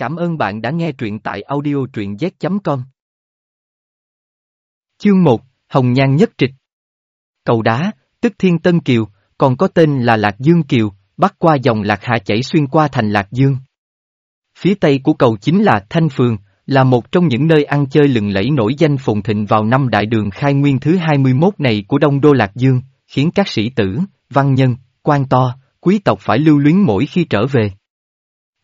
Cảm ơn bạn đã nghe truyện tại audio truyện z.com. Chương 1, Hồng Nhan Nhất Trịch Cầu đá, tức Thiên Tân Kiều, còn có tên là Lạc Dương Kiều, bắc qua dòng Lạc Hà chảy xuyên qua thành Lạc Dương. Phía tây của cầu chính là Thanh Phường, là một trong những nơi ăn chơi lừng lẫy nổi danh phồn thịnh vào năm đại đường khai nguyên thứ 21 này của Đông Đô Lạc Dương, khiến các sĩ tử, văn nhân, quan to, quý tộc phải lưu luyến mỗi khi trở về.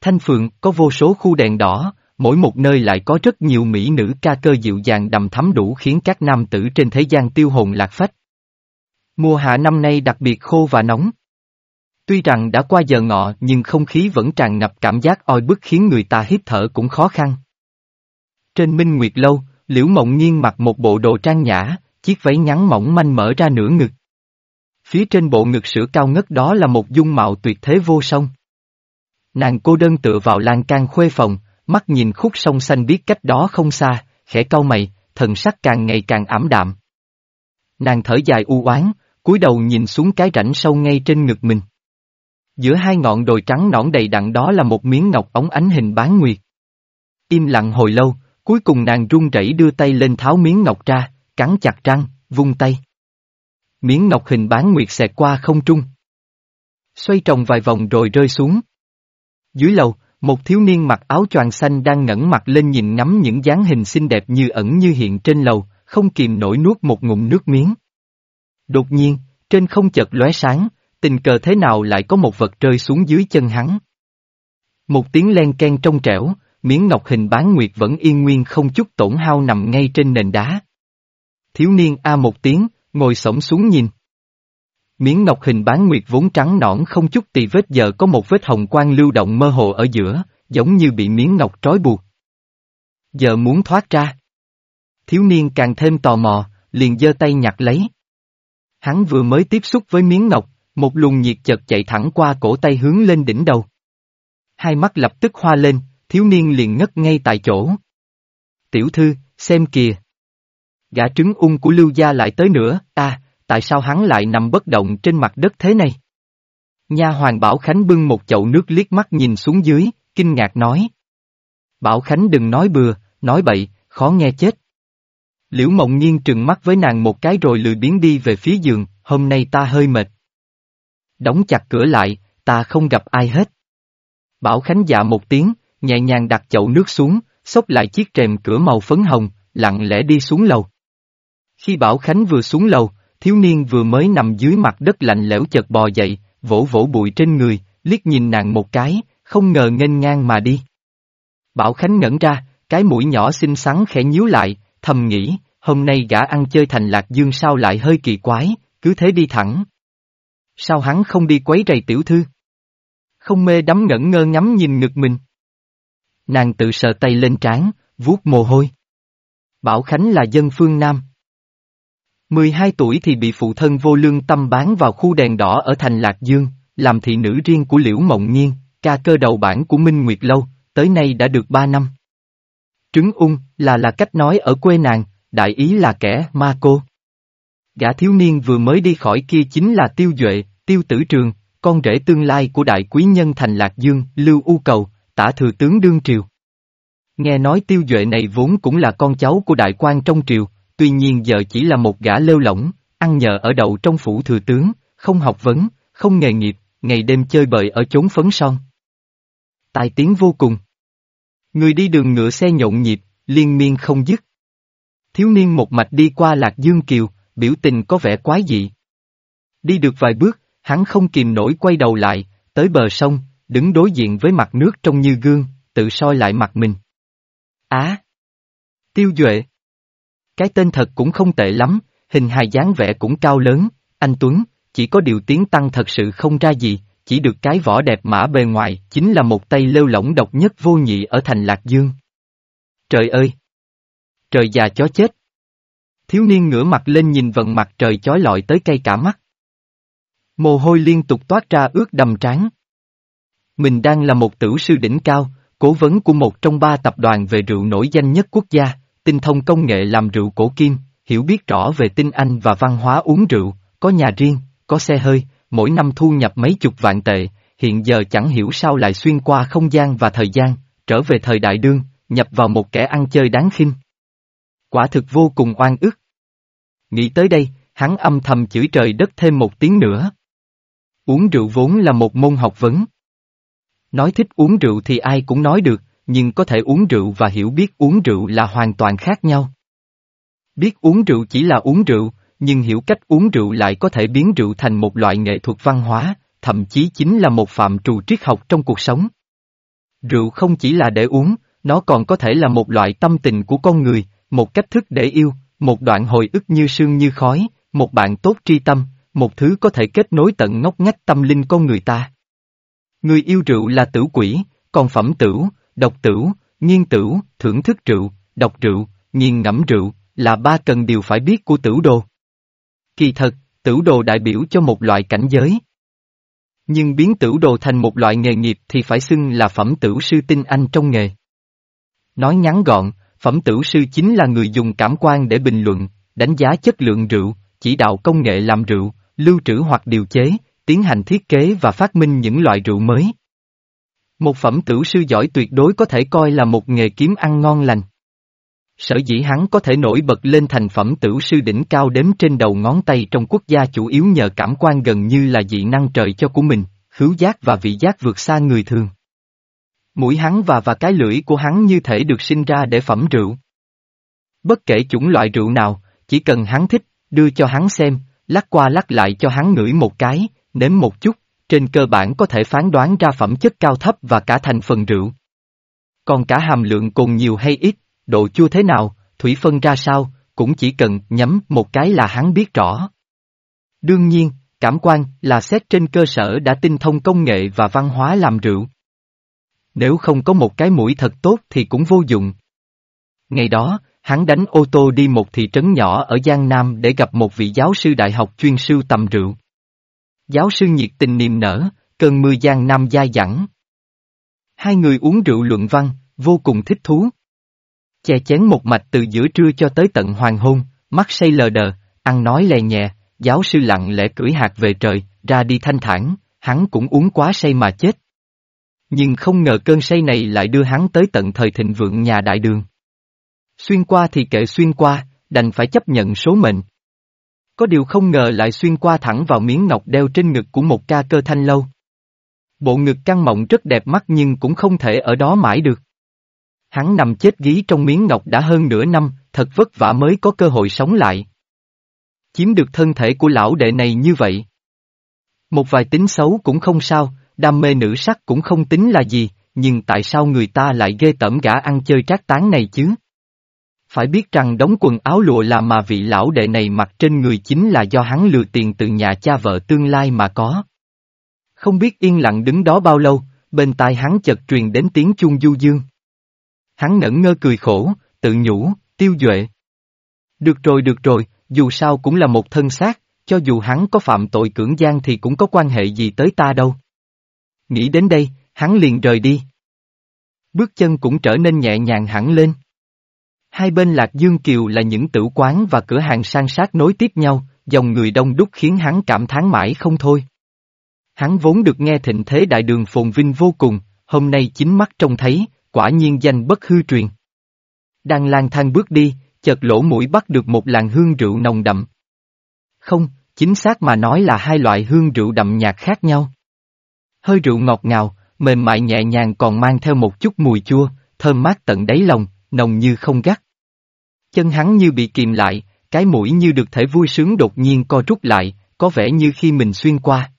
Thanh Phượng có vô số khu đèn đỏ, mỗi một nơi lại có rất nhiều mỹ nữ ca cơ dịu dàng đầm thắm đủ khiến các nam tử trên thế gian tiêu hồn lạc phách. Mùa hạ năm nay đặc biệt khô và nóng. Tuy rằng đã qua giờ ngọ nhưng không khí vẫn tràn ngập cảm giác oi bức khiến người ta hít thở cũng khó khăn. Trên Minh Nguyệt Lâu, Liễu Mộng Nhiên mặc một bộ đồ trang nhã, chiếc váy ngắn mỏng manh mở ra nửa ngực. Phía trên bộ ngực sữa cao ngất đó là một dung mạo tuyệt thế vô song. Nàng cô đơn tựa vào lan can khuê phòng, mắt nhìn khúc sông xanh biết cách đó không xa, khẽ cau mày, thần sắc càng ngày càng ảm đạm. Nàng thở dài u oán, cúi đầu nhìn xuống cái rãnh sâu ngay trên ngực mình. Giữa hai ngọn đồi trắng nõn đầy đặn đó là một miếng ngọc ống ánh hình bán nguyệt. Im lặng hồi lâu, cuối cùng nàng run rẩy đưa tay lên tháo miếng ngọc ra, cắn chặt răng, vung tay. Miếng ngọc hình bán nguyệt xẹt qua không trung. Xoay tròn vài vòng rồi rơi xuống. Dưới lầu, một thiếu niên mặc áo choàng xanh đang ngẩng mặt lên nhìn ngắm những dáng hình xinh đẹp như ẩn như hiện trên lầu, không kìm nổi nuốt một ngụm nước miếng. Đột nhiên, trên không chợt lóe sáng, tình cờ thế nào lại có một vật rơi xuống dưới chân hắn. Một tiếng len ken trong trẻo, miếng ngọc hình bán nguyệt vẫn yên nguyên không chút tổn hao nằm ngay trên nền đá. Thiếu niên a một tiếng, ngồi sổng xuống nhìn. Miếng ngọc hình bán nguyệt vốn trắng nõn không chút tì vết giờ có một vết hồng quang lưu động mơ hồ ở giữa, giống như bị miếng ngọc trói buộc. Giờ muốn thoát ra. Thiếu niên càng thêm tò mò, liền giơ tay nhặt lấy. Hắn vừa mới tiếp xúc với miếng ngọc, một luồng nhiệt chợt chạy thẳng qua cổ tay hướng lên đỉnh đầu. Hai mắt lập tức hoa lên, thiếu niên liền ngất ngay tại chỗ. Tiểu thư, xem kìa. Gã trứng ung của lưu gia lại tới nữa, ta, tại sao hắn lại nằm bất động trên mặt đất thế này? Nha hoàng Bảo Khánh bưng một chậu nước liếc mắt nhìn xuống dưới, kinh ngạc nói. Bảo Khánh đừng nói bừa, nói bậy, khó nghe chết. Liễu mộng nhiên trừng mắt với nàng một cái rồi lười biến đi về phía giường, hôm nay ta hơi mệt. Đóng chặt cửa lại, ta không gặp ai hết. Bảo Khánh dạ một tiếng, nhẹ nhàng đặt chậu nước xuống, xốc lại chiếc rèm cửa màu phấn hồng, lặng lẽ đi xuống lầu. Khi Bảo Khánh vừa xuống lầu, thiếu niên vừa mới nằm dưới mặt đất lạnh lẽo chợt bò dậy, vỗ vỗ bụi trên người, liếc nhìn nàng một cái, không ngờ nghênh ngang mà đi. Bảo Khánh ngẩn ra, cái mũi nhỏ xinh xắn khẽ nhíu lại, thầm nghĩ, hôm nay gã ăn chơi thành lạc dương sao lại hơi kỳ quái, cứ thế đi thẳng. Sao hắn không đi quấy rầy tiểu thư? Không mê đắm ngẩn ngơ ngắm nhìn ngực mình. Nàng tự sờ tay lên trán, vuốt mồ hôi. Bảo Khánh là dân phương Nam, 12 tuổi thì bị phụ thân vô lương tâm bán vào khu đèn đỏ ở thành Lạc Dương, làm thị nữ riêng của Liễu Mộng Nhiên, ca cơ đầu bản của Minh Nguyệt Lâu, tới nay đã được 3 năm. Trứng ung là là cách nói ở quê nàng, đại ý là kẻ ma cô. Gã thiếu niên vừa mới đi khỏi kia chính là Tiêu Duệ, Tiêu Tử Trường, con rể tương lai của đại quý nhân thành Lạc Dương, Lưu U Cầu, tả thừa tướng Đương Triều. Nghe nói Tiêu Duệ này vốn cũng là con cháu của đại quan trong triều, tuy nhiên giờ chỉ là một gã lêu lỏng, ăn nhờ ở đậu trong phủ thừa tướng, không học vấn, không nghề nghiệp, ngày đêm chơi bời ở chốn phấn son. Tài tiếng vô cùng. Người đi đường ngựa xe nhộn nhịp, liên miên không dứt. Thiếu niên một mạch đi qua Lạc Dương Kiều, biểu tình có vẻ quái dị. Đi được vài bước, hắn không kìm nổi quay đầu lại, tới bờ sông, đứng đối diện với mặt nước trông như gương, tự soi lại mặt mình. Á! Tiêu Duệ! Cái tên thật cũng không tệ lắm, hình hài dáng vẻ cũng cao lớn, anh Tuấn, chỉ có điều tiếng tăng thật sự không ra gì, chỉ được cái vỏ đẹp mã bề ngoài chính là một tay lêu lỏng độc nhất vô nhị ở thành Lạc Dương. Trời ơi! Trời già chó chết! Thiếu niên ngửa mặt lên nhìn vận mặt trời chói lọi tới cây cả mắt. Mồ hôi liên tục toát ra ướt đầm trán. Mình đang là một tử sư đỉnh cao, cố vấn của một trong ba tập đoàn về rượu nổi danh nhất quốc gia, tinh thông công nghệ làm rượu cổ kim, hiểu biết rõ về tinh anh và văn hóa uống rượu, có nhà riêng, có xe hơi, mỗi năm thu nhập mấy chục vạn tệ, hiện giờ chẳng hiểu sao lại xuyên qua không gian và thời gian, trở về thời đại đương, nhập vào một kẻ ăn chơi đáng khinh. Quả thực vô cùng oan ức. Nghĩ tới đây, hắn âm thầm chửi trời đất thêm một tiếng nữa. Uống rượu vốn là một môn học vấn. Nói thích uống rượu thì ai cũng nói được, nhưng có thể uống rượu và hiểu biết uống rượu là hoàn toàn khác nhau. Biết uống rượu chỉ là uống rượu, nhưng hiểu cách uống rượu lại có thể biến rượu thành một loại nghệ thuật văn hóa, thậm chí chính là một phạm trù triết học trong cuộc sống. Rượu không chỉ là để uống, nó còn có thể là một loại tâm tình của con người, một cách thức để yêu, một đoạn hồi ức như sương như khói, một bạn tốt tri tâm, một thứ có thể kết nối tận ngóc ngách tâm linh con người ta. Người yêu rượu là tử quỷ, còn phẩm tửu, độc tửu, nghiên tửu, thưởng thức rượu, độc rượu, nghiền ngẫm rượu, là ba cần điều phải biết của tửu đồ. Kỳ thật, tửu đồ đại biểu cho một loại cảnh giới. Nhưng biến tửu đồ thành một loại nghề nghiệp thì phải xưng là phẩm tửu sư tinh anh trong nghề. Nói ngắn gọn, phẩm tửu sư chính là người dùng cảm quan để bình luận, đánh giá chất lượng rượu, chỉ đạo công nghệ làm rượu, lưu trữ hoặc điều chế, tiến hành thiết kế và phát minh những loại rượu mới. Một phẩm tử sư giỏi tuyệt đối có thể coi là một nghề kiếm ăn ngon lành. Sở dĩ hắn có thể nổi bật lên thành phẩm tử sư đỉnh cao đếm trên đầu ngón tay trong quốc gia chủ yếu nhờ cảm quan gần như là dị năng trời cho của mình, khứu giác và vị giác vượt xa người thường. Mũi hắn và và cái lưỡi của hắn như thể được sinh ra để phẩm rượu. Bất kể chủng loại rượu nào, chỉ cần hắn thích, đưa cho hắn xem, lắc qua lắc lại cho hắn ngửi một cái, nếm một chút, trên cơ bản có thể phán đoán ra phẩm chất cao thấp và cả thành phần rượu. Còn cả hàm lượng cồn nhiều hay ít, độ chua thế nào, thủy phân ra sao, cũng chỉ cần nhắm một cái là hắn biết rõ. Đương nhiên, cảm quan là xét trên cơ sở đã tinh thông công nghệ và văn hóa làm rượu. Nếu không có một cái mũi thật tốt thì cũng vô dụng. Ngày đó, hắn đánh ô tô đi một thị trấn nhỏ ở Giang Nam để gặp một vị giáo sư đại học chuyên sưu tầm rượu. Giáo sư nhiệt tình niềm nở, cơn mưa Giang Nam dai dẳng. Hai người uống rượu luận văn, vô cùng thích thú. Che chén một mạch từ giữa trưa cho tới tận hoàng hôn, mắt say lờ đờ, ăn nói lè nhẹ, giáo sư lặng lẽ cưỡi hạt về trời, ra đi thanh thản, hắn cũng uống quá say mà chết. Nhưng không ngờ cơn say này lại đưa hắn tới tận thời thịnh vượng nhà đại đường. Xuyên qua thì kệ xuyên qua, đành phải chấp nhận số mệnh. Có điều không ngờ lại xuyên qua thẳng vào miếng ngọc đeo trên ngực của một ca cơ thanh lâu. Bộ ngực căng mộng rất đẹp mắt nhưng cũng không thể ở đó mãi được. Hắn nằm chết gí trong miếng ngọc đã hơn nửa năm, thật vất vả mới có cơ hội sống lại. Chiếm được thân thể của lão đệ này như vậy. Một vài tính xấu cũng không sao, đam mê nữ sắc cũng không tính là gì, nhưng tại sao người ta lại ghê tởm gã ăn chơi trác tán này chứ? Phải biết rằng đống quần áo lụa là mà vị lão đệ này mặc trên người chính là do hắn lừa tiền từ nhà cha vợ tương lai mà có. Không biết yên lặng đứng đó bao lâu, bên tai hắn chợt truyền đến tiếng chuông du dương. Hắn ngẩn ngơ cười khổ, tự nhủ, tiêu duệ. Được rồi được rồi, dù sao cũng là một thân xác, cho dù hắn có phạm tội cưỡng gian thì cũng có quan hệ gì tới ta đâu. Nghĩ đến đây, hắn liền rời đi. Bước chân cũng trở nên nhẹ nhàng hẳn lên. Hai bên Lạc Dương Kiều là những tử quán và cửa hàng sang sát nối tiếp nhau, dòng người đông đúc khiến hắn cảm thán mãi không thôi. Hắn vốn được nghe thịnh thế đại đường phồn vinh vô cùng, hôm nay chính mắt trông thấy, quả nhiên danh bất hư truyền. Đang lang thang bước đi, chợt lỗ mũi bắt được một làn hương rượu nồng đậm. Không, chính xác mà nói là hai loại hương rượu đậm nhạt khác nhau. Hơi rượu ngọt ngào, mềm mại nhẹ nhàng còn mang theo một chút mùi chua, thơm mát tận đáy lòng, nồng như không gắt. Chân hắn như bị kìm lại, cái mũi như được thể vui sướng đột nhiên co rút lại, có vẻ như khi mình xuyên qua.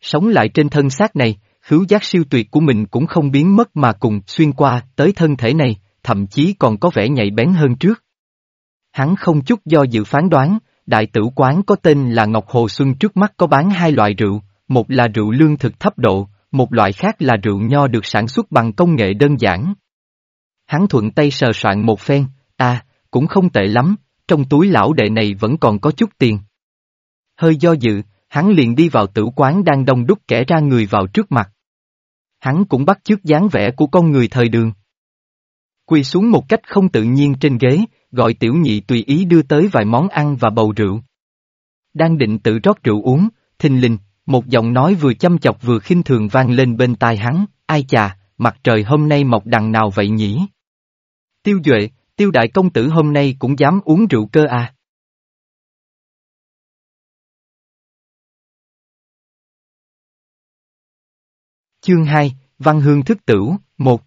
Sống lại trên thân xác này, khứu giác siêu tuyệt của mình cũng không biến mất mà cùng xuyên qua tới thân thể này, thậm chí còn có vẻ nhạy bén hơn trước. Hắn không chút do dự phán đoán, đại tử quán có tên là Ngọc Hồ Xuân trước mắt có bán hai loại rượu, một là rượu lương thực thấp độ, một loại khác là rượu nho được sản xuất bằng công nghệ đơn giản. Hắn thuận tay sờ soạn một phen, à, cũng không tệ lắm, trong túi lão đệ này vẫn còn có chút tiền. Hơi do dự, hắn liền đi vào tử quán đang đông đúc kẻ ra người vào trước mặt. Hắn cũng bắt chước dáng vẻ của con người thời đường. Quỳ xuống một cách không tự nhiên trên ghế, gọi tiểu nhị tùy ý đưa tới vài món ăn và bầu rượu. Đang định tự rót rượu uống, thình lình, một giọng nói vừa chăm chọc vừa khinh thường vang lên bên tai hắn, ai chà, mặt trời hôm nay mọc đằng nào vậy nhỉ? Tiêu Duệ, tiêu đại công tử hôm nay cũng dám uống rượu cơ à? Chương 2, Văn Hương Thức Tửu, 1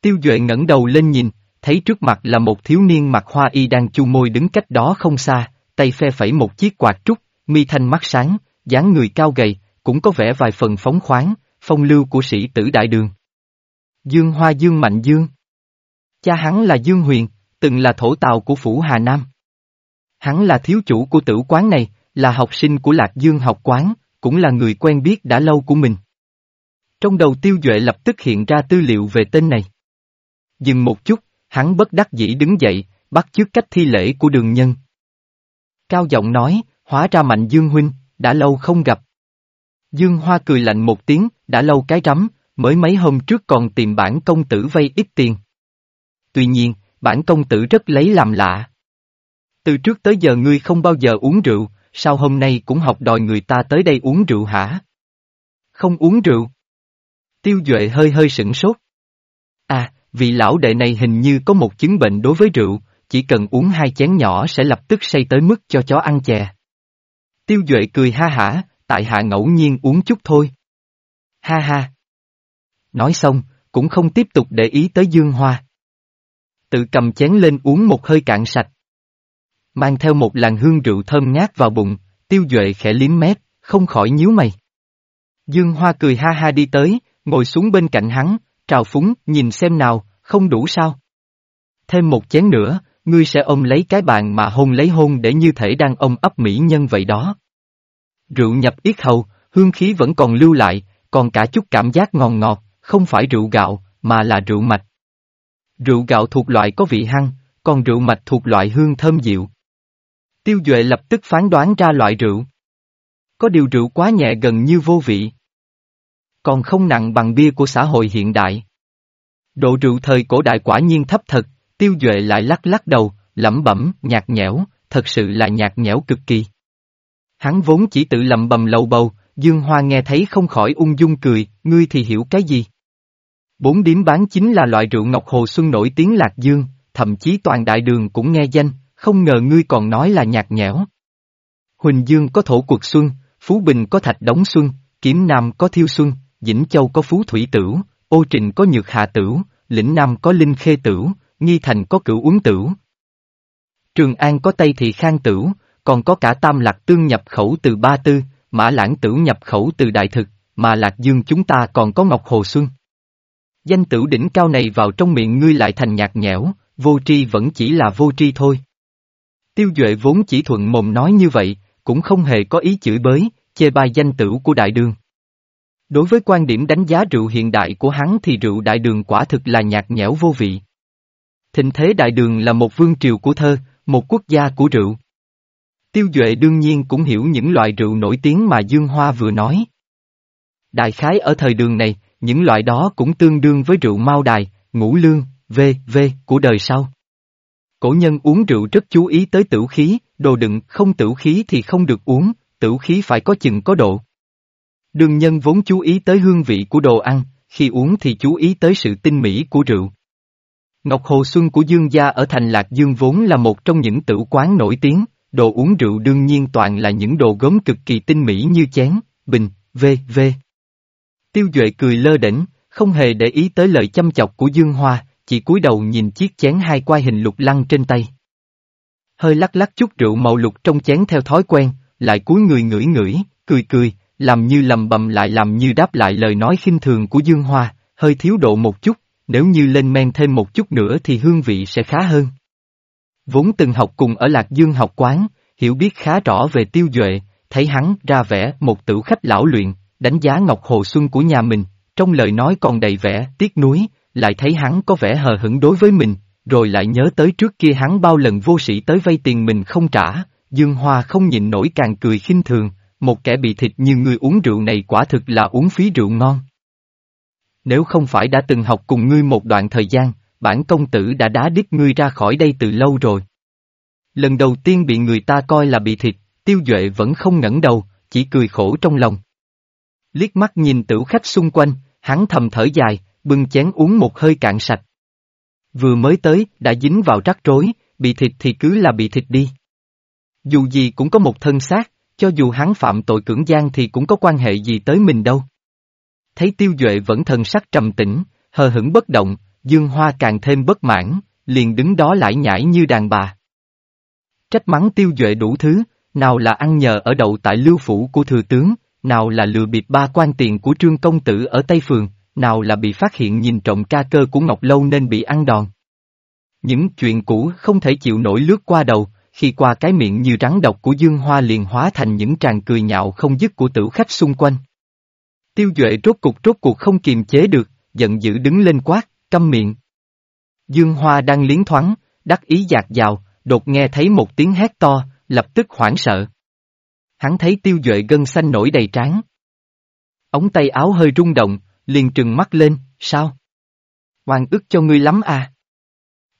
Tiêu Duệ ngẩng đầu lên nhìn, thấy trước mặt là một thiếu niên mặc hoa y đang chu môi đứng cách đó không xa, tay phe phẩy một chiếc quạt trúc, mi thanh mắt sáng, dáng người cao gầy, cũng có vẻ vài phần phóng khoáng, phong lưu của sĩ tử đại đường. Dương Hoa Dương Mạnh Dương Cha hắn là Dương Huyền, từng là thổ tàu của Phủ Hà Nam. Hắn là thiếu chủ của tử quán này, là học sinh của Lạc Dương học quán, cũng là người quen biết đã lâu của mình. Trong đầu tiêu duệ lập tức hiện ra tư liệu về tên này. Dừng một chút, hắn bất đắc dĩ đứng dậy, bắt chước cách thi lễ của đường nhân. Cao giọng nói, hóa ra mạnh Dương Huynh, đã lâu không gặp. Dương Hoa cười lạnh một tiếng, đã lâu cái rắm, mới mấy hôm trước còn tìm bản công tử vay ít tiền. Tuy nhiên, bản công tử rất lấy làm lạ. Từ trước tới giờ ngươi không bao giờ uống rượu, sao hôm nay cũng học đòi người ta tới đây uống rượu hả? Không uống rượu. Tiêu Duệ hơi hơi sửng sốt. À, vị lão đệ này hình như có một chứng bệnh đối với rượu, chỉ cần uống hai chén nhỏ sẽ lập tức say tới mức cho chó ăn chè. Tiêu Duệ cười ha hả, tại hạ ngẫu nhiên uống chút thôi. Ha ha. Nói xong, cũng không tiếp tục để ý tới Dương Hoa. Tự cầm chén lên uống một hơi cạn sạch. Mang theo một làn hương rượu thơm ngát vào bụng, tiêu duệ khẽ liếm mép, không khỏi nhíu mày. Dương Hoa cười ha ha đi tới, ngồi xuống bên cạnh hắn, trào phúng, nhìn xem nào, không đủ sao. Thêm một chén nữa, ngươi sẽ ôm lấy cái bàn mà hôn lấy hôn để như thể đang ôm ấp mỹ nhân vậy đó. Rượu nhập yết hầu, hương khí vẫn còn lưu lại, còn cả chút cảm giác ngon ngọt, không phải rượu gạo, mà là rượu mạch. Rượu gạo thuộc loại có vị hăng, còn rượu mạch thuộc loại hương thơm dịu. Tiêu Duệ lập tức phán đoán ra loại rượu. Có điều rượu quá nhẹ gần như vô vị. Còn không nặng bằng bia của xã hội hiện đại. Độ rượu thời cổ đại quả nhiên thấp thật, Tiêu Duệ lại lắc lắc đầu, lẩm bẩm, nhạt nhẽo, thật sự là nhạt nhẽo cực kỳ. Hắn vốn chỉ tự lẩm bầm lầu bầu, Dương Hoa nghe thấy không khỏi ung dung cười, ngươi thì hiểu cái gì? Bốn điếm bán chính là loại rượu Ngọc Hồ Xuân nổi tiếng Lạc Dương, thậm chí toàn đại đường cũng nghe danh, không ngờ ngươi còn nói là nhạt nhẽo. Huỳnh Dương có thổ cuộc xuân, Phú Bình có thạch đóng xuân, Kiếm Nam có thiêu xuân, Vĩnh Châu có phú thủy tửu, Ô Trịnh có nhược hạ tửu, Lĩnh Nam có linh khê tửu, Nghi Thành có cửu uống tửu. Trường An có Tây Thị Khang tửu, còn có cả Tam Lạc Tương nhập khẩu từ Ba Tư, Mã Lãng tửu nhập khẩu từ Đại Thực, mà Lạc Dương chúng ta còn có Ngọc Hồ Xuân. Danh tử đỉnh cao này vào trong miệng ngươi lại thành nhạt nhẽo, vô tri vẫn chỉ là vô tri thôi. Tiêu Duệ vốn chỉ thuận mồm nói như vậy, cũng không hề có ý chửi bới, chê bai danh tử của đại đường. Đối với quan điểm đánh giá rượu hiện đại của hắn thì rượu đại đường quả thực là nhạt nhẽo vô vị. Thịnh thế đại đường là một vương triều của thơ, một quốc gia của rượu. Tiêu Duệ đương nhiên cũng hiểu những loại rượu nổi tiếng mà Dương Hoa vừa nói. Đại khái ở thời đường này, những loại đó cũng tương đương với rượu mao đài, ngũ lương, v, v của đời sau. Cổ nhân uống rượu rất chú ý tới tử khí, đồ đựng không tử khí thì không được uống, tử khí phải có chừng có độ. Đường nhân vốn chú ý tới hương vị của đồ ăn, khi uống thì chú ý tới sự tinh mỹ của rượu. Ngọc Hồ Xuân của Dương Gia ở thành Lạc Dương vốn là một trong những tử quán nổi tiếng, đồ uống rượu đương nhiên toàn là những đồ gốm cực kỳ tinh mỹ như chén, bình, v, v. Tiêu Duệ cười lơ đỉnh, không hề để ý tới lời chăm chọc của Dương Hoa, chỉ cúi đầu nhìn chiếc chén hai quai hình lục lăng trên tay. Hơi lắc lắc chút rượu màu lục trong chén theo thói quen, lại cúi người ngửi ngửi, cười cười, làm như lầm bầm lại làm như đáp lại lời nói khinh thường của Dương Hoa, hơi thiếu độ một chút, nếu như lên men thêm một chút nữa thì hương vị sẽ khá hơn. Vốn từng học cùng ở Lạc Dương học quán, hiểu biết khá rõ về tiêu duệ, thấy hắn ra vẻ một tử khách lão luyện, đánh giá Ngọc Hồ Xuân của nhà mình, trong lời nói còn đầy vẻ tiếc nuối, lại thấy hắn có vẻ hờ hững đối với mình, rồi lại nhớ tới trước kia hắn bao lần vô sĩ tới vay tiền mình không trả, Dương Hoa không nhịn nổi càng cười khinh thường, một kẻ bị thịt như người uống rượu này quả thực là uống phí rượu ngon. Nếu không phải đã từng học cùng ngươi một đoạn thời gian, bản công tử đã đá đít ngươi ra khỏi đây từ lâu rồi. Lần đầu tiên bị người ta coi là bị thịt, tiêu duệ vẫn không ngẩng đầu, chỉ cười khổ trong lòng. Liếc mắt nhìn tửu khách xung quanh, hắn thầm thở dài, bưng chén uống một hơi cạn sạch. Vừa mới tới, đã dính vào rắc rối, bị thịt thì cứ là bị thịt đi. Dù gì cũng có một thân xác, cho dù hắn phạm tội cưỡng gian thì cũng có quan hệ gì tới mình đâu. Thấy tiêu duệ vẫn thần sắc trầm tĩnh, hờ hững bất động, dương hoa càng thêm bất mãn, liền đứng đó lải nhải như đàn bà. Trách mắng tiêu duệ đủ thứ, nào là ăn nhờ ở đậu tại lưu phủ của thừa tướng, nào là lừa bịp ba quan tiền của trương công tử ở Tây Phường, nào là bị phát hiện nhìn trộm ca cơ của Ngọc Lâu nên bị ăn đòn. Những chuyện cũ không thể chịu nổi lướt qua đầu, khi qua cái miệng như rắn độc của Dương Hoa liền hóa thành những tràng cười nhạo không dứt của tử khách xung quanh. Tiêu Duệ rốt cục rốt cuộc không kiềm chế được, giận dữ đứng lên quát, câm miệng. Dương Hoa đang liến thoáng, đắc ý dạt dào, đột nghe thấy một tiếng hét to, lập tức hoảng sợ. Hắn thấy Tiêu Duệ gân xanh nổi đầy trán. Ống tay áo hơi rung động, liền trừng mắt lên, sao? Oan ức cho ngươi lắm à?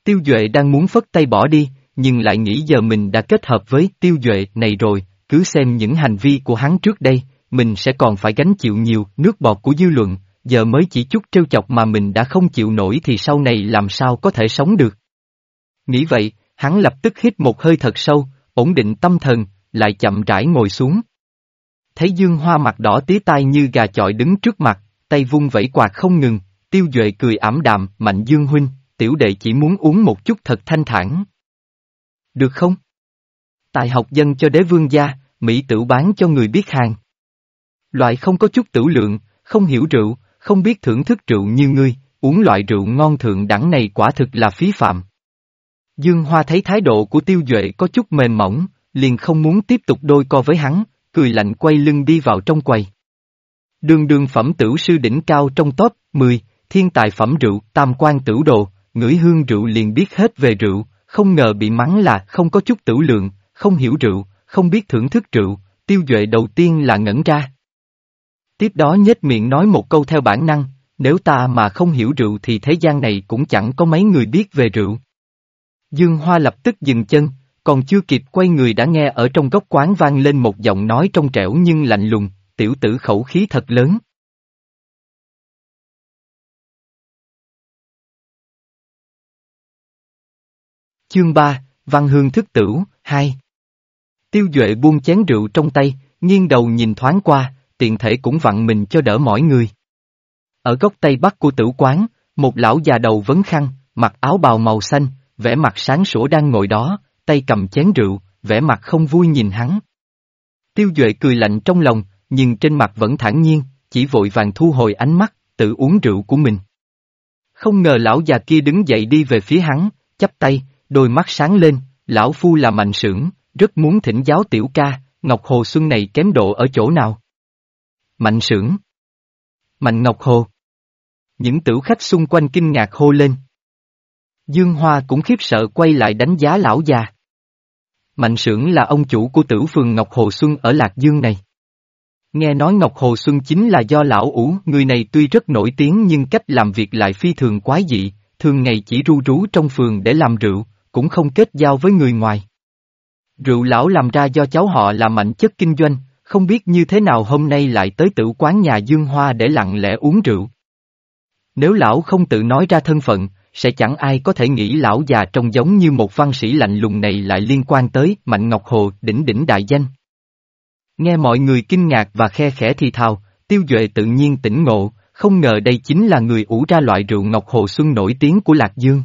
Tiêu Duệ đang muốn phất tay bỏ đi, nhưng lại nghĩ giờ mình đã kết hợp với Tiêu Duệ này rồi, cứ xem những hành vi của hắn trước đây, mình sẽ còn phải gánh chịu nhiều nước bọt của dư luận, giờ mới chỉ chút trêu chọc mà mình đã không chịu nổi thì sau này làm sao có thể sống được. Nghĩ vậy, hắn lập tức hít một hơi thật sâu, ổn định tâm thần, lại chậm rãi ngồi xuống. Thấy Dương Hoa mặt đỏ tía tai như gà chọi đứng trước mặt, tay vung vẫy quạt không ngừng, tiêu duệ cười ảm đạm, mạnh Dương Huynh, tiểu đệ chỉ muốn uống một chút thật thanh thản. Được không? Tài học dân cho đế vương gia, Mỹ tử bán cho người biết hàng. Loại không có chút tử lượng, không hiểu rượu, không biết thưởng thức rượu như ngươi, uống loại rượu ngon thượng đẳng này quả thực là phí phạm. Dương Hoa thấy thái độ của tiêu duệ có chút mềm mỏng, liền không muốn tiếp tục đôi co với hắn, cười lạnh quay lưng đi vào trong quầy. Đường đường phẩm tử sư đỉnh cao trong top 10, thiên tài phẩm rượu, tam quan tử đồ, ngửi hương rượu liền biết hết về rượu, không ngờ bị mắng là không có chút tử lượng, không hiểu rượu, không biết thưởng thức rượu, tiêu duệ đầu tiên là ngẩn ra. Tiếp đó nhếch miệng nói một câu theo bản năng, nếu ta mà không hiểu rượu thì thế gian này cũng chẳng có mấy người biết về rượu. Dương Hoa lập tức dừng chân, còn chưa kịp quay người đã nghe ở trong góc quán vang lên một giọng nói trong trẻo nhưng lạnh lùng, tiểu tử khẩu khí thật lớn. Chương 3, Văn Hương Thức Tửu, 2 Tiêu Duệ buông chén rượu trong tay, nghiêng đầu nhìn thoáng qua, tiện thể cũng vặn mình cho đỡ mỏi người. Ở góc tây bắc của tử quán, một lão già đầu vấn khăn, mặc áo bào màu xanh, vẻ mặt sáng sủa đang ngồi đó, tay cầm chén rượu, vẻ mặt không vui nhìn hắn. Tiêu Duệ cười lạnh trong lòng, nhưng trên mặt vẫn thản nhiên, chỉ vội vàng thu hồi ánh mắt, tự uống rượu của mình. Không ngờ lão già kia đứng dậy đi về phía hắn, chắp tay, đôi mắt sáng lên, lão phu là mạnh sưởng, rất muốn thỉnh giáo tiểu ca, Ngọc Hồ Xuân này kém độ ở chỗ nào? Mạnh sưởng. Mạnh Ngọc Hồ. Những tử khách xung quanh kinh ngạc hô lên. Dương Hoa cũng khiếp sợ quay lại đánh giá lão già. Mạnh sưởng là ông chủ của tử phường Ngọc Hồ Xuân ở Lạc Dương này. Nghe nói Ngọc Hồ Xuân chính là do lão ủ, người này tuy rất nổi tiếng nhưng cách làm việc lại phi thường quái dị, thường ngày chỉ ru rú trong phường để làm rượu, cũng không kết giao với người ngoài. Rượu lão làm ra do cháu họ là mạnh chất kinh doanh, không biết như thế nào hôm nay lại tới tử quán nhà Dương Hoa để lặng lẽ uống rượu. Nếu lão không tự nói ra thân phận, sẽ chẳng ai có thể nghĩ lão già trông giống như một văn sĩ lạnh lùng này lại liên quan tới Mạnh Ngọc Hồ đỉnh đỉnh đại danh. Nghe mọi người kinh ngạc và khe khẽ thì thào, tiêu duệ tự nhiên tỉnh ngộ, không ngờ đây chính là người ủ ra loại rượu Ngọc Hồ Xuân nổi tiếng của Lạc Dương.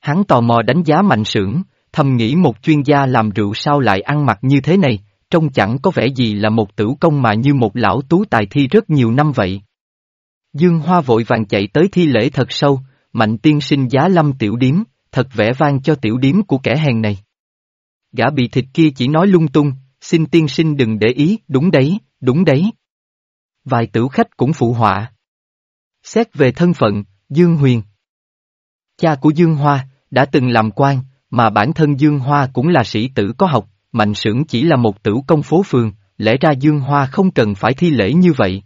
Hắn tò mò đánh giá mạnh sưởng, thầm nghĩ một chuyên gia làm rượu sao lại ăn mặc như thế này, trông chẳng có vẻ gì là một tử công mà như một lão tú tài thi rất nhiều năm vậy. Dương Hoa vội vàng chạy tới thi lễ thật sâu, mạnh tiên sinh giá lâm tiểu điếm, thật vẻ vang cho tiểu điếm của kẻ hèn này. Gã bị thịt kia chỉ nói lung tung, xin tiên sinh đừng để ý, đúng đấy, đúng đấy. Vài tử khách cũng phụ họa. Xét về thân phận, Dương Huyền. Cha của Dương Hoa, đã từng làm quan, mà bản thân Dương Hoa cũng là sĩ tử có học, Mạnh Sưởng chỉ là một tử công phố phường, lẽ ra Dương Hoa không cần phải thi lễ như vậy.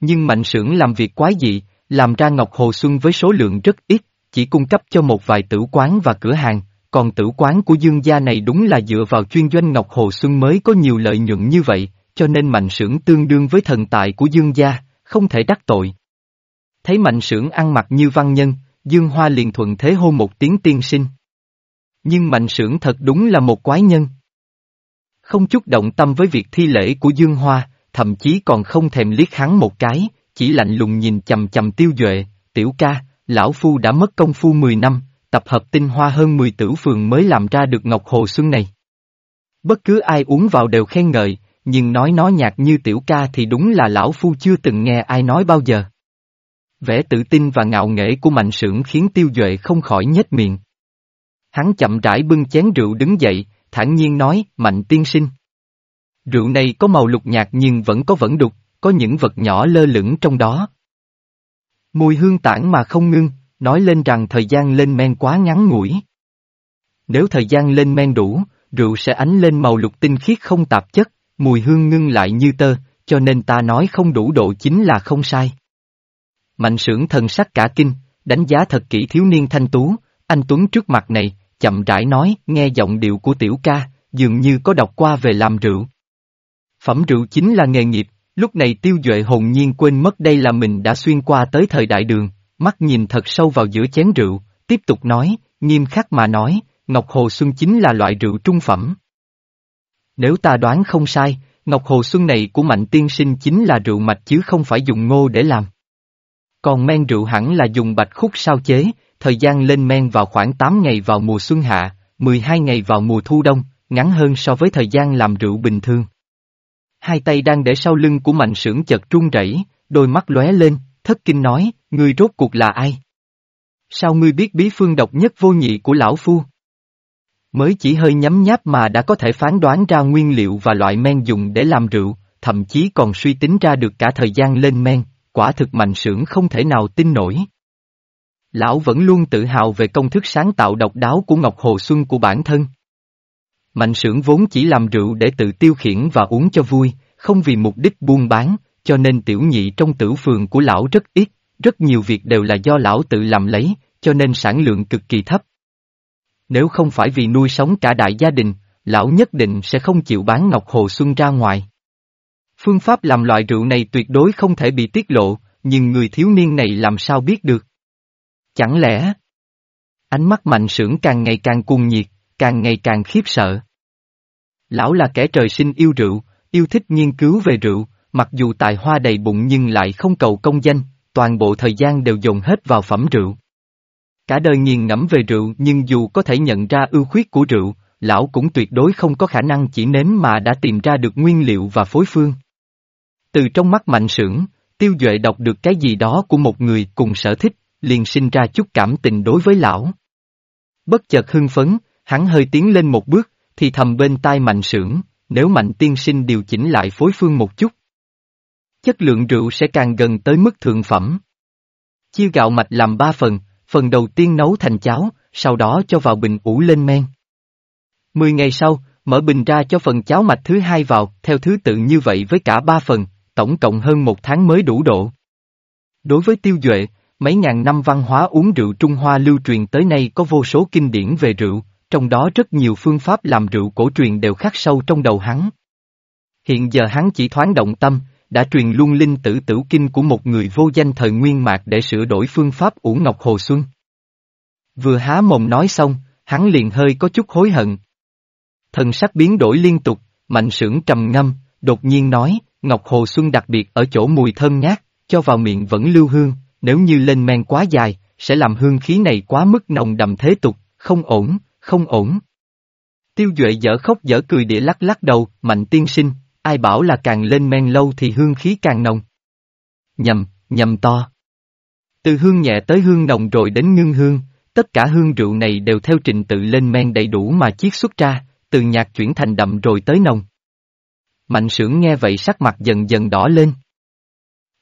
Nhưng Mạnh Sưởng làm việc quái dị, làm ra Ngọc Hồ Xuân với số lượng rất ít, chỉ cung cấp cho một vài tử quán và cửa hàng, còn tử quán của Dương gia này đúng là dựa vào chuyên doanh Ngọc Hồ Xuân mới có nhiều lợi nhuận như vậy, cho nên Mạnh Sưởng tương đương với thần tài của Dương gia, không thể đắc tội. Thấy mạnh sưởng ăn mặc như văn nhân, Dương Hoa liền thuận thế hô một tiếng tiên sinh. Nhưng mạnh sưởng thật đúng là một quái nhân. Không chút động tâm với việc thi lễ của Dương Hoa, thậm chí còn không thèm liếc hắn một cái, chỉ lạnh lùng nhìn chầm chầm tiêu duệ, tiểu ca, lão phu đã mất công phu 10 năm, tập hợp tinh hoa hơn 10 tử phường mới làm ra được Ngọc Hồ Xuân này. Bất cứ ai uống vào đều khen ngợi, nhưng nói nó nhạt như tiểu ca thì đúng là lão phu chưa từng nghe ai nói bao giờ. Vẻ tự tin và ngạo nghễ của mạnh sưởng khiến tiêu duệ không khỏi nhếch miệng. Hắn chậm rãi bưng chén rượu đứng dậy, thản nhiên nói, mạnh tiên sinh. Rượu này có màu lục nhạt nhưng vẫn có vẫn đục, có những vật nhỏ lơ lửng trong đó. Mùi hương tản mà không ngưng, nói lên rằng thời gian lên men quá ngắn ngủi. Nếu thời gian lên men đủ, rượu sẽ ánh lên màu lục tinh khiết không tạp chất, mùi hương ngưng lại như tơ, cho nên ta nói không đủ độ chính là không sai. Mạnh sưởng thần sắc cả kinh, đánh giá thật kỹ thiếu niên thanh tú, anh Tuấn trước mặt này, chậm rãi nói, nghe giọng điệu của tiểu ca, dường như có đọc qua về làm rượu. Phẩm rượu chính là nghề nghiệp, lúc này tiêu duệ hồn nhiên quên mất đây là mình đã xuyên qua tới thời đại đường, mắt nhìn thật sâu vào giữa chén rượu, tiếp tục nói, nghiêm khắc mà nói, Ngọc Hồ Xuân chính là loại rượu trung phẩm. Nếu ta đoán không sai, Ngọc Hồ Xuân này của Mạnh Tiên Sinh chính là rượu mạch chứ không phải dùng ngô để làm. Còn men rượu hẳn là dùng bạch khúc sao chế, thời gian lên men vào khoảng 8 ngày vào mùa xuân hạ, 12 ngày vào mùa thu đông, ngắn hơn so với thời gian làm rượu bình thường. Hai tay đang để sau lưng của mạnh sưởng chợt run rẩy, đôi mắt lóe lên, thất kinh nói, ngươi rốt cuộc là ai? Sao ngươi biết bí phương độc nhất vô nhị của lão phu? Mới chỉ hơi nhấm nháp mà đã có thể phán đoán ra nguyên liệu và loại men dùng để làm rượu, thậm chí còn suy tính ra được cả thời gian lên men, quả thực mạnh sưởng không thể nào tin nổi. Lão vẫn luôn tự hào về công thức sáng tạo độc đáo của Ngọc Hồ Xuân của bản thân. Mạnh sưởng vốn chỉ làm rượu để tự tiêu khiển và uống cho vui, không vì mục đích buôn bán, cho nên tiểu nhị trong tử phường của lão rất ít, rất nhiều việc đều là do lão tự làm lấy, cho nên sản lượng cực kỳ thấp. Nếu không phải vì nuôi sống cả đại gia đình, lão nhất định sẽ không chịu bán Ngọc Hồ Xuân ra ngoài. Phương pháp làm loại rượu này tuyệt đối không thể bị tiết lộ, nhưng người thiếu niên này làm sao biết được? Chẳng lẽ? Ánh mắt mạnh sưởng càng ngày càng cuồng nhiệt, càng ngày càng khiếp sợ. Lão là kẻ trời sinh yêu rượu, yêu thích nghiên cứu về rượu, mặc dù tài hoa đầy bụng nhưng lại không cầu công danh, toàn bộ thời gian đều dồn hết vào phẩm rượu. Cả đời nghiền ngẫm về rượu nhưng dù có thể nhận ra ưu khuyết của rượu, lão cũng tuyệt đối không có khả năng chỉ nếm mà đã tìm ra được nguyên liệu và phối phương. Từ trong mắt mạnh sưởng, tiêu duệ đọc được cái gì đó của một người cùng sở thích, liền sinh ra chút cảm tình đối với lão. Bất chợt hưng phấn, hắn hơi tiến lên một bước, thì thầm bên tai mạnh sưởng, nếu mạnh tiên sinh điều chỉnh lại phối phương một chút. Chất lượng rượu sẽ càng gần tới mức thượng phẩm. Chia gạo mạch làm ba phần, phần đầu tiên nấu thành cháo, sau đó cho vào bình ủ lên men. Mười ngày sau, mở bình ra cho phần cháo mạch thứ hai vào, theo thứ tự như vậy với cả ba phần, tổng cộng hơn một tháng mới đủ độ. Đối với tiêu duệ, mấy ngàn năm văn hóa uống rượu Trung Hoa lưu truyền tới nay có vô số kinh điển về rượu, trong đó rất nhiều phương pháp làm rượu cổ truyền đều khắc sâu trong đầu hắn. Hiện giờ hắn chỉ thoáng động tâm, đã truyền luôn linh tử tử kinh của một người vô danh thời nguyên mạc để sửa đổi phương pháp uổng ngọc hồ xuân. Vừa há mồm nói xong, hắn liền hơi có chút hối hận. Thần sắc biến đổi liên tục, mạnh sưởng trầm ngâm, đột nhiên nói, ngọc hồ xuân đặc biệt ở chỗ mùi thơm nhát, cho vào miệng vẫn lưu hương, nếu như lên men quá dài, sẽ làm hương khí này quá mức nồng đậm thế tục, không ổn, không ổn. Tiêu Duệ dở khóc dở cười địa lắc lắc đầu, mạnh tiên sinh, ai bảo là càng lên men lâu thì hương khí càng nồng. Nhầm, nhầm to. Từ hương nhẹ tới hương nồng rồi đến ngưng hương, tất cả hương rượu này đều theo trình tự lên men đầy đủ mà chiết xuất ra, từ nhạt chuyển thành đậm rồi tới nồng. Mạnh sưởng nghe vậy sắc mặt dần dần đỏ lên.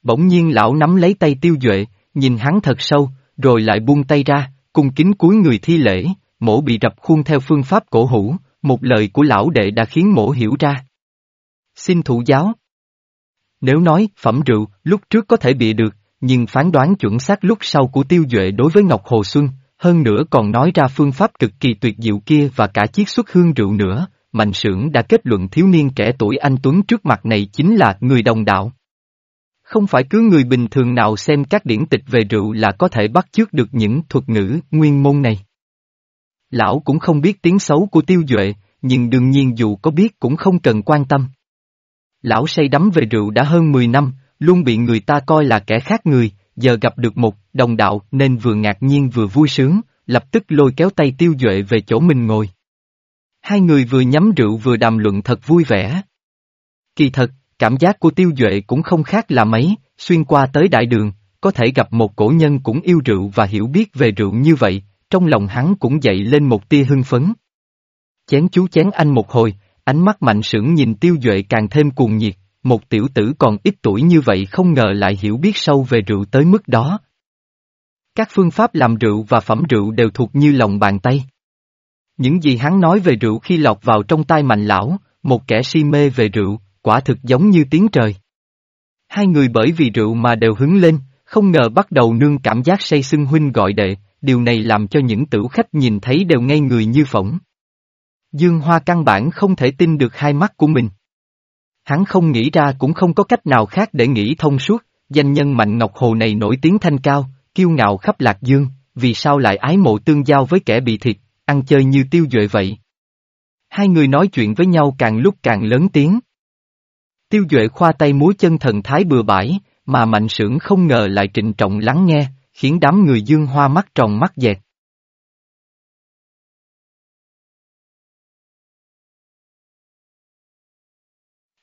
Bỗng nhiên lão nắm lấy tay tiêu duệ, nhìn hắn thật sâu, rồi lại buông tay ra, cung kính cúi người thi lễ, mổ bị rập khuôn theo phương pháp cổ hủ, một lời của lão đệ đã khiến mổ hiểu ra. Xin thủ giáo. Nếu nói, phẩm rượu, lúc trước có thể bị được, nhưng phán đoán chuẩn xác lúc sau của tiêu duệ đối với Ngọc Hồ Xuân, hơn nữa còn nói ra phương pháp cực kỳ tuyệt diệu kia và cả chiếc xuất hương rượu nữa, Mạnh Sưởng đã kết luận thiếu niên trẻ tuổi anh Tuấn trước mặt này chính là người đồng đạo. Không phải cứ người bình thường nào xem các điển tịch về rượu là có thể bắt chước được những thuật ngữ, nguyên môn này. Lão cũng không biết tiếng xấu của tiêu duệ, nhưng đương nhiên dù có biết cũng không cần quan tâm. Lão say đắm về rượu đã hơn 10 năm, luôn bị người ta coi là kẻ khác người, giờ gặp được một đồng đạo nên vừa ngạc nhiên vừa vui sướng, lập tức lôi kéo tay tiêu duệ về chỗ mình ngồi. Hai người vừa nhắm rượu vừa đàm luận thật vui vẻ. Kỳ thật, cảm giác của tiêu duệ cũng không khác là mấy, xuyên qua tới đại đường, có thể gặp một cổ nhân cũng yêu rượu và hiểu biết về rượu như vậy, trong lòng hắn cũng dậy lên một tia hưng phấn. Chén chú chén anh một hồi, ánh mắt mạnh sưởng nhìn tiêu duệ càng thêm cuồng nhiệt, một tiểu tử còn ít tuổi như vậy không ngờ lại hiểu biết sâu về rượu tới mức đó. Các phương pháp làm rượu và phẩm rượu đều thuộc như lòng bàn tay. Những gì hắn nói về rượu khi lọt vào trong tai mạnh lão, một kẻ si mê về rượu, quả thực giống như tiếng trời. Hai người bởi vì rượu mà đều hứng lên, không ngờ bắt đầu nương cảm giác say sưng huynh gọi đệ, điều này làm cho những tử khách nhìn thấy đều ngây người như phỏng. Dương Hoa căn bản không thể tin được hai mắt của mình. Hắn không nghĩ ra cũng không có cách nào khác để nghĩ thông suốt, danh nhân Mạnh Ngọc Hồ này nổi tiếng thanh cao, kiêu ngạo khắp Lạc Dương, vì sao lại ái mộ tương giao với kẻ bị thiệt, ăn chơi như tiêu duệ vậy. Hai người nói chuyện với nhau càng lúc càng lớn tiếng. Tiêu duệ khoa tay múa chân thần thái bừa bãi, mà mạnh sưởng không ngờ lại trịnh trọng lắng nghe, khiến đám người dương hoa mắt tròn mắt dẹt.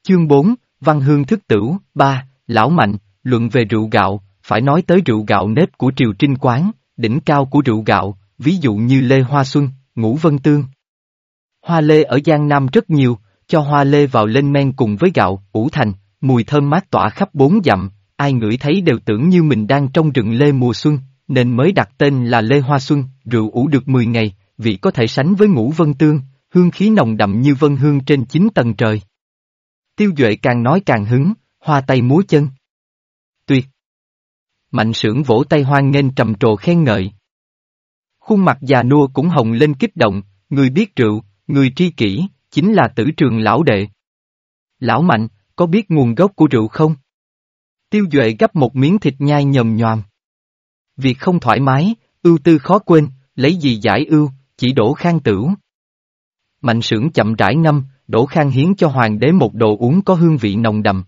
Chương 4, Văn Hương Thức Tửu, 3, Lão Mạnh, luận về rượu gạo, phải nói tới rượu gạo nếp của Triều Trinh Quán, đỉnh cao của rượu gạo, ví dụ như Lê Hoa Xuân, Ngũ Vân Tương. Hoa lê ở Giang Nam rất nhiều, cho hoa lê vào lên men cùng với gạo, ủ thành, mùi thơm mát tỏa khắp bốn dặm, ai ngửi thấy đều tưởng như mình đang trong rừng lê mùa xuân, nên mới đặt tên là Lê Hoa Xuân, rượu ủ được 10 ngày, vị có thể sánh với ngũ vân tương, hương khí nồng đậm như vân hương trên 9 tầng trời. Tiêu Duệ càng nói càng hứng, hoa tay múa chân. Tuyệt! Mạnh sưởng vỗ tay hoan nghênh trầm trồ khen ngợi. Khuôn mặt già nua cũng hồng lên kích động, người biết rượu, người tri kỷ, chính là tử trường lão đệ. Lão Mạnh, có biết nguồn gốc của rượu không? Tiêu Duệ gấp một miếng thịt nhai nhầm nhòm. Việc không thoải mái, ưu tư khó quên, lấy gì giải ưu, chỉ đổ khang tửu. Mạnh sưởng chậm rãi ngâm, đổ khang hiến cho hoàng đế một đồ uống có hương vị nồng đậm.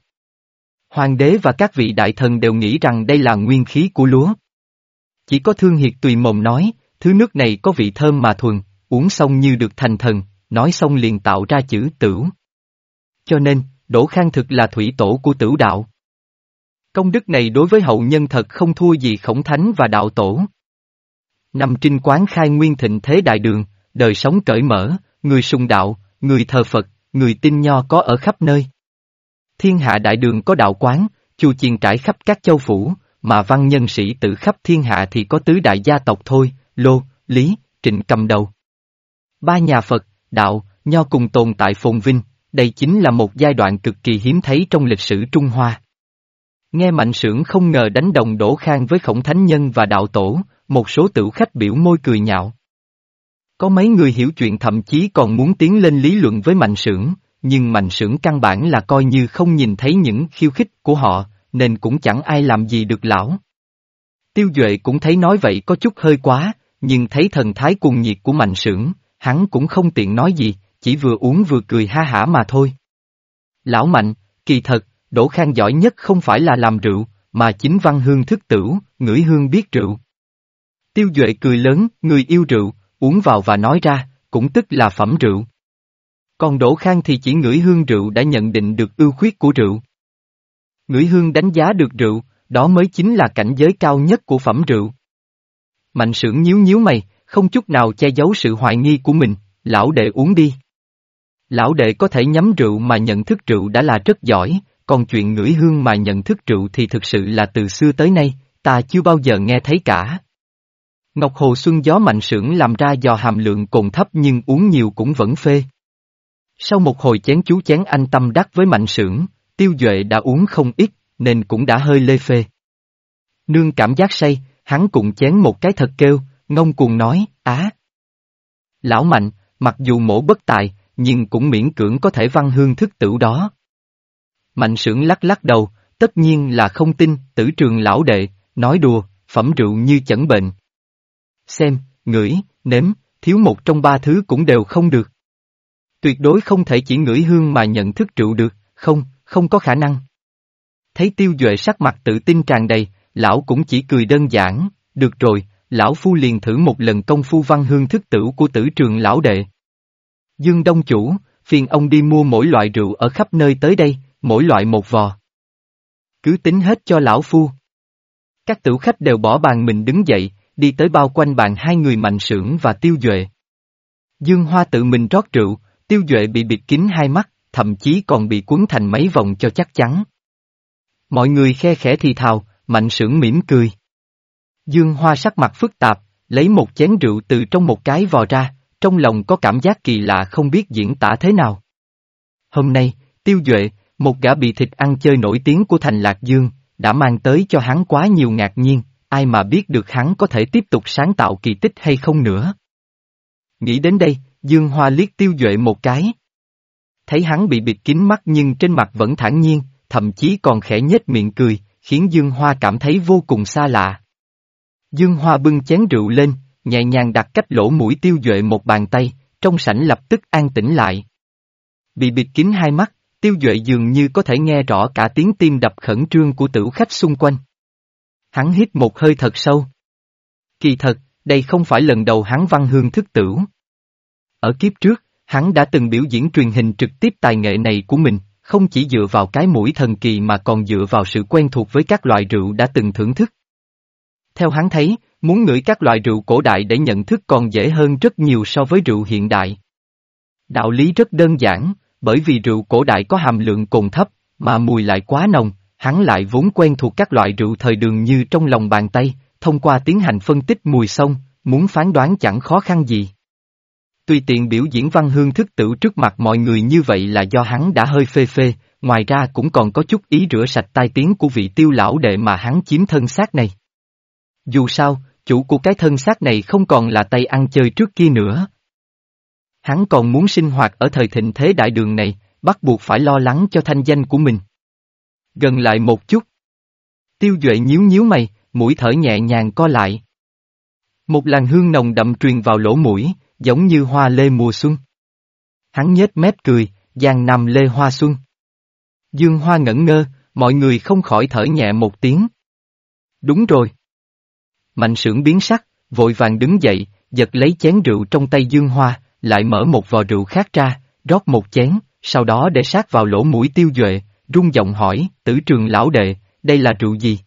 Hoàng đế và các vị đại thần đều nghĩ rằng đây là nguyên khí của lúa. Chỉ có thương hiệt tùy mồm nói, thứ nước này có vị thơm mà thuần, uống xong như được thành thần, nói xong liền tạo ra chữ tửu. Cho nên, đổ Khang thực là thủy tổ của tửu đạo. Công đức này đối với hậu nhân thật không thua gì khổng thánh và đạo tổ. Nằm trinh quán khai nguyên thịnh thế đại đường, đời sống cởi mở, người sùng đạo, người thờ Phật, người tin nho có ở khắp nơi. Thiên hạ đại đường có đạo quán, chùa chiền trải khắp các châu phủ, mà văn nhân sĩ tử khắp thiên hạ thì có tứ đại gia tộc thôi, Lô, Lý, Trịnh cầm đầu. Ba nhà Phật, đạo, nho cùng tồn tại phồn vinh, đây chính là một giai đoạn cực kỳ hiếm thấy trong lịch sử Trung Hoa. Nghe mạnh sưởng không ngờ đánh đồng đổ khang với khổng thánh nhân và đạo tổ, một số tửu khách biểu môi cười nhạo. Có mấy người hiểu chuyện thậm chí còn muốn tiến lên lý luận với mạnh sưởng, nhưng mạnh sưởng căn bản là coi như không nhìn thấy những khiêu khích của họ, nên cũng chẳng ai làm gì được lão. Tiêu Duệ cũng thấy nói vậy có chút hơi quá, nhưng thấy thần thái cuồng nhiệt của mạnh sưởng, hắn cũng không tiện nói gì, chỉ vừa uống vừa cười ha hả mà thôi. Lão Mạnh, kỳ thật, Đỗ Khang giỏi nhất không phải là làm rượu, mà chính văn hương thức tửu, ngửi hương biết rượu. Tiêu Duệ cười lớn, người yêu rượu, uống vào và nói ra, cũng tức là phẩm rượu. Còn Đỗ Khang thì chỉ ngửi hương rượu đã nhận định được ưu khuyết của rượu. Ngửi hương đánh giá được rượu, đó mới chính là cảnh giới cao nhất của phẩm rượu. Mạnh sưởng nhíu nhíu mày, không chút nào che giấu sự hoài nghi của mình, lão đệ uống đi. Lão đệ có thể nhắm rượu mà nhận thức rượu đã là rất giỏi, còn chuyện ngửi hương mà nhận thức rượu thì thực sự là từ xưa tới nay, ta chưa bao giờ nghe thấy cả. Ngọc Hồ Xuân gió mạnh sưởng làm ra do hàm lượng cồn thấp nhưng uống nhiều cũng vẫn phê. Sau một hồi chén chú chén anh tâm đắc với mạnh sưởng, tiêu duệ đã uống không ít, nên cũng đã hơi lê phê. Nương cảm giác say, hắn cùng chén một cái thật kêu, ngông cuồng nói, á. Lão mạnh, mặc dù mổ bất tài, nhưng cũng miễn cưỡng có thể văn hương thức tửu đó. Mạnh sưởng lắc lắc đầu, tất nhiên là không tin, tử trường lão đệ, nói đùa, phẩm rượu như chẩn bệnh. Xem, ngửi, nếm, thiếu một trong ba thứ cũng đều không được. Tuyệt đối không thể chỉ ngửi hương mà nhận thức rượu được, không, không có khả năng. Thấy tiêu duệ sắc mặt tự tin tràn đầy, lão cũng chỉ cười đơn giản, được rồi, lão phu liền thử một lần công phu văn hương thức tử của tử trường lão đệ. Dương Đông Chủ, phiền ông đi mua mỗi loại rượu ở khắp nơi tới đây, mỗi loại một vò. Cứ tính hết cho lão phu. Các tử khách đều bỏ bàn mình đứng dậy, đi tới bao quanh bàn hai người mạnh sưởng và tiêu duệ. Dương Hoa tự mình rót rượu, tiêu duệ bị bịt kín hai mắt, thậm chí còn bị cuốn thành mấy vòng cho chắc chắn. Mọi người khe khẽ thì thào, mạnh sưởng mỉm cười. Dương Hoa sắc mặt phức tạp, lấy một chén rượu từ trong một cái vò ra, trong lòng có cảm giác kỳ lạ không biết diễn tả thế nào. Hôm nay, Tiêu Duệ, một gã bị thịt ăn chơi nổi tiếng của thành Lạc Dương, đã mang tới cho hắn quá nhiều ngạc nhiên, ai mà biết được hắn có thể tiếp tục sáng tạo kỳ tích hay không nữa. Nghĩ đến đây, Dương Hoa liếc Tiêu Duệ một cái. Thấy hắn bị bịt kín mắt nhưng trên mặt vẫn thản nhiên, thậm chí còn khẽ nhếch miệng cười, khiến Dương Hoa cảm thấy vô cùng xa lạ. Dương Hoa bưng chén rượu lên, nhẹ nhàng đặt cách lỗ mũi tiêu duệ một bàn tay, trong sảnh lập tức an tĩnh lại. Bị bịt kín hai mắt, tiêu duệ dường như có thể nghe rõ cả tiếng tim đập khẩn trương của tử khách xung quanh. Hắn hít một hơi thật sâu. Kỳ thật, đây không phải lần đầu hắn văn hương thức tử. Ở kiếp trước, hắn đã từng biểu diễn truyền hình trực tiếp tài nghệ này của mình, không chỉ dựa vào cái mũi thần kỳ mà còn dựa vào sự quen thuộc với các loại rượu đã từng thưởng thức. Theo hắn thấy, muốn ngửi các loại rượu cổ đại để nhận thức còn dễ hơn rất nhiều so với rượu hiện đại. Đạo lý rất đơn giản, bởi vì rượu cổ đại có hàm lượng cồn thấp, mà mùi lại quá nồng, hắn lại vốn quen thuộc các loại rượu thời đường như trong lòng bàn tay, thông qua tiến hành phân tích mùi xong muốn phán đoán chẳng khó khăn gì. tuy tiện biểu diễn văn hương thức tử trước mặt mọi người như vậy là do hắn đã hơi phê phê, ngoài ra cũng còn có chút ý rửa sạch tai tiếng của vị tiêu lão đệ mà hắn chiếm thân xác này. Dù sao, chủ của cái thân xác này không còn là tay ăn chơi trước kia nữa. Hắn còn muốn sinh hoạt ở thời thịnh thế đại đường này, bắt buộc phải lo lắng cho thanh danh của mình. Gần lại một chút. Tiêu Duệ nhíu nhíu mày, mũi thở nhẹ nhàng co lại. Một làn hương nồng đậm truyền vào lỗ mũi, giống như hoa lê mùa xuân. Hắn nhếch mép cười, giang nằm lê hoa xuân. Dương hoa ngẩn ngơ, mọi người không khỏi thở nhẹ một tiếng. Đúng rồi. Mạnh sưởng biến sắc, vội vàng đứng dậy, giật lấy chén rượu trong tay Dương Hoa, lại mở một vò rượu khác ra, rót một chén, sau đó để sát vào lỗ mũi tiêu duệ, rung giọng hỏi, tử trường lão đệ, đây là rượu gì?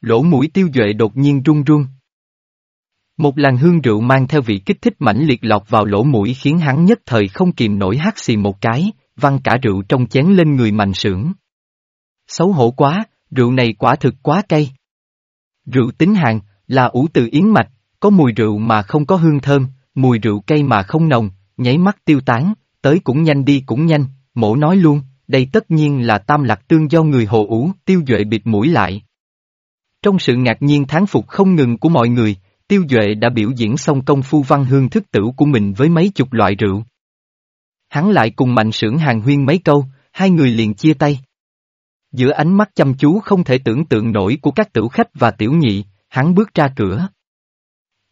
Lỗ mũi tiêu duệ đột nhiên run run. Một làn hương rượu mang theo vị kích thích mãnh liệt lọt vào lỗ mũi khiến hắn nhất thời không kìm nổi hát xì một cái, văng cả rượu trong chén lên người mạnh sưởng. Xấu hổ quá, rượu này quả thực quá cay. Rượu tính hàng, là ủ từ yến mạch, có mùi rượu mà không có hương thơm, mùi rượu cây mà không nồng, nháy mắt tiêu tán, tới cũng nhanh đi cũng nhanh, mổ nói luôn, đây tất nhiên là tam lạc tương do người hồ ủ, tiêu duệ bịt mũi lại. Trong sự ngạc nhiên thán phục không ngừng của mọi người, tiêu duệ đã biểu diễn xong công phu văn hương thức tử của mình với mấy chục loại rượu. Hắn lại cùng mạnh sưởng hàng huyên mấy câu, hai người liền chia tay. Giữa ánh mắt chăm chú không thể tưởng tượng nổi của các tử khách và tiểu nhị, hắn bước ra cửa.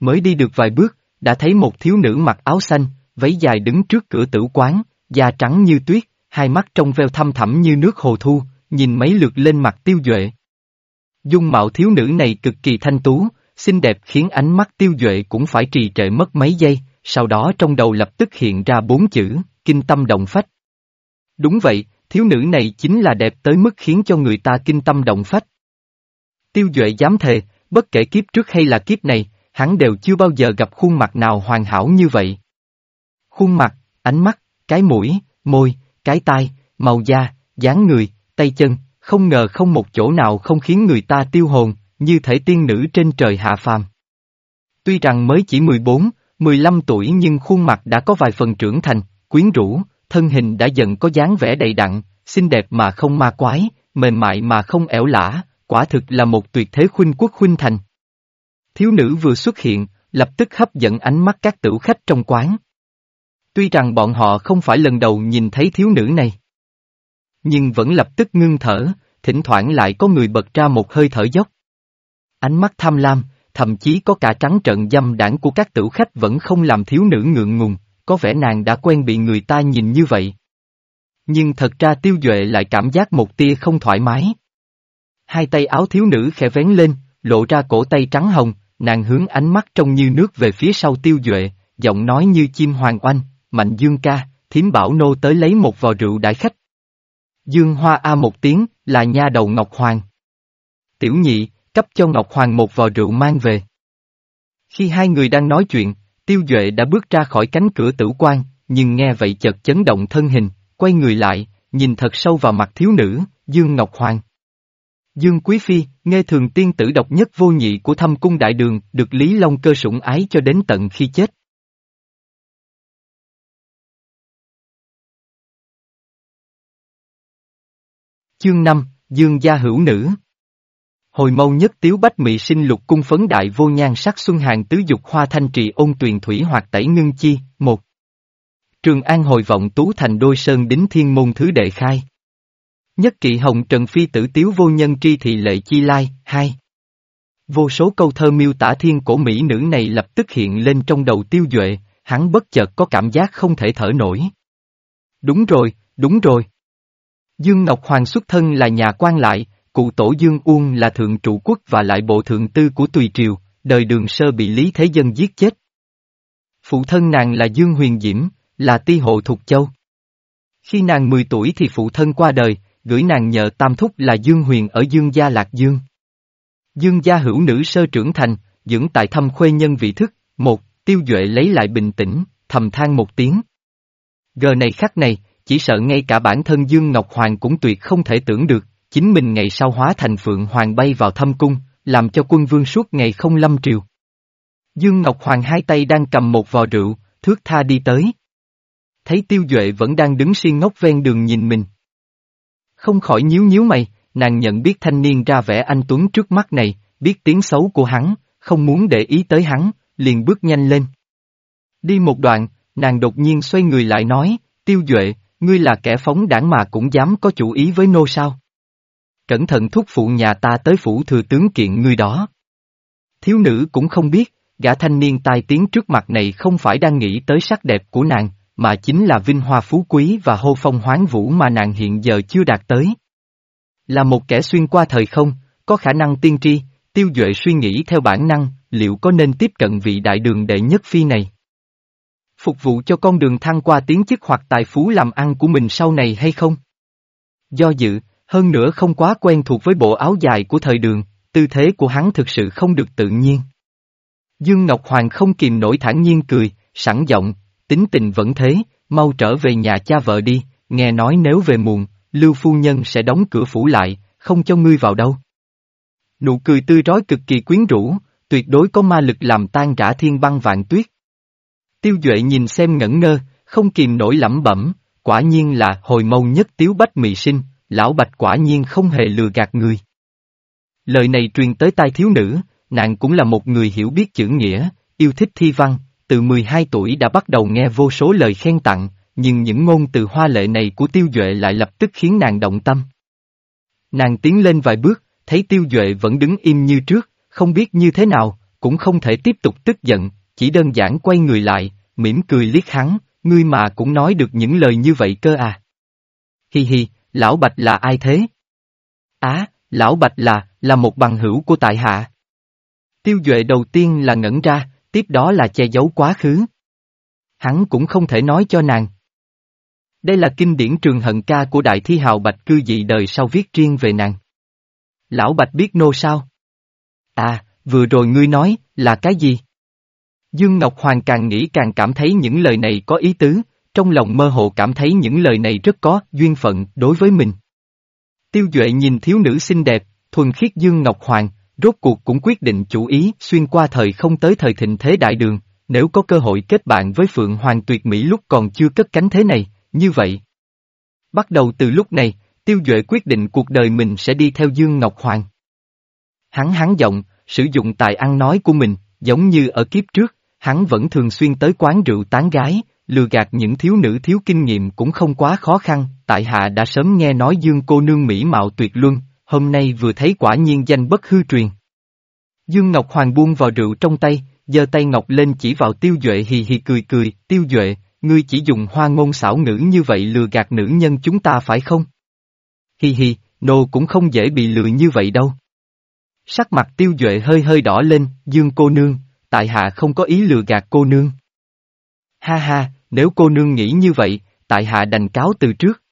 Mới đi được vài bước, đã thấy một thiếu nữ mặc áo xanh, váy dài đứng trước cửa tử quán, da trắng như tuyết, hai mắt trong veo thăm thẳm như nước hồ thu, nhìn mấy lượt lên mặt tiêu duệ. Dung mạo thiếu nữ này cực kỳ thanh tú, xinh đẹp khiến ánh mắt tiêu duệ cũng phải trì trệ mất mấy giây, sau đó trong đầu lập tức hiện ra bốn chữ, kinh tâm động phách. Đúng vậy, thiếu nữ này chính là đẹp tới mức khiến cho người ta kinh tâm động phách. Tiêu duệ dám thề, bất kể kiếp trước hay là kiếp này, hắn đều chưa bao giờ gặp khuôn mặt nào hoàn hảo như vậy. Khuôn mặt, ánh mắt, cái mũi, môi, cái tai, màu da, dáng người, tay chân, không ngờ không một chỗ nào không khiến người ta tiêu hồn, như thể tiên nữ trên trời hạ phàm. Tuy rằng mới chỉ 14, 15 tuổi nhưng khuôn mặt đã có vài phần trưởng thành, quyến rũ, thân hình đã dần có dáng vẻ đầy đặn, xinh đẹp mà không ma quái, mềm mại mà không ẻo lả, quả thực là một tuyệt thế khuynh quốc khuynh thành. Thiếu nữ vừa xuất hiện, lập tức hấp dẫn ánh mắt các tử khách trong quán. Tuy rằng bọn họ không phải lần đầu nhìn thấy thiếu nữ này. Nhưng vẫn lập tức ngưng thở, thỉnh thoảng lại có người bật ra một hơi thở dốc. Ánh mắt tham lam, thậm chí có cả trắng trợn dâm đảng của các tử khách vẫn không làm thiếu nữ ngượng ngùng, có vẻ nàng đã quen bị người ta nhìn như vậy. Nhưng thật ra tiêu duệ lại cảm giác một tia không thoải mái. Hai tay áo thiếu nữ khẽ vén lên, lộ ra cổ tay trắng hồng, nàng hướng ánh mắt trông như nước về phía sau tiêu duệ, giọng nói như chim hoàng oanh, mạnh dương ca, thím bảo nô tới lấy một vò rượu đại khách. Dương hoa a một tiếng, là nha đầu Ngọc Hoàng. Tiểu nhị, cấp cho Ngọc Hoàng một vò rượu mang về. Khi hai người đang nói chuyện, Tiêu Duệ đã bước ra khỏi cánh cửa tử quan, nhưng nghe vậy chợt chấn động thân hình, quay người lại, nhìn thật sâu vào mặt thiếu nữ, Dương Ngọc Hoàng. Dương Quý Phi, nghe thường tiên tử độc nhất vô nhị của thâm cung đại đường, được Lý Long cơ sủng ái cho đến tận khi chết. Chương 5, Dương gia hữu nữ Hồi mâu nhất tiếu bách mị sinh lục cung phấn đại vô nhan sắc xuân hàng tứ dục hoa thanh trì ôn tuyền thủy hoặc tẩy ngưng chi, một. Trường An hồi vọng tú thành đôi sơn đính thiên môn thứ đệ khai. Nhất kỵ hồng trần phi tử tiếu vô nhân tri thị lệ chi lai, hai. Vô số câu thơ miêu tả thiên cổ mỹ nữ này lập tức hiện lên trong đầu tiêu duệ, hắn bất chợt có cảm giác không thể thở nổi. Đúng rồi, đúng rồi. Dương Ngọc Hoàng xuất thân là nhà quan lại, cụ tổ Dương Uông là thượng trụ quốc và lại bộ thượng tư của Tùy Triều, đời đường sơ bị Lý Thế Dân giết chết. Phụ thân nàng là Dương Huyền Diễm, là ti hộ thuộc châu. Khi nàng 10 tuổi thì phụ thân qua đời, gửi nàng nhờ tam thúc là Dương Huyền ở Dương Gia Lạc Dương. Dương gia hữu nữ sơ trưởng thành, dưỡng tại thâm khuê nhân vị thức, một, tiêu duệ lấy lại bình tĩnh, thầm than một tiếng. Gờ này khắc này, chỉ sợ ngay cả bản thân Dương Ngọc Hoàng cũng tuyệt không thể tưởng được, chính mình ngày sau hóa thành Phượng Hoàng bay vào thâm cung, làm cho quân vương suốt ngày không lâm triều. Dương Ngọc Hoàng hai tay đang cầm một vò rượu, thước tha đi tới. Thấy Tiêu Duệ vẫn đang đứng xiên ngốc ven đường nhìn mình. Không khỏi nhíu nhíu mày, nàng nhận biết thanh niên ra vẻ anh Tuấn trước mắt này, biết tiếng xấu của hắn, không muốn để ý tới hắn, liền bước nhanh lên. Đi một đoạn, nàng đột nhiên xoay người lại nói, Tiêu Duệ, ngươi là kẻ phóng đảng mà cũng dám có chủ ý với nô sao. Cẩn thận thúc phụ nhà ta tới phủ thừa tướng kiện ngươi đó. Thiếu nữ cũng không biết, gã thanh niên tai tiếng trước mặt này không phải đang nghĩ tới sắc đẹp của nàng, mà chính là vinh hoa phú quý và hô phong hoáng vũ mà nàng hiện giờ chưa đạt tới. Là một kẻ xuyên qua thời không, có khả năng tiên tri, tiêu duệ suy nghĩ theo bản năng, liệu có nên tiếp cận vị đại đường đệ nhất phi này? Phục vụ cho con đường thăng qua tiến chức hoặc tài phú làm ăn của mình sau này hay không? Do dự, hơn nữa không quá quen thuộc với bộ áo dài của thời đường, tư thế của hắn thực sự không được tự nhiên. Dương Ngọc Hoàng không kìm nổi thản nhiên cười, sẵn giọng, tính tình vẫn thế, mau trở về nhà cha vợ đi, nghe nói nếu về muộn, Lưu Phu Nhân sẽ đóng cửa phủ lại, không cho ngươi vào đâu. Nụ cười tươi rói cực kỳ quyến rũ, tuyệt đối có ma lực làm tan rã thiên băng vạn tuyết. Tiêu Duệ nhìn xem ngẩn ngơ, không kìm nổi lẩm bẩm, quả nhiên là hồi mâu nhất tiếu bách mị sinh, lão bạch quả nhiên không hề lừa gạt người. Lời này truyền tới tai thiếu nữ, nàng cũng là một người hiểu biết chữ nghĩa, yêu thích thi văn, từ 12 tuổi đã bắt đầu nghe vô số lời khen tặng, nhưng những ngôn từ hoa lệ này của Tiêu Duệ lại lập tức khiến nàng động tâm. Nàng tiến lên vài bước, thấy Tiêu Duệ vẫn đứng im như trước, không biết như thế nào, cũng không thể tiếp tục tức giận, chỉ đơn giản quay người lại, mỉm cười liếc hắn, ngươi mà cũng nói được những lời như vậy cơ à. Hi hi, lão Bạch là ai thế? Á, lão Bạch là, là một bằng hữu của tại hạ. Tiêu Duệ đầu tiên là ngẩn ra, tiếp đó là che giấu quá khứ. Hắn cũng không thể nói cho nàng. Đây là kinh điển trường hận ca của đại thi hào Bạch cư dị đời sau viết riêng về nàng. Lão Bạch biết nô sao? À, vừa rồi ngươi nói, là cái gì? Dương Ngọc Hoàng càng nghĩ càng cảm thấy những lời này có ý tứ, trong lòng mơ hồ cảm thấy những lời này rất có duyên phận đối với mình. Tiêu Duệ nhìn thiếu nữ xinh đẹp, thuần khiết Dương Ngọc Hoàng, rốt cuộc cũng quyết định chủ ý xuyên qua thời không tới thời thịnh thế đại đường, nếu có cơ hội kết bạn với Phượng Hoàng tuyệt mỹ lúc còn chưa cất cánh thế này, như vậy. Bắt đầu từ lúc này, Tiêu Duệ quyết định cuộc đời mình sẽ đi theo Dương Ngọc Hoàng. Hắn hắn giọng, sử dụng tài ăn nói của mình, giống như ở kiếp trước, hắn vẫn thường xuyên tới quán rượu tán gái, lừa gạt những thiếu nữ thiếu kinh nghiệm cũng không quá khó khăn, tại hạ đã sớm nghe nói Dương cô nương mỹ mạo tuyệt luân, hôm nay vừa thấy quả nhiên danh bất hư truyền. Dương Ngọc Hoàng buông vào rượu trong tay, giơ tay Ngọc lên chỉ vào tiêu duệ hì hì cười cười, tiêu duệ, ngươi chỉ dùng hoa ngôn xảo ngữ như vậy lừa gạt nữ nhân chúng ta phải không? hì hì nô cũng không dễ bị lừa như vậy đâu. Sắc mặt tiêu duệ hơi hơi đỏ lên, dương cô nương, tại hạ không có ý lừa gạt cô nương. Ha ha, nếu cô nương nghĩ như vậy, tại hạ đành cáo từ trước.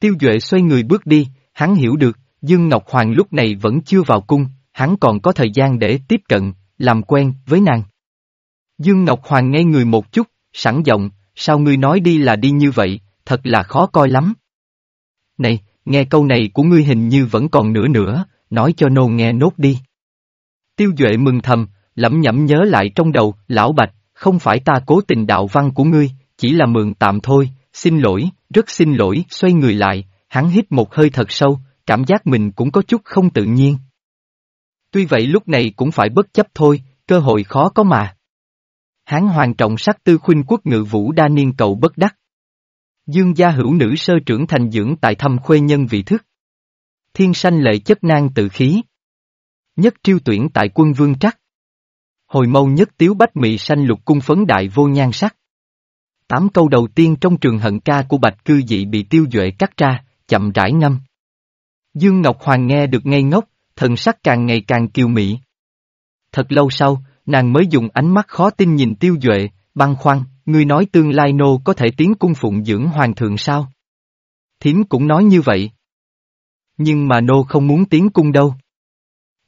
Tiêu duệ xoay người bước đi, hắn hiểu được, Dương Ngọc Hoàng lúc này vẫn chưa vào cung, hắn còn có thời gian để tiếp cận, làm quen với nàng. Dương Ngọc Hoàng nghe người một chút, sẵn giọng, sao ngươi nói đi là đi như vậy, thật là khó coi lắm. Này, nghe câu này của ngươi hình như vẫn còn nửa nữa, nói cho nô nghe nốt đi. Tiêu Duệ mừng thầm, lẩm nhẩm nhớ lại trong đầu, lão bạch, không phải ta cố tình đạo văn của ngươi, chỉ là mượn tạm thôi, xin lỗi, rất xin lỗi, xoay người lại, hắn hít một hơi thật sâu, cảm giác mình cũng có chút không tự nhiên. Tuy vậy lúc này cũng phải bất chấp thôi, cơ hội khó có mà. Hán hoàng trọng sắc tư khuynh quốc ngự vũ đa niên cầu bất đắc. Dương gia hữu nữ sơ trưởng thành dưỡng tại thâm khuê nhân vị thức. Thiên sanh lệ chất nang tự khí. Nhất triêu tuyển tại quân vương trắc. Hồi mâu nhất tiếu bách mị sanh lục cung phấn đại vô nhan sắc. Tám câu đầu tiên trong trường hận ca của bạch cư dị bị tiêu duệ cắt ra, chậm rãi ngâm. Dương Ngọc Hoàng nghe được ngây ngốc, thần sắc càng ngày càng kiều mị. Thật lâu sau, nàng mới dùng ánh mắt khó tin nhìn tiêu duệ, băng khoăn, ngươi nói tương lai nô có thể tiến cung phụng dưỡng hoàng thượng sao? Thiếm cũng nói như vậy. Nhưng mà nô không muốn tiến cung đâu.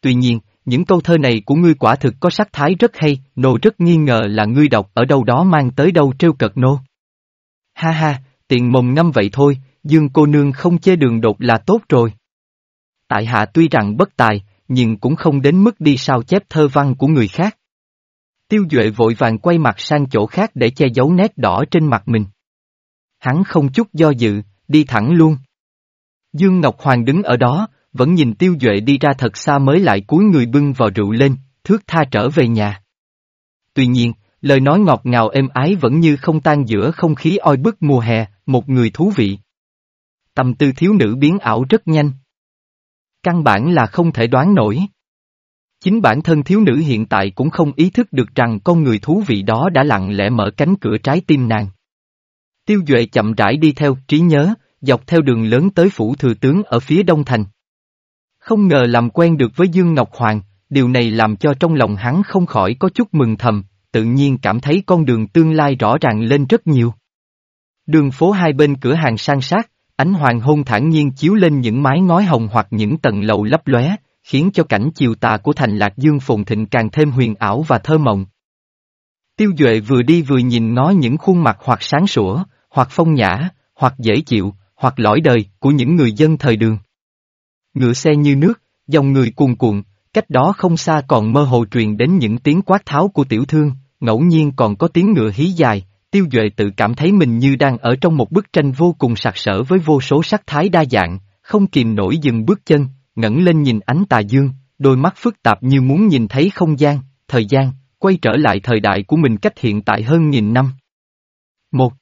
Tuy nhiên, những câu thơ này của ngươi quả thực có sắc thái rất hay, nô rất nghi ngờ là ngươi đọc ở đâu đó mang tới đâu trêu cợt nô. Ha ha, tiện mồm ngâm vậy thôi, dương cô nương không chê đường đột là tốt rồi. Tại hạ tuy rằng bất tài, nhưng cũng không đến mức đi sao chép thơ văn của người khác. Tiêu Duệ vội vàng quay mặt sang chỗ khác để che giấu nét đỏ trên mặt mình. Hắn không chút do dự, đi thẳng luôn. Dương Ngọc Hoàng đứng ở đó, vẫn nhìn Tiêu Duệ đi ra thật xa mới lại cúi người bưng vào rượu lên, thước tha trở về nhà. Tuy nhiên, lời nói ngọt ngào êm ái vẫn như không tan giữa không khí oi bức mùa hè, một người thú vị. Tâm tư thiếu nữ biến ảo rất nhanh. Căn bản là không thể đoán nổi. Chính bản thân thiếu nữ hiện tại cũng không ý thức được rằng con người thú vị đó đã lặng lẽ mở cánh cửa trái tim nàng. Tiêu Duệ chậm rãi đi theo trí nhớ, dọc theo đường lớn tới phủ thừa tướng ở phía đông thành. Không ngờ làm quen được với Dương Ngọc Hoàng, điều này làm cho trong lòng hắn không khỏi có chút mừng thầm, tự nhiên cảm thấy con đường tương lai rõ ràng lên rất nhiều. Đường phố hai bên cửa hàng sang sát, ánh hoàng hôn thản nhiên chiếu lên những mái ngói hồng hoặc những tầng lầu lấp lóe, khiến cho cảnh chiều tà của thành Lạc Dương phồn thịnh càng thêm huyền ảo và thơ mộng. Tiêu Duệ vừa đi vừa nhìn ngó những khuôn mặt hoặc sáng sủa, hoặc phong nhã, hoặc dễ chịu, hoặc lõi đời của những người dân thời đường. Ngựa xe như nước, dòng người cuồn cuộn, cách đó không xa còn mơ hồ truyền đến những tiếng quát tháo của tiểu thương, ngẫu nhiên còn có tiếng ngựa hí dài, tiêu duệ tự cảm thấy mình như đang ở trong một bức tranh vô cùng sặc sỡ với vô số sắc thái đa dạng, không kìm nổi dừng bước chân, ngẩng lên nhìn ánh tà dương, đôi mắt phức tạp như muốn nhìn thấy không gian, thời gian, quay trở lại thời đại của mình cách hiện tại hơn nghìn năm. Một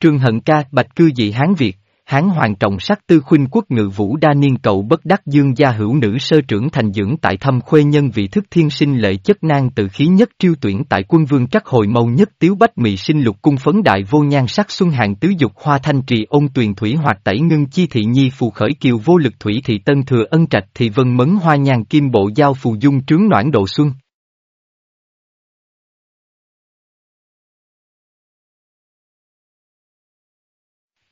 Trường Hận Ca Bạch Cư Dị Hán Việt Hán hoàng trọng sắc tư khuynh quốc ngự vũ đa niên cậu bất đắc dương gia hữu nữ sơ trưởng thành dưỡng tại thâm khuê nhân vị thức thiên sinh lệ chất nang tự khí nhất triêu tuyển tại quân vương trắc hồi mâu nhất tiếu bách mị sinh lục cung phấn đại vô nhan sắc xuân hàng tứ dục hoa thanh trì ôn tuyền thủy hoạt tẩy ngưng chi thị nhi phù khởi kiều vô lực thủy thị tân thừa ân trạch thị vân mấn hoa nhàn kim bộ giao phù dung trướng noãn độ xuân.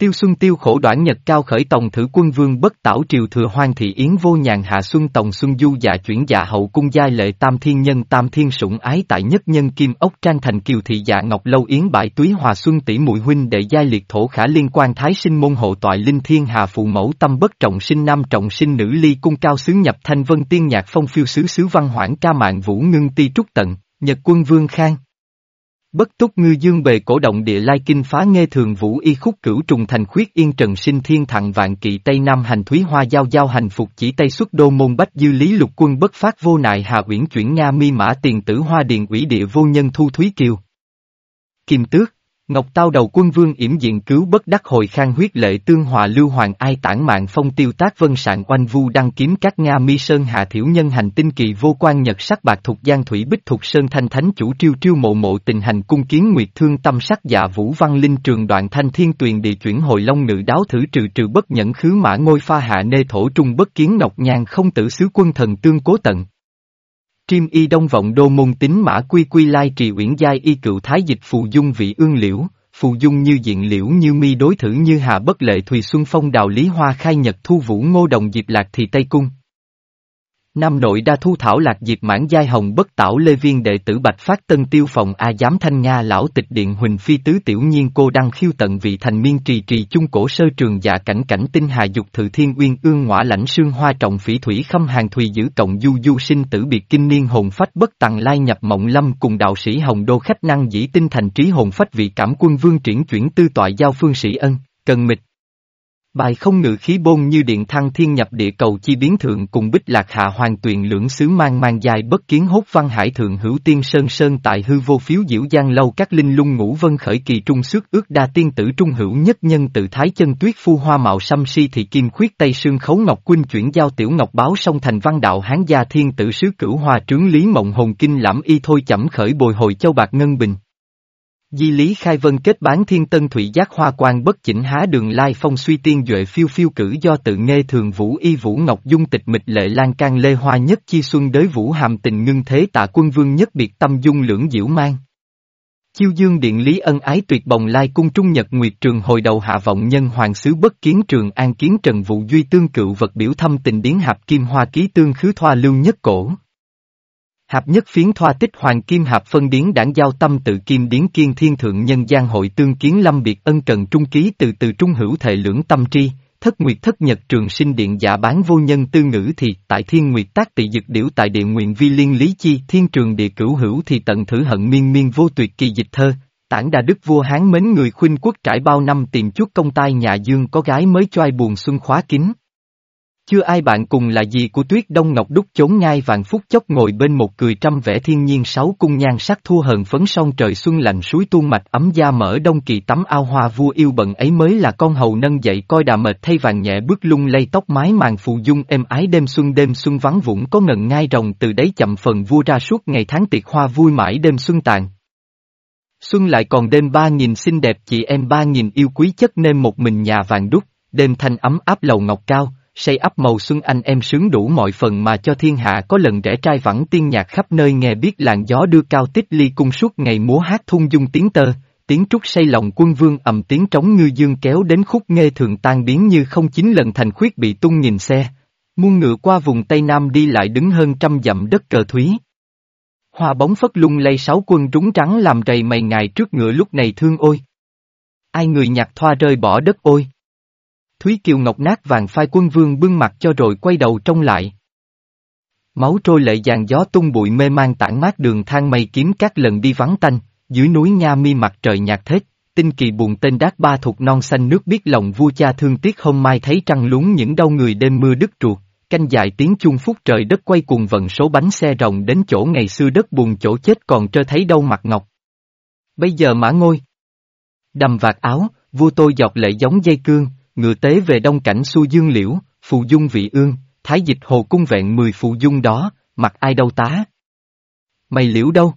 Tiêu Xuân Tiêu khổ đoạn nhật cao khởi tòng thử quân vương bất tảo triều thừa hoang thị yến vô nhàn hạ xuân tòng xuân du dạ chuyển dạ hậu cung giai lệ tam thiên nhân tam thiên sủng ái tại nhất nhân kim ốc trang thành kiều thị dạ ngọc lâu yến bại túy hòa xuân tỷ muội huynh đệ giai liệt thổ khả liên quan thái sinh môn hộ toại linh thiên hà phụ mẫu tâm bất trọng sinh nam trọng sinh nữ ly cung cao xứ nhập thanh vân tiên nhạc phong phiêu sứ sứ văn hoảng ca mạng vũ ngưng ti trúc tận, nhật quân vương khang. Bất túc ngư dương bề cổ động địa lai kinh phá nghe thường vũ y khúc cửu trùng thành khuyết yên trần sinh thiên thặng vạn kỵ tây nam hành thúy hoa giao giao hành phục chỉ tây xuất đô môn bách dư lý lục quân bất phát vô nại hà uyển chuyển nga mi mã tiền tử hoa điền ủy địa vô nhân thu thúy kiều. Kim tước, Ngọc Tao đầu quân vương yểm diện cứu bất đắc hồi khang huyết lệ tương hòa lưu hoàng ai tản mạng phong tiêu tác vân sạn oanh vu đăng kiếm các Nga mi sơn hạ thiểu nhân hành tinh kỳ vô quan nhật sắc bạc thuộc giang thủy bích thuộc sơn thanh thánh chủ triêu triêu mộ mộ tình hành cung kiến nguyệt thương tâm sắc dạ vũ văn linh trường đoạn thanh thiên tuyền địa chuyển hồi long ngự đáo thử trừ trừ bất nhẫn khứ mã ngôi pha hạ nê thổ trung bất kiến ngọc nhàn không tử sứ quân thần tương cố tận. Triêm y đông vọng đô môn tính mã quy quy lai trì uyển giai y cựu thái dịch phù dung vị ương liễu, phù dung như diện liễu như mi đối thử như hà bất lệ thùy xuân phong đào lý hoa khai nhật thu vũ ngô đồng diệp lạc thì tây cung. Nam nội đa thu thảo lạc diệp mãn giai hồng bất tảo lê viên đệ tử bạch phát tân tiêu phòng A giám thanh Nga lão tịch điện huỳnh phi tứ tiểu nhiên cô đăng khiêu tận vị thành miên trì trì chung cổ sơ trường dạ cảnh cảnh tinh hà dục thự thiên uyên ương ngõa lãnh sương hoa trọng phỉ thủy khâm hàng thùy giữ cộng du du sinh tử biệt kinh niên hồn phách bất tặng lai nhập mộng lâm cùng đạo sĩ hồng đô khách năng dĩ tinh thành trí hồn phách vị cảm quân vương triển chuyển tư tọa giao phương sĩ ân, cần mịch. Bài không ngự khí bôn như điện thăng thiên nhập địa cầu chi biến thượng cùng bích lạc hạ hoàng tuyền lưỡng xứ mang mang dài bất kiến hốt văn hải thượng hữu tiên sơn sơn tại hư vô phiếu diễu giang lâu các linh lung ngũ vân khởi kỳ trung xước ước đa tiên tử trung hữu nhất nhân tự thái chân tuyết phu hoa mạo xăm si thị kim khuyết tây sương khấu ngọc quynh chuyển giao tiểu ngọc báo song thành văn đạo hán gia thiên tử sứ cửu hòa trướng lý mộng hồn kinh lãm y thôi chẩm khởi bồi hồi châu bạc ngân bình. Di Lý Khai Vân kết bán thiên tân thủy giác hoa quan bất chỉnh há đường lai phong suy tiên duệ phiêu phiêu cử do tự nghe thường vũ y vũ ngọc dung tịch mịch lệ lan can lê hoa nhất chi xuân đới vũ hàm tình ngưng thế tạ quân vương nhất biệt tâm dung lưỡng diễu mang. Chiêu dương điện lý ân ái tuyệt bồng lai cung trung nhật nguyệt trường hồi đầu hạ vọng nhân hoàng sứ bất kiến trường an kiến trần vụ duy tương cựu vật biểu thâm tình điến hạp kim hoa ký tương khứ thoa lưu nhất cổ. Hạp nhất phiến thoa tích hoàng kim hạp phân điến đảng giao tâm tự kim điến kiên thiên thượng nhân gian hội tương kiến lâm biệt ân cần trung ký từ từ trung hữu thệ lưỡng tâm tri, thất nguyệt thất nhật trường sinh điện giả bán vô nhân tư ngữ thì tại thiên nguyệt tác tị dực điểu tại địa nguyện vi liên lý chi thiên trường địa cửu hữu thì tận thử hận miên miên vô tuyệt kỳ dịch thơ. Tản đà đức vua Hán mến người khuynh quốc trải bao năm tìm chút công tai nhà dương có gái mới choai buồn xuân khóa kín. Chưa ai bạn cùng là gì của tuyết đông ngọc đúc chốn ngai vàng phúc chốc ngồi bên một cười trăm vẻ thiên nhiên sáu cung nhan sắc thua hờn phấn son trời xuân lạnh suối tuôn mạch ấm da mở đông kỳ tắm ao hoa vua yêu bận ấy mới là con hầu nâng dậy coi đà mệt thay vàng nhẹ bước lung lay tóc mái màn phù dung êm ái đêm xuân đêm xuân vắng vũng có ngần ngai rồng từ đấy chậm phần vua ra suốt ngày tháng tiệc hoa vui mãi đêm xuân tàn. Xuân lại còn đêm ba nghìn xinh đẹp chị em ba nghìn yêu quý chất nên một mình nhà vàng đúc, đêm thanh ấm áp lầu ngọc cao, say ấp màu xuân anh em sướng đủ mọi phần mà cho thiên hạ có lần rẽ trai vẳng tiên nhạc khắp nơi nghe biết làn gió đưa cao tích ly cung suốt ngày múa hát thung dung tiếng tơ, tiếng trúc say lòng quân vương ầm tiếng trống ngư dương kéo đến khúc nghe thường tan biến như không chín lần thành khuyết bị tung nghìn xe. Muôn ngựa qua vùng Tây Nam đi lại đứng hơn trăm dặm đất cờ thúy. Hoa bóng phất lung lay sáu quân trúng trắng làm rầy mày ngài trước ngựa lúc này thương ôi. Ai người nhạc thoa rơi bỏ đất ôi. Thúy Kiều Ngọc nát vàng phai quân vương bưng mặt cho rồi quay đầu trông lại. Máu trôi lệ dàn gió tung bụi mê mang tản mát đường thang mây kiếm các lần đi vắng tanh, dưới núi Nha mi mặt trời nhạt thết, tinh kỳ buồn tên đát ba thuộc non xanh nước biết lòng vua cha thương tiếc hôm mai thấy trăng lún những đau người đêm mưa đứt ruột, canh dài tiếng chuông phút trời đất quay cuồng vận số bánh xe rồng đến chỗ ngày xưa đất buồn chỗ chết còn trơ thấy đâu mặt ngọc. Bây giờ mã ngôi. Đầm vạt áo, vua tôi dọc lệ giống dây cương, ngựa tế về đông cảnh xu dương liễu, phù dung vị ương, thái dịch hồ cung vẹn mười phù dung đó, mặt ai đâu tá. Mày liễu đâu?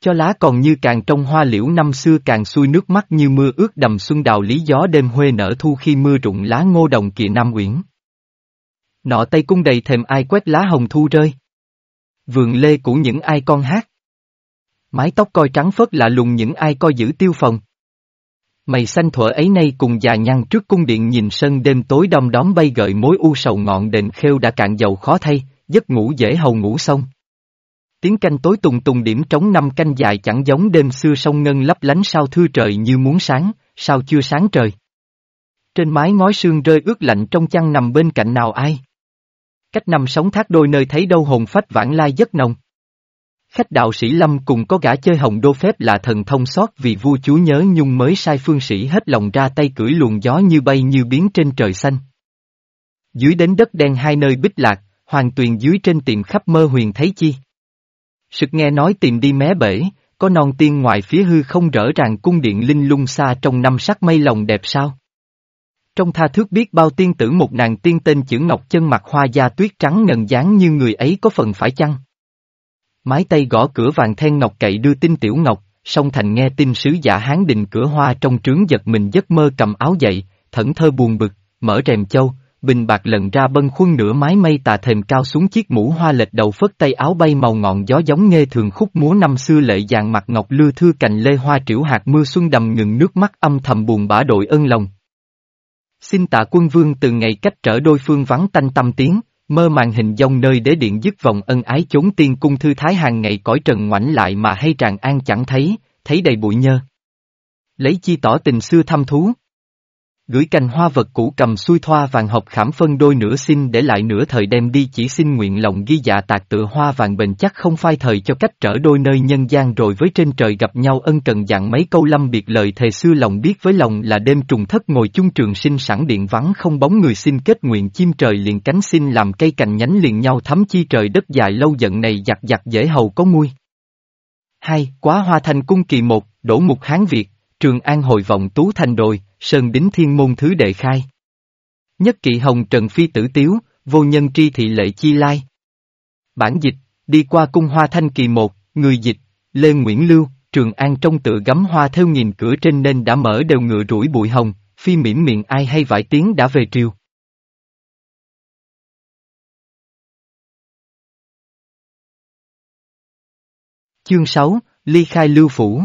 Cho lá còn như càng trong hoa liễu năm xưa càng xuôi nước mắt như mưa ướt đầm xuân đào lý gió đêm huê nở thu khi mưa rụng lá ngô đồng kìa Nam Uyển. Nọ tây cung đầy thềm ai quét lá hồng thu rơi. Vườn lê của những ai con hát. Mái tóc coi trắng phớt lạ lùng những ai coi giữ tiêu phòng. Mày xanh thuở ấy nay cùng già nhăn trước cung điện nhìn sân đêm tối đom đóm bay gợi mối u sầu ngọn đền khêu đã cạn dầu khó thay, giấc ngủ dễ hầu ngủ xong. Tiếng canh tối tùng tùng điểm trống năm canh dài chẳng giống đêm xưa sông ngân lấp lánh sao thưa trời như muốn sáng, sao chưa sáng trời. Trên mái ngói sương rơi ướt lạnh trong chăn nằm bên cạnh nào ai. Cách nằm sống thác đôi nơi thấy đâu hồn phách vãng lai giấc nồng. Khách đạo sĩ Lâm cùng có gã chơi hồng đô phép là thần thông sót vì vua chúa nhớ nhung mới sai phương sĩ hết lòng ra tay cưỡi luồng gió như bay như biến trên trời xanh. Dưới đến đất đen hai nơi bích lạc, hoàng tuyền dưới trên tìm khắp mơ huyền thấy chi. Sực nghe nói tìm đi mé bể, có non tiên ngoài phía hư không rỡ ràng cung điện linh lung xa trong năm sắc mây lồng đẹp sao? Trong tha thước biết bao tiên tử một nàng tiên tên chữ ngọc chân mặt hoa da tuyết trắng ngần dáng như người ấy có phần phải chăng? Mái tay gõ cửa vàng then ngọc cậy đưa tin tiểu ngọc, song thành nghe tin sứ giả hán đình cửa hoa trong trướng giật mình giấc mơ cầm áo dậy, thẫn thơ buồn bực, mở rèm châu, bình bạc lần ra bân khuôn nửa mái mây tà thềm cao xuống chiếc mũ hoa lệch đầu phất tay áo bay màu ngọn gió giống nghe thường khúc múa năm xưa lệ dàn mặt ngọc lưa thưa cành lê hoa triểu hạt mưa xuân đầm ngừng nước mắt âm thầm buồn bã đội ân lòng. Xin tạ quân vương từ ngày cách trở đôi phương vắng tanh tâm tiếng, mơ màng hình dông nơi đế điện dứt vòng ân ái chốn tiên cung thư thái hàng ngày cõi trần ngoảnh lại mà hay tràn an chẳng thấy, thấy đầy bụi nhơ. Lấy chi tỏ tình xưa thăm thú. Gửi cành hoa vật cũ cầm xuôi thoa vàng học khảm phân đôi nửa xin để lại nửa thời đem đi chỉ xin nguyện lòng ghi dạ tạc tựa hoa vàng bền chắc không phai thời cho cách trở đôi nơi nhân gian rồi với trên trời gặp nhau ân cần dặn mấy câu lâm biệt lời thề xưa lòng biết với lòng là đêm trùng thất ngồi chung trường sinh sẵn điện vắng không bóng người xin kết nguyện chim trời liền cánh xin làm cây cành nhánh liền nhau thắm chi trời đất dài lâu giận này giặt giặt dễ hầu có nguôi. Hai Quá hoa thành cung kỳ một, đổ mục Hán Việt, Trường An hồi vọng tú thành đồi, Sơn Đính Thiên Môn Thứ Đệ Khai. Nhất kỵ hồng trần phi tử tiếu, vô nhân tri thị lệ chi lai. Bản dịch, đi qua cung hoa thanh kỳ một, người dịch, Lê Nguyễn Lưu, Trường An trong tự gắm hoa theo nghìn cửa trên nên đã mở đều ngựa rủi bụi hồng, phi mỉm miệng ai hay vải tiếng đã về triều. Chương 6, Ly khai lưu phủ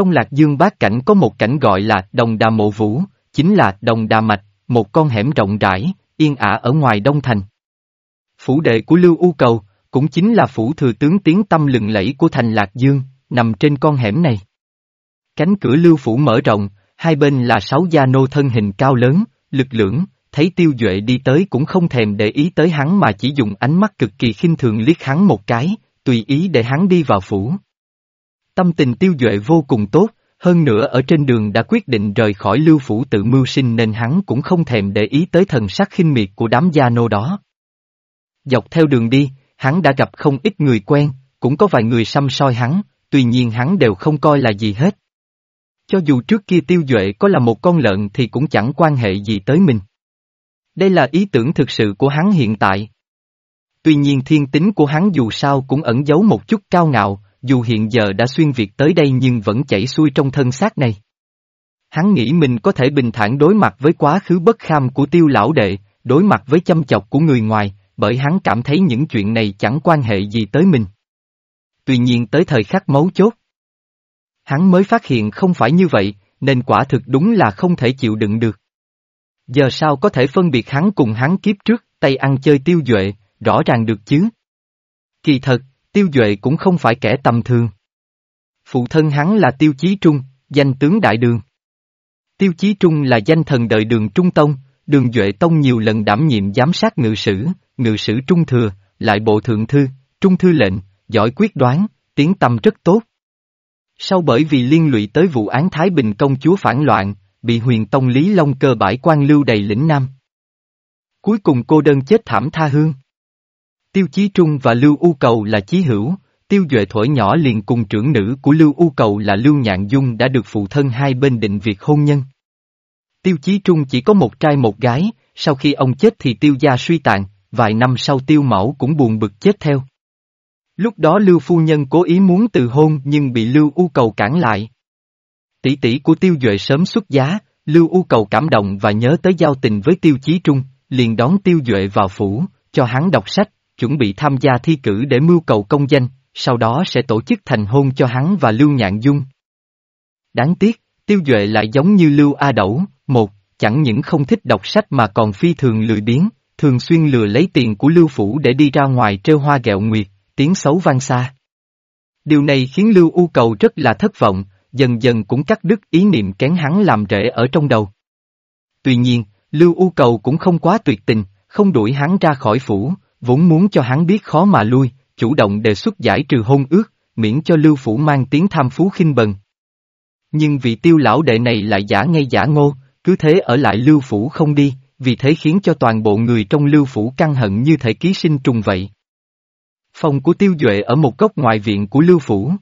trong lạc dương bát cảnh có một cảnh gọi là đồng đà mộ vũ, chính là đồng đà mạch, một con hẻm rộng rãi, yên ả ở ngoài đông thành. Phủ đệ của Lưu U Cầu, cũng chính là phủ thừa tướng tiếng tâm lừng lẫy của thành Lạc Dương, nằm trên con hẻm này. Cánh cửa lưu phủ mở rộng, hai bên là sáu gia nô thân hình cao lớn, lực lưỡng, thấy tiêu duệ đi tới cũng không thèm để ý tới hắn mà chỉ dùng ánh mắt cực kỳ khinh thường liếc hắn một cái, tùy ý để hắn đi vào phủ. Tâm tình tiêu duệ vô cùng tốt, hơn nữa ở trên đường đã quyết định rời khỏi lưu phủ tự mưu sinh nên hắn cũng không thèm để ý tới thần sắc khinh miệt của đám gia nô đó. Dọc theo đường đi, hắn đã gặp không ít người quen, cũng có vài người xăm soi hắn, tuy nhiên hắn đều không coi là gì hết. Cho dù trước kia tiêu duệ có là một con lợn thì cũng chẳng quan hệ gì tới mình. Đây là ý tưởng thực sự của hắn hiện tại. Tuy nhiên thiên tính của hắn dù sao cũng ẩn giấu một chút cao ngạo, dù hiện giờ đã xuyên Việt tới đây nhưng vẫn chảy xuôi trong thân xác này. Hắn nghĩ mình có thể bình thản đối mặt với quá khứ bất kham của tiêu lão đệ, đối mặt với chăm chọc của người ngoài, bởi hắn cảm thấy những chuyện này chẳng quan hệ gì tới mình. Tuy nhiên tới thời khắc mấu chốt, hắn mới phát hiện không phải như vậy, nên quả thực đúng là không thể chịu đựng được. Giờ sao có thể phân biệt hắn cùng hắn kiếp trước, tay ăn chơi tiêu duệ, rõ ràng được chứ? Kỳ thật, Tiêu Duệ cũng không phải kẻ tầm thường. Phụ thân hắn là Tiêu Chí Trung, danh tướng đại đường. Tiêu Chí Trung là danh thần đời đường Trung Tông, đường Duệ Tông nhiều lần đảm nhiệm giám sát ngự sử, ngự sử Trung Thừa, lại bộ thượng thư, Trung Thư lệnh, giỏi quyết đoán, tiếng tâm rất tốt. Sau bởi vì liên lụy tới vụ án Thái Bình công chúa phản loạn, bị huyền tông Lý Long cơ bãi quan lưu đầy lĩnh Nam. Cuối cùng cô đơn chết thảm tha hương. Tiêu Chí Trung và Lưu U Cầu là chí hữu, Tiêu Duệ thổi nhỏ liền cùng trưởng nữ của Lưu U Cầu là Lưu Nhạn Dung đã được phụ thân hai bên định việc hôn nhân. Tiêu Chí Trung chỉ có một trai một gái, sau khi ông chết thì Tiêu gia suy tàn, vài năm sau Tiêu Mẫu cũng buồn bực chết theo. Lúc đó Lưu Phu Nhân cố ý muốn từ hôn nhưng bị Lưu U Cầu cản lại. Tỷ tỷ của Tiêu Duệ sớm xuất giá, Lưu U Cầu cảm động và nhớ tới giao tình với Tiêu Chí Trung, liền đón Tiêu Duệ vào phủ, cho hắn đọc sách, chuẩn bị tham gia thi cử để mưu cầu công danh, sau đó sẽ tổ chức thành hôn cho hắn và Lưu Nhạn Dung. Đáng tiếc, Tiêu Duệ lại giống như Lưu A Đẩu, một, chẳng những không thích đọc sách mà còn phi thường lười biếng, thường xuyên lừa lấy tiền của Lưu Phủ để đi ra ngoài trêu hoa gẹo nguyệt, tiếng xấu vang xa. Điều này khiến Lưu U Cầu rất là thất vọng, dần dần cũng cắt đứt ý niệm kén hắn làm rễ ở trong đầu. Tuy nhiên, Lưu U Cầu cũng không quá tuyệt tình, không đuổi hắn ra khỏi phủ, vốn muốn cho hắn biết khó mà lui, chủ động đề xuất giải trừ hôn ước, miễn cho Lưu Phủ mang tiếng tham phú khinh bần. Nhưng vị tiêu lão đệ này lại giả ngay giả ngô, cứ thế ở lại Lưu Phủ không đi, vì thế khiến cho toàn bộ người trong Lưu Phủ căng hận như thể ký sinh trùng vậy. Phòng của tiêu duệ ở một góc ngoài viện của Lưu Phủ.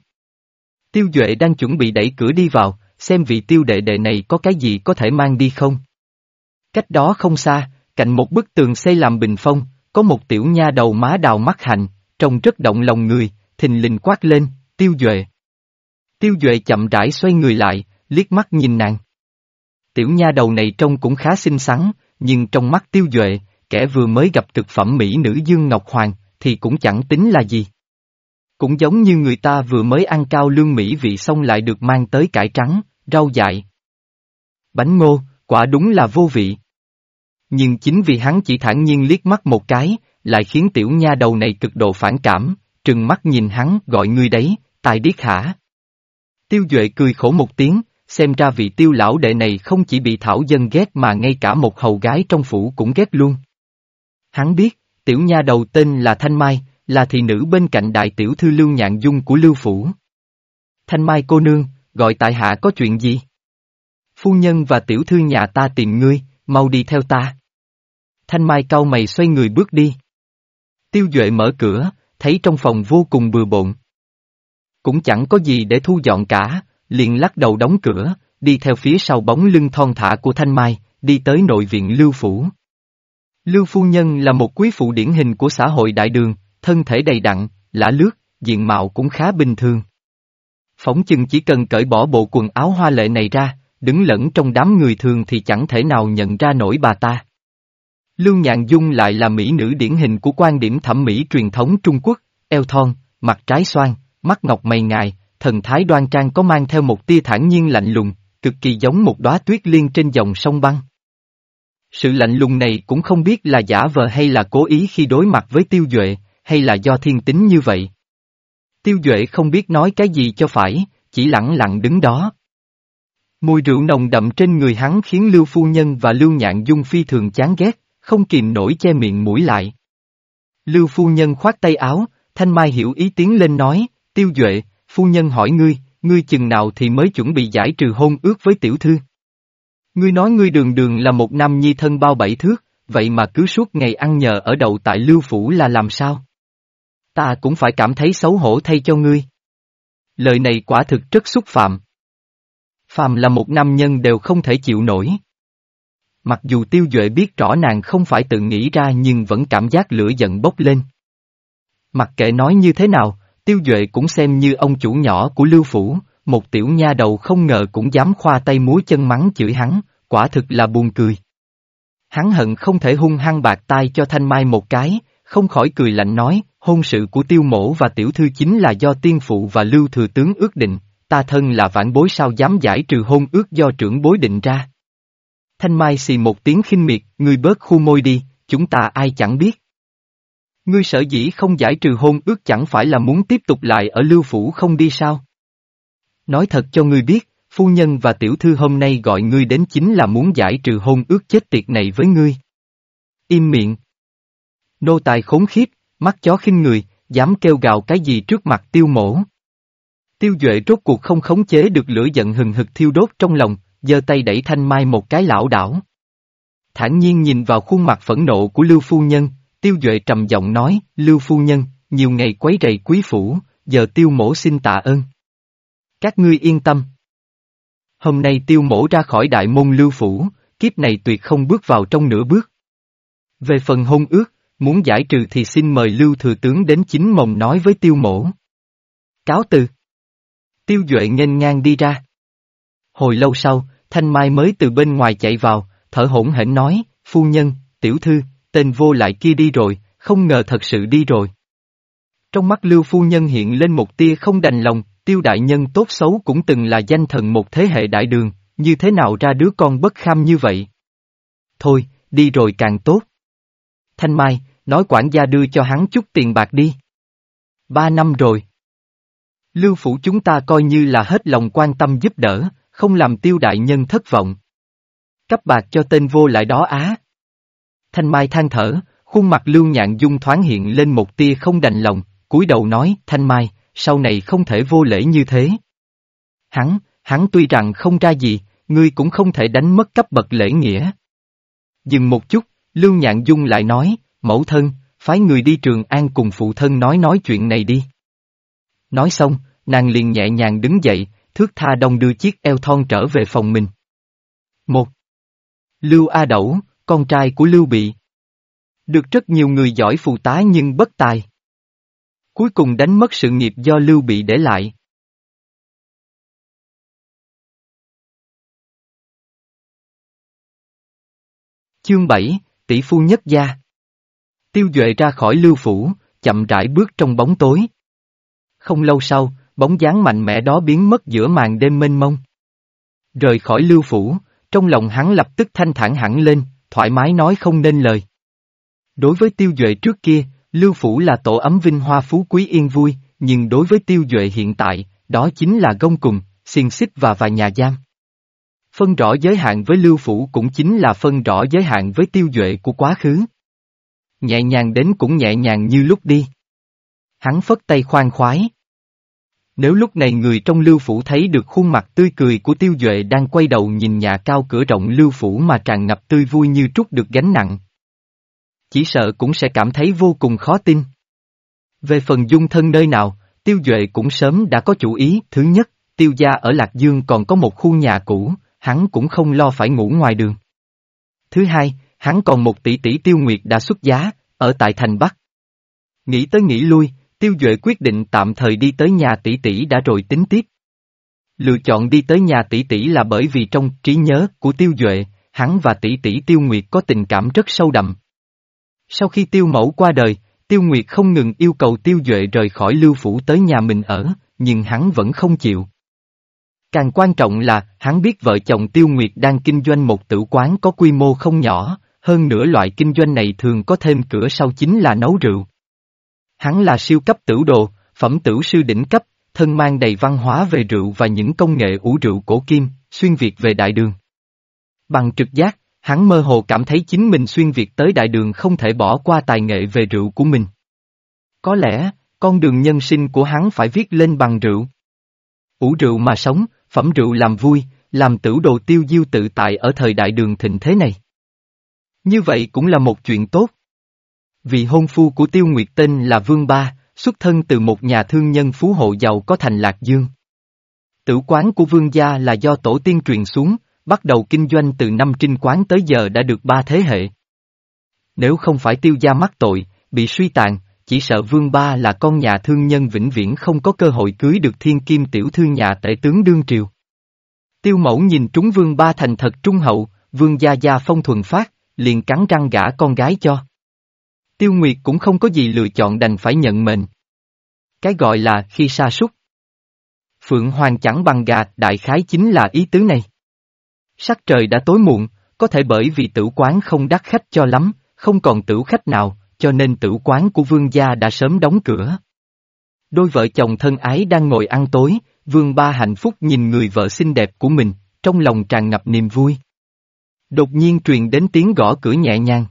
Tiêu Duệ đang chuẩn bị đẩy cửa đi vào, xem vị tiêu đệ đệ này có cái gì có thể mang đi không. Cách đó không xa, cạnh một bức tường xây làm bình phong, có một tiểu nha đầu má đào mắt hạnh, trông rất động lòng người, thình lình quát lên, tiêu duệ. Tiêu duệ chậm rãi xoay người lại, liếc mắt nhìn nàng. Tiểu nha đầu này trông cũng khá xinh xắn, nhưng trong mắt tiêu duệ, kẻ vừa mới gặp thực phẩm mỹ nữ Dương Ngọc Hoàng, thì cũng chẳng tính là gì. Cũng giống như người ta vừa mới ăn cao lương mỹ vị xong lại được mang tới cải trắng, rau dại. Bánh ngô, quả đúng là vô vị. Nhưng chính vì hắn chỉ thản nhiên liếc mắt một cái, lại khiến tiểu nha đầu này cực độ phản cảm, trừng mắt nhìn hắn gọi ngươi đấy, tài điếc hả? Tiêu Duệ cười khổ một tiếng, xem ra vị tiêu lão đệ này không chỉ bị thảo dân ghét mà ngay cả một hầu gái trong phủ cũng ghét luôn. Hắn biết, tiểu nha đầu tên là Thanh Mai, là thị nữ bên cạnh đại tiểu thư Lưu Nhạn Dung của Lưu Phủ. Thanh Mai cô nương, gọi tại hạ có chuyện gì? Phu nhân và tiểu thư nhà ta tìm ngươi, mau đi theo ta. Thanh Mai cau mày xoay người bước đi. Tiêu Duệ mở cửa, thấy trong phòng vô cùng bừa bộn. Cũng chẳng có gì để thu dọn cả, liền lắc đầu đóng cửa, đi theo phía sau bóng lưng thon thả của Thanh Mai, đi tới nội viện Lưu Phủ. Lưu Phu Nhân là một quý phụ điển hình của xã hội đại đường, thân thể đầy đặn, lã lướt, diện mạo cũng khá bình thường. Phóng chừng chỉ cần cởi bỏ bộ quần áo hoa lệ này ra, đứng lẫn trong đám người thường thì chẳng thể nào nhận ra nổi bà ta. Lưu Nhạn Dung lại là mỹ nữ điển hình của quan điểm thẩm mỹ truyền thống Trung Quốc, eo thon, mặt trái xoan, mắt ngọc mày ngài, thần thái đoan trang có mang theo một tia thản nhiên lạnh lùng, cực kỳ giống một đóa tuyết liên trên dòng sông băng. Sự lạnh lùng này cũng không biết là giả vờ hay là cố ý khi đối mặt với tiêu duệ, hay là do thiên tính như vậy. Tiêu duệ không biết nói cái gì cho phải, chỉ lặng lặng đứng đó. Mùi rượu nồng đậm trên người hắn khiến Lưu Phu Nhân và Lưu Nhạn Dung phi thường chán ghét, không kìm nổi che miệng mũi lại. Lưu Phu Nhân khoát tay áo, Thanh Mai hiểu ý tiến lên nói, Tiêu Duệ, Phu Nhân hỏi ngươi, ngươi chừng nào thì mới chuẩn bị giải trừ hôn ước với tiểu thư. Ngươi nói ngươi đường đường là một nam nhi thân bao bảy thước, vậy mà cứ suốt ngày ăn nhờ ở đậu tại Lưu Phủ là làm sao? Ta cũng phải cảm thấy xấu hổ thay cho ngươi. Lời này quả thực rất xúc phạm. Phàm là một nam nhân đều không thể chịu nổi. Mặc dù tiêu duệ biết rõ nàng không phải tự nghĩ ra nhưng vẫn cảm giác lửa giận bốc lên. Mặc kệ nói như thế nào, tiêu duệ cũng xem như ông chủ nhỏ của lưu phủ, một tiểu nha đầu không ngờ cũng dám khoa tay múa chân mắng chửi hắn, quả thực là buồn cười. Hắn hận không thể hung hăng bạc tai cho thanh mai một cái, không khỏi cười lạnh nói, hôn sự của tiêu mổ và tiểu thư chính là do tiên phụ và lưu thừa tướng ước định, ta thân là vãn bối sao dám giải trừ hôn ước do trưởng bối định ra. Thanh Mai xì một tiếng khinh miệt, ngươi bớt khu môi đi, chúng ta ai chẳng biết. Ngươi sở dĩ không giải trừ hôn ước chẳng phải là muốn tiếp tục lại ở lưu phủ không đi sao? Nói thật cho ngươi biết, phu nhân và tiểu thư hôm nay gọi ngươi đến chính là muốn giải trừ hôn ước chết tiệt này với ngươi. Im miệng. Nô tài khốn khiếp, mắt chó khinh người, dám kêu gào cái gì trước mặt tiêu mổ. Tiêu Duệ rốt cuộc không khống chế được lửa giận hừng hực thiêu đốt trong lòng, giơ tay đẩy thanh mai một cái lão đảo. Thản nhiên nhìn vào khuôn mặt phẫn nộ của Lưu Phu Nhân, Tiêu Duệ trầm giọng nói, Lưu Phu Nhân, nhiều ngày quấy rầy quý phủ, giờ tiêu mổ xin tạ ơn. Các ngươi yên tâm. Hôm nay tiêu mổ ra khỏi đại môn Lưu Phủ, kiếp này tuyệt không bước vào trong nửa bước. Về phần hôn ước, muốn giải trừ thì xin mời Lưu Thừa Tướng đến chính mồng nói với tiêu mổ. Cáo từ. Tiêu Duệ nghênh ngang đi ra. Hồi lâu sau, Thanh Mai mới từ bên ngoài chạy vào, thở hổn hển nói, phu nhân, tiểu thư, tên vô lại kia đi rồi, không ngờ thật sự đi rồi. Trong mắt Lưu phu nhân hiện lên một tia không đành lòng, tiêu đại nhân tốt xấu cũng từng là danh thần một thế hệ đại đường, như thế nào ra đứa con bất kham như vậy? Thôi, đi rồi càng tốt. Thanh Mai, nói quản gia đưa cho hắn chút tiền bạc đi. Ba năm rồi. Lưu phủ chúng ta coi như là hết lòng quan tâm giúp đỡ, không làm tiêu đại nhân thất vọng. Cấp bạc cho tên vô lại đó á. Thanh Mai than thở, khuôn mặt Lưu Nhạn Dung thoáng hiện lên một tia không đành lòng, cúi đầu nói, Thanh Mai, sau này không thể vô lễ như thế. Hắn, hắn tuy rằng không ra gì, ngươi cũng không thể đánh mất cấp bậc lễ nghĩa. Dừng một chút, Lưu Nhạn Dung lại nói, mẫu thân, phái người đi trường an cùng phụ thân nói nói chuyện này đi. Nói xong, nàng liền nhẹ nhàng đứng dậy, thước tha đông đưa chiếc eo thon trở về phòng mình. Một. Lưu A Đẩu, con trai của Lưu Bị. Được rất nhiều người giỏi phù tá nhưng bất tài. Cuối cùng đánh mất sự nghiệp do Lưu Bị để lại. Chương 7, tỷ phu nhất gia. Tiêu Duệ ra khỏi lưu phủ, chậm rãi bước trong bóng tối. Không lâu sau, bóng dáng mạnh mẽ đó biến mất giữa màn đêm mênh mông. Rời khỏi lưu phủ, trong lòng hắn lập tức thanh thản hẳn lên, thoải mái nói không nên lời. Đối với tiêu duệ trước kia, lưu phủ là tổ ấm vinh hoa phú quý yên vui, nhưng đối với tiêu duệ hiện tại, đó chính là gông cùng, xiềng xích và vài nhà giam. Phân rõ giới hạn với lưu phủ cũng chính là phân rõ giới hạn với tiêu duệ của quá khứ. Nhẹ nhàng đến cũng nhẹ nhàng như lúc đi. Hắn phất tay khoan khoái. Nếu lúc này người trong lưu phủ thấy được khuôn mặt tươi cười của tiêu duệ đang quay đầu nhìn nhà cao cửa rộng lưu phủ mà tràn ngập tươi vui như trút được gánh nặng. Chỉ sợ cũng sẽ cảm thấy vô cùng khó tin. Về phần dung thân nơi nào, tiêu duệ cũng sớm đã có chủ ý. Thứ nhất, tiêu gia ở Lạc Dương còn có một khu nhà cũ, hắn cũng không lo phải ngủ ngoài đường. Thứ hai, hắn còn một tỷ tỷ tiêu nguyệt đã xuất giá, ở tại thành Bắc. Nghĩ tới nghĩ lui, tiêu duệ quyết định tạm thời đi tới nhà tỷ tỷ đã rồi tính tiếp. Lựa chọn đi tới nhà tỷ tỷ là bởi vì trong trí nhớ của tiêu duệ, hắn và tỷ tỷ tiêu nguyệt có tình cảm rất sâu đậm. Sau khi tiêu mẫu qua đời, tiêu nguyệt không ngừng yêu cầu tiêu duệ rời khỏi lưu phủ tới nhà mình ở, nhưng hắn vẫn không chịu. Càng quan trọng là, hắn biết vợ chồng Tiêu Nguyệt đang kinh doanh một tử quán có quy mô không nhỏ, hơn nữa loại kinh doanh này thường có thêm cửa sau chính là nấu rượu. Hắn là siêu cấp tử đồ, phẩm tử sư đỉnh cấp, thân mang đầy văn hóa về rượu và những công nghệ ủ rượu cổ kim, xuyên Việt về đại đường. Bằng trực giác, hắn mơ hồ cảm thấy chính mình xuyên Việt tới đại đường không thể bỏ qua tài nghệ về rượu của mình. Có lẽ, con đường nhân sinh của hắn phải viết lên bằng rượu. Ủ rượu mà sống, phẩm rượu làm vui, làm tử đồ tiêu diêu tự tại ở thời đại đường thịnh thế này. Như vậy cũng là một chuyện tốt. Vị hôn phu của Tiêu Nguyệt tên là Vương Ba, xuất thân từ một nhà thương nhân phú hộ giàu có thành Lạc Dương. Tử quán của Vương gia là do tổ tiên truyền xuống, bắt đầu kinh doanh từ năm trinh quán tới giờ đã được ba thế hệ. Nếu không phải tiêu gia mắc tội, bị suy tàn, chỉ sợ Vương Ba là con nhà thương nhân vĩnh viễn không có cơ hội cưới được thiên kim tiểu thư nhà tể tướng đương triều. Tiêu mẫu nhìn trúng Vương Ba thành thật trung hậu, Vương Gia Gia phong thuần phát, liền cắn răng gả con gái cho. Tiêu Nguyệt cũng không có gì lựa chọn đành phải nhận mệnh. Cái gọi là khi sa sút. Phượng Hoàng chẳng bằng gà, đại khái chính là ý tứ này. Sắc trời đã tối muộn, có thể bởi vì tử quán không đắt khách cho lắm, không còn tử khách nào, cho nên tử quán của vương gia đã sớm đóng cửa. Đôi vợ chồng thân ái đang ngồi ăn tối, vương ba hạnh phúc nhìn người vợ xinh đẹp của mình, trong lòng tràn ngập niềm vui. Đột nhiên truyền đến tiếng gõ cửa nhẹ nhàng.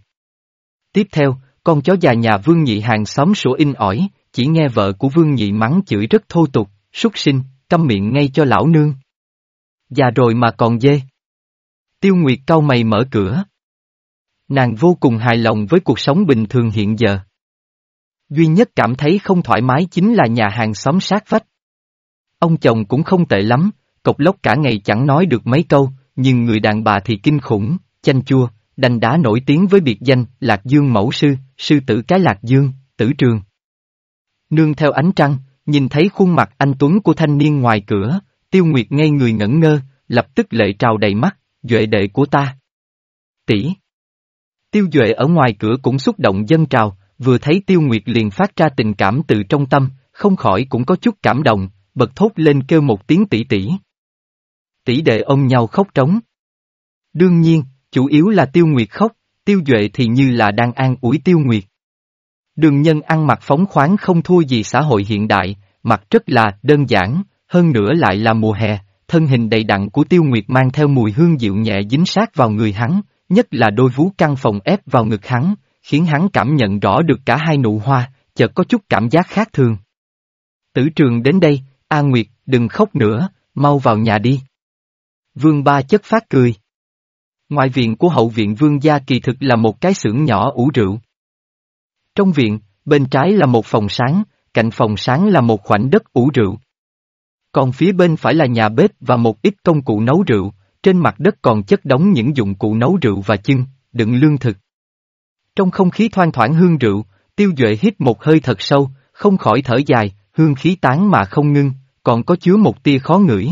Tiếp theo, con chó già nhà vương nhị hàng xóm sủa in ỏi, chỉ nghe vợ của vương nhị mắng chửi rất thô tục, súc sinh, câm miệng ngay cho lão nương. Già rồi mà còn dê. Tiêu Nguyệt cau mày mở cửa. Nàng vô cùng hài lòng với cuộc sống bình thường hiện giờ. Duy nhất cảm thấy không thoải mái chính là nhà hàng xóm sát vách. Ông chồng cũng không tệ lắm, cộc lốc cả ngày chẳng nói được mấy câu, nhưng người đàn bà thì kinh khủng, chanh chua, đành đá nổi tiếng với biệt danh Lạc Dương Mẫu Sư, sư tử cái Lạc Dương, tử trường. Nương theo ánh trăng, nhìn thấy khuôn mặt anh Tuấn của thanh niên ngoài cửa, tiêu nguyệt ngây người ngẩn ngơ, lập tức lệ trào đầy mắt, duệ đệ của ta. Tỷ. Tiêu Duệ ở ngoài cửa cũng xúc động dân trào, vừa thấy Tiêu Nguyệt liền phát ra tình cảm từ trong tâm, không khỏi cũng có chút cảm động, bật thốt lên kêu một tiếng tỷ tỷ. Tỷ đệ ôm nhau khóc trống. Đương nhiên, chủ yếu là Tiêu Nguyệt khóc, Tiêu Duệ thì như là đang an ủi Tiêu Nguyệt. Đường nhân ăn mặc phóng khoáng không thua gì xã hội hiện đại, mặc rất là đơn giản, hơn nữa lại là mùa hè, thân hình đầy đặn của Tiêu Nguyệt mang theo mùi hương dịu nhẹ dính sát vào người hắn, nhất là đôi vú căng phòng ép vào ngực hắn, khiến hắn cảm nhận rõ được cả hai nụ hoa, chợt có chút cảm giác khác thường. Tử trường đến đây, A Nguyệt, đừng khóc nữa, mau vào nhà đi. Vương Ba chất phát cười. Ngoài viện của hậu viện Vương Gia kỳ thực là một cái xưởng nhỏ ủ rượu. Trong viện, bên trái là một phòng sáng, cạnh phòng sáng là một khoảnh đất ủ rượu. còn phía bên phải là nhà bếp và một ít công cụ nấu rượu, trên mặt đất còn chất đống những dụng cụ nấu rượu và chưng, đựng lương thực. Trong không khí thoang thoảng hương rượu, tiêu duệ hít một hơi thật sâu, không khỏi thở dài, hương khí tán mà không ngưng, còn có chứa một tia khó ngửi.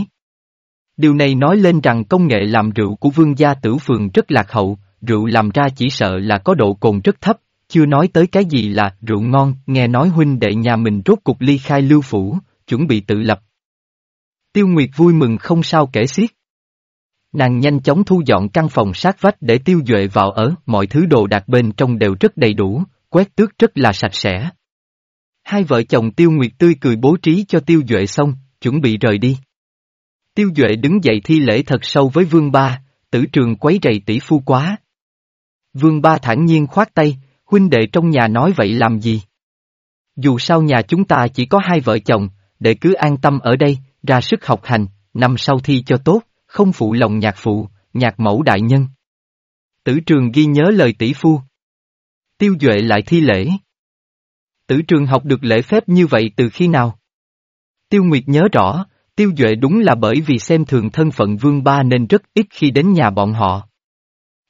Điều này nói lên rằng công nghệ làm rượu của vương gia tử phường rất lạc hậu, rượu làm ra chỉ sợ là có độ cồn rất thấp, chưa nói tới cái gì là rượu ngon, nghe nói huynh đệ nhà mình rốt cục ly khai lưu phủ, chuẩn bị tự lập. Tiêu Nguyệt vui mừng không sao kể xiết. Nàng nhanh chóng thu dọn căn phòng sát vách để tiêu duệ vào ở, mọi thứ đồ đạc bên trong đều rất đầy đủ, quét tước rất là sạch sẽ. Hai vợ chồng tiêu nguyệt tươi cười bố trí cho tiêu duệ xong, chuẩn bị rời đi. Tiêu duệ đứng dậy thi lễ thật sâu với vương ba, tử trường quấy rầy tỷ phu quá. Vương ba thản nhiên khoát tay, huynh đệ trong nhà nói vậy làm gì? Dù sao nhà chúng ta chỉ có hai vợ chồng, để cứ an tâm ở đây, ra sức học hành, năm sau thi cho tốt, không phụ lòng nhạc phụ, nhạc mẫu đại nhân. Tử trường ghi nhớ lời tỷ phu. Tiêu Duệ lại thi lễ. Tử trường học được lễ phép như vậy từ khi nào? Tiêu Nguyệt nhớ rõ, Tiêu Duệ đúng là bởi vì xem thường thân phận vương ba nên rất ít khi đến nhà bọn họ.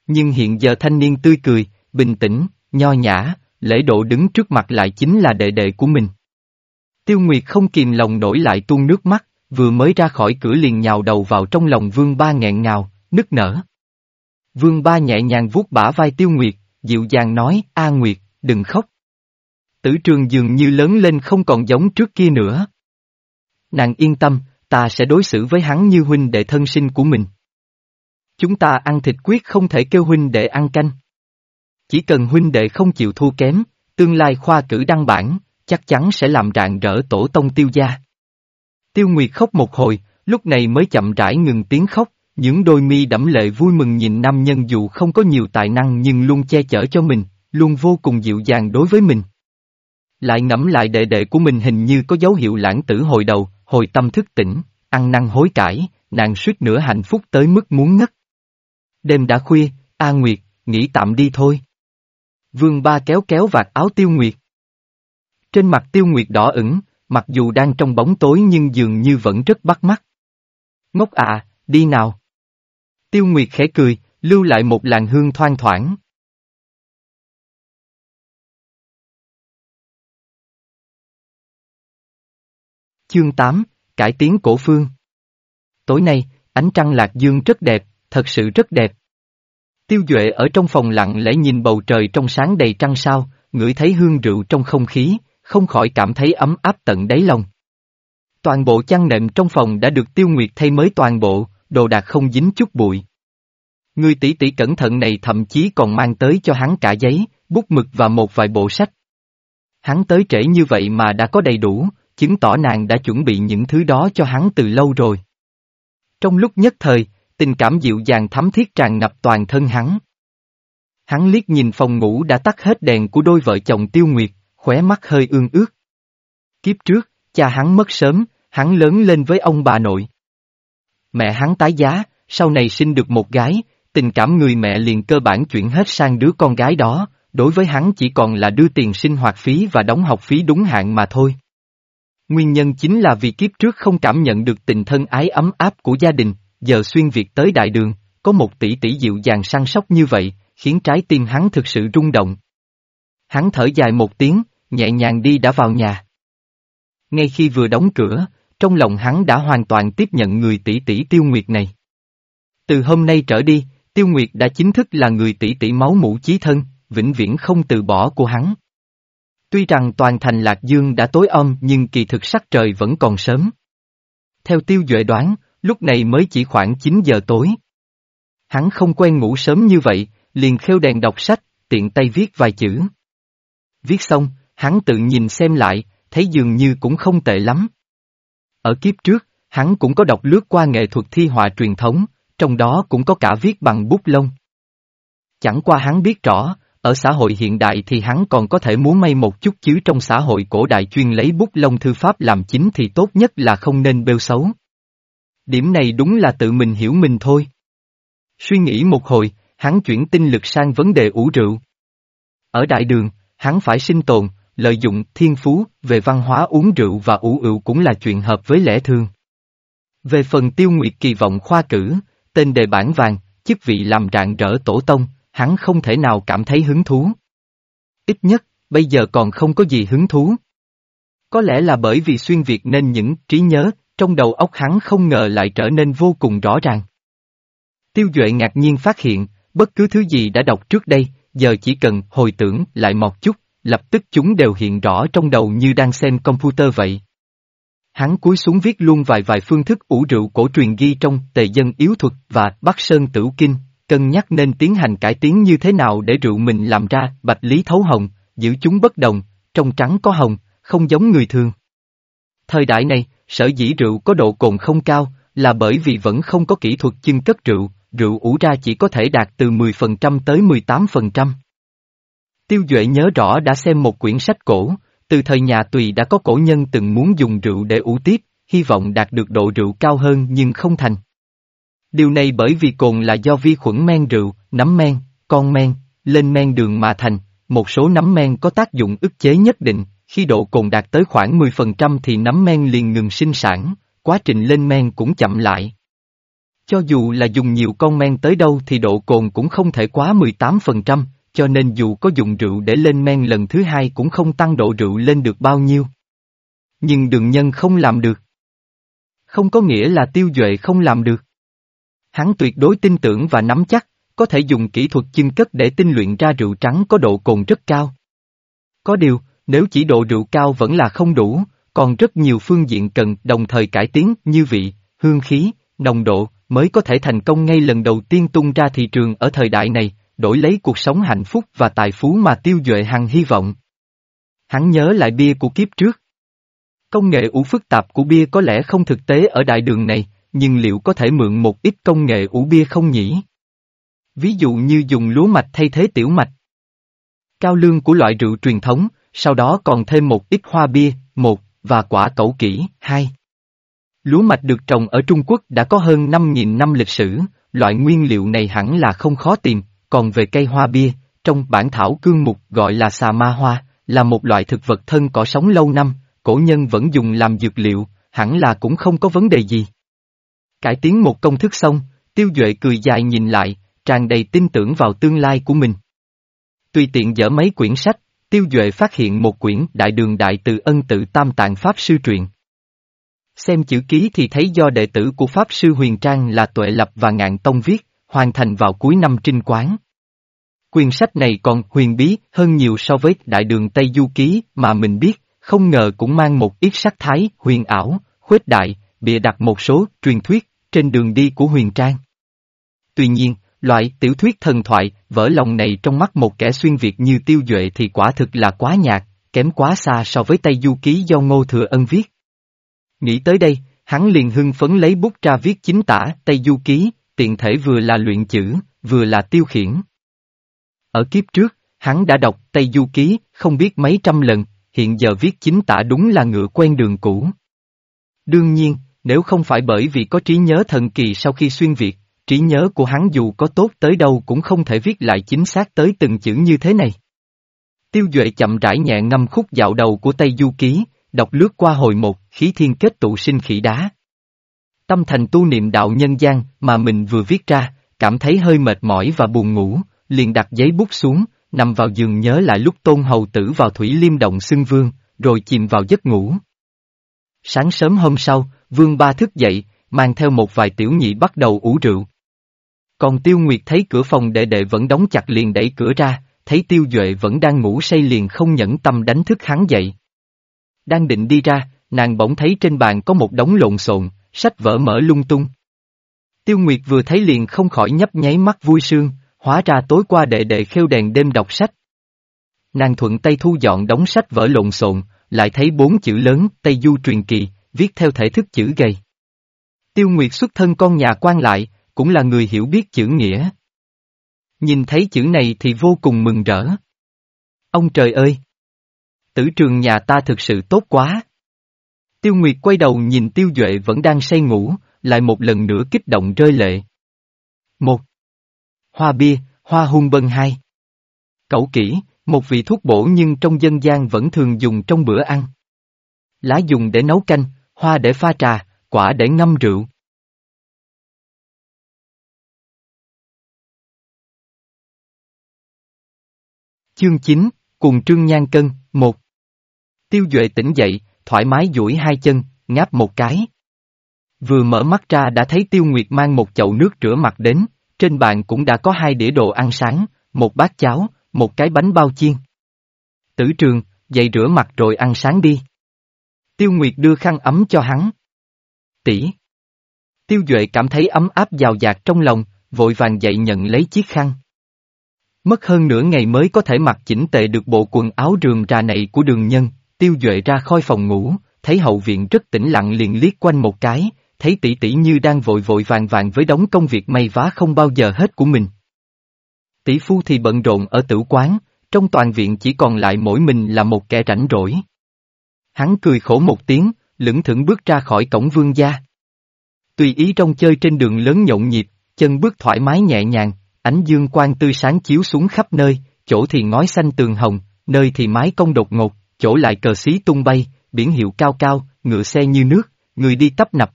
Nhưng hiện giờ thanh niên tươi cười, bình tĩnh, nho nhã, lễ độ đứng trước mặt lại chính là đệ đệ của mình. Tiêu Nguyệt không kìm lòng nổi lại tuôn nước mắt, vừa mới ra khỏi cửa liền nhào đầu vào trong lòng vương ba nghẹn ngào, nức nở. Vương ba nhẹ nhàng vuốt bả vai Tiêu Nguyệt, dịu dàng nói, A Nguyệt, đừng khóc. Tử trường dường như lớn lên không còn giống trước kia nữa. Nàng yên tâm, ta sẽ đối xử với hắn như huynh đệ thân sinh của mình. Chúng ta ăn thịt quyết không thể kêu huynh đệ ăn canh. Chỉ cần huynh đệ không chịu thua kém, tương lai khoa cử đăng bản, chắc chắn sẽ làm rạng rỡ tổ tông tiêu gia. Tiêu Nguyệt khóc một hồi, lúc này mới chậm rãi ngừng tiếng khóc, những đôi mi đẫm lệ vui mừng nhìn nam nhân dù không có nhiều tài năng nhưng luôn che chở cho mình, luôn vô cùng dịu dàng đối với mình. Lại ngẫm lại đệ đệ của mình hình như có dấu hiệu lãng tử hồi đầu, hồi tâm thức tỉnh, ăn năn hối cải, nàng suýt nữa hạnh phúc tới mức muốn ngất. Đêm đã khuya, A Nguyệt, nghỉ tạm đi thôi. Vương ba kéo kéo vạt áo tiêu nguyệt. Trên mặt tiêu nguyệt đỏ ửng, mặc dù đang trong bóng tối nhưng dường như vẫn rất bắt mắt. Ngốc à, đi nào. Tiêu nguyệt khẽ cười, lưu lại một làn hương thoang thoảng. Chương 8, Cải tiến cổ phương Tối nay, ánh trăng lạc dương rất đẹp, thật sự rất đẹp. Tiêu Duệ ở trong phòng lặng lẽ nhìn bầu trời trong sáng đầy trăng sao, ngửi thấy hương rượu trong không khí, không khỏi cảm thấy ấm áp tận đáy lòng. Toàn bộ chăn nệm trong phòng đã được Tiêu Nguyệt thay mới toàn bộ, đồ đạc không dính chút bụi. Người tỷ tỷ cẩn thận này thậm chí còn mang tới cho hắn cả giấy, bút mực và một vài bộ sách. Hắn tới trễ như vậy mà đã có đầy đủ, chứng tỏ nàng đã chuẩn bị những thứ đó cho hắn từ lâu rồi. Trong lúc nhất thời, tình cảm dịu dàng thắm thiết tràn ngập toàn thân hắn. Hắn liếc nhìn phòng ngủ đã tắt hết đèn của đôi vợ chồng tiêu nguyệt, khóe mắt hơi ương ướt. Kiếp trước, cha hắn mất sớm, hắn lớn lên với ông bà nội. Mẹ hắn tái giá, sau này sinh được một gái, tình cảm người mẹ liền cơ bản chuyển hết sang đứa con gái đó, đối với hắn chỉ còn là đưa tiền sinh hoạt phí và đóng học phí đúng hạn mà thôi. Nguyên nhân chính là vì kiếp trước không cảm nhận được tình thân ái ấm áp của gia đình, giờ xuyên Việt tới đại đường, có một tỷ tỷ dịu dàng săn sóc như vậy, khiến trái tim hắn thực sự rung động. Hắn thở dài một tiếng, nhẹ nhàng đi đã vào nhà. Ngay khi vừa đóng cửa, trong lòng hắn đã hoàn toàn tiếp nhận người tỷ tỷ tiêu nguyệt này. Từ hôm nay trở đi, tiêu nguyệt đã chính thức là người tỷ tỷ máu mũ chí thân, vĩnh viễn không từ bỏ của hắn. Tuy rằng toàn thành Lạc Dương đã tối om nhưng kỳ thực sắc trời vẫn còn sớm. Theo tiêu duệ đoán, lúc này mới chỉ khoảng 9 giờ tối. Hắn không quen ngủ sớm như vậy, liền khêu đèn đọc sách, tiện tay viết vài chữ. Viết xong, hắn tự nhìn xem lại, thấy dường như cũng không tệ lắm. Ở kiếp trước, hắn cũng có đọc lướt qua nghệ thuật thi họa truyền thống, trong đó cũng có cả viết bằng bút lông. Chẳng qua hắn biết rõ, ở xã hội hiện đại thì hắn còn có thể muốn may một chút chứ trong xã hội cổ đại chuyên lấy bút lông thư pháp làm chính thì tốt nhất là không nên bêu xấu. Điểm này đúng là tự mình hiểu mình thôi. Suy nghĩ một hồi, hắn chuyển tinh lực sang vấn đề ủ rượu. Ở đại đường, hắn phải sinh tồn, lợi dụng thiên phú về văn hóa uống rượu và ủ rượu cũng là chuyện hợp với lẽ thường. Về phần tiêu nguyệt kỳ vọng khoa cử, tên đề bản vàng, chức vị làm rạng rỡ tổ tông, hắn không thể nào cảm thấy hứng thú. Ít nhất, bây giờ còn không có gì hứng thú. Có lẽ là bởi vì xuyên Việt nên những trí nhớ, trong đầu óc hắn không ngờ lại trở nên vô cùng rõ ràng. Tiêu Duệ ngạc nhiên phát hiện, bất cứ thứ gì đã đọc trước đây, giờ chỉ cần hồi tưởng lại một chút, lập tức chúng đều hiện rõ trong đầu như đang xem computer vậy. Hắn cúi xuống viết luôn vài vài phương thức ủ rượu cổ truyền ghi trong tề dân yếu thuật và Bắc Sơn Tử Kinh, cân nhắc nên tiến hành cải tiến như thế nào để rượu mình làm ra bạch lý thấu hồng, giữ chúng bất đồng, trong trắng có hồng, không giống người thường. Thời đại này, sở dĩ rượu có độ cồn không cao, là bởi vì vẫn không có kỹ thuật chưng cất rượu, rượu ủ ra chỉ có thể đạt từ 10% tới 18%. Tiêu Duệ nhớ rõ đã xem một quyển sách cổ, từ thời nhà Tùy đã có cổ nhân từng muốn dùng rượu để ủ tiếp, hy vọng đạt được độ rượu cao hơn nhưng không thành. Điều này bởi vì cồn là do vi khuẩn men rượu, nấm men, con men, lên men đường mà thành, một số nấm men có tác dụng ức chế nhất định, khi độ cồn đạt tới khoảng 10% thì nấm men liền ngừng sinh sản, quá trình lên men cũng chậm lại. Cho dù là dùng nhiều con men tới đâu thì độ cồn cũng không thể quá 18%, cho nên dù có dùng rượu để lên men lần thứ hai cũng không tăng độ rượu lên được bao nhiêu. Nhưng đường nhân không làm được. Không có nghĩa là tiêu duệ không làm được. Hắn tuyệt đối tin tưởng và nắm chắc, có thể dùng kỹ thuật chưng cất để tinh luyện ra rượu trắng có độ cồn rất cao. Có điều, nếu chỉ độ rượu cao vẫn là không đủ, còn rất nhiều phương diện cần đồng thời cải tiến như vị, hương khí, nồng độ, mới có thể thành công ngay lần đầu tiên tung ra thị trường ở thời đại này, đổi lấy cuộc sống hạnh phúc và tài phú mà tiêu duệ hằng hy vọng. Hắn nhớ lại bia của kiếp trước. Công nghệ ủ phức tạp của bia có lẽ không thực tế ở đại đường này, nhưng liệu có thể mượn một ít công nghệ ủ bia không nhỉ? Ví dụ như dùng lúa mạch thay thế tiểu mạch. Cao lương của loại rượu truyền thống, sau đó còn thêm một ít hoa bia, một, và quả cẩu kỷ hai. Lúa mạch được trồng ở Trung Quốc đã có hơn 5.000 năm lịch sử, loại nguyên liệu này hẳn là không khó tìm, còn về cây hoa bia, trong bản thảo cương mục gọi là xà ma hoa, là một loại thực vật thân cỏ sống lâu năm, cổ nhân vẫn dùng làm dược liệu, hẳn là cũng không có vấn đề gì. Cải tiến một công thức xong, tiêu duệ cười dài nhìn lại, tràn đầy tin tưởng vào tương lai của mình. Tùy tiện dở mấy quyển sách, tiêu duệ phát hiện một quyển Đại đường Đại từ ân tự tam tạng Pháp sư truyện. Xem chữ ký thì thấy do đệ tử của Pháp sư Huyền Trang là Tuệ Lập và Ngạn Tông viết, hoàn thành vào cuối năm trinh quán. Quyển sách này còn huyền bí hơn nhiều so với Đại đường Tây Du Ký mà mình biết, không ngờ cũng mang một ít sắc thái huyền ảo, khuếch đại, bịa đặt một số truyền thuyết trên đường đi của Huyền Trang. Tuy nhiên, loại tiểu thuyết thần thoại, vỡ lòng này trong mắt một kẻ xuyên Việt như tiêu duệ thì quả thực là quá nhạt, kém quá xa so với Tây Du Ký do Ngô Thừa Ân viết. Nghĩ tới đây, hắn liền hưng phấn lấy bút ra viết chính tả Tây Du Ký, tiện thể vừa là luyện chữ, vừa là tiêu khiển. Ở kiếp trước, hắn đã đọc Tây Du Ký không biết mấy trăm lần, hiện giờ viết chính tả đúng là ngựa quen đường cũ. Đương nhiên, nếu không phải bởi vì có trí nhớ thần kỳ sau khi xuyên Việt, trí nhớ của hắn dù có tốt tới đâu cũng không thể viết lại chính xác tới từng chữ như thế này. Tiêu Duệ chậm rãi nhẹ ngâm khúc dạo đầu của Tây Du Ký, đọc lướt qua hồi một, khí thiên kết tụ sinh khỉ đá. Tâm thành tu niệm đạo nhân gian mà mình vừa viết ra, cảm thấy hơi mệt mỏi và buồn ngủ, liền đặt giấy bút xuống, nằm vào giường nhớ lại lúc tôn hầu tử vào thủy liêm động xưng vương, rồi chìm vào giấc ngủ. Sáng sớm hôm sau, vương ba thức dậy, mang theo một vài tiểu nhị bắt đầu ủ rượu. Còn tiêu nguyệt thấy cửa phòng đệ đệ vẫn đóng chặt liền đẩy cửa ra, thấy tiêu duệ vẫn đang ngủ say liền không nhẫn tâm đánh thức hắn dậy. Đang định đi ra, nàng bỗng thấy trên bàn có một đống lộn xộn, sách vở mở lung tung. Tiêu Nguyệt vừa thấy liền không khỏi nhấp nháy mắt vui sương, hóa ra tối qua đệ đệ khêu đèn đêm đọc sách. Nàng thuận tay thu dọn đống sách vở lộn xộn, lại thấy bốn chữ lớn Tây Du truyền kỳ, viết theo thể thức chữ gầy. Tiêu Nguyệt xuất thân con nhà quan lại, cũng là người hiểu biết chữ nghĩa. Nhìn thấy chữ này thì vô cùng mừng rỡ. Ông trời ơi! Tử trường nhà ta thực sự tốt quá! Tiêu Nguyệt quay đầu nhìn Tiêu Duệ vẫn đang say ngủ, lại một lần nữa kích động rơi lệ. Một. Hoa bia, hoa hung bân hai. Cẩu kỹ, một vị thuốc bổ nhưng trong dân gian vẫn thường dùng trong bữa ăn. Lá dùng để nấu canh, hoa để pha trà, quả để ngâm rượu. Chương 9, cùng trương nhan cân, 1 Tiêu Duệ tỉnh dậy, thoải mái duỗi hai chân, ngáp một cái. Vừa mở mắt ra đã thấy Tiêu Nguyệt mang một chậu nước rửa mặt đến, trên bàn cũng đã có hai đĩa đồ ăn sáng, một bát cháo, một cái bánh bao chiên. Tử trường, dậy rửa mặt rồi ăn sáng đi. Tiêu Nguyệt đưa khăn ấm cho hắn. Tỷ. Tiêu Duệ cảm thấy ấm áp giàu dạt trong lòng, vội vàng dậy nhận lấy chiếc khăn. Mất hơn nửa ngày mới có thể mặc chỉnh tề được bộ quần áo rườm rà này của đường nhân, Tiêu Duệ ra khỏi phòng ngủ, thấy hậu viện rất tĩnh lặng liền liếc quanh một cái, thấy tỷ tỷ như đang vội vội vàng vàng với đống công việc may vá không bao giờ hết của mình. Tỷ phu thì bận rộn ở tử quán, trong toàn viện chỉ còn lại mỗi mình là một kẻ rảnh rỗi. Hắn cười khổ một tiếng, lững thững bước ra khỏi cổng vương gia. Tùy ý trong chơi trên đường lớn nhộn nhịp, chân bước thoải mái nhẹ nhàng, ánh dương quang tươi sáng chiếu xuống khắp nơi, chỗ thì ngói xanh tường hồng, nơi thì mái cong đột ngột, chỗ lại cờ xí tung bay, biển hiệu cao cao, ngựa xe như nước, người đi tấp nập.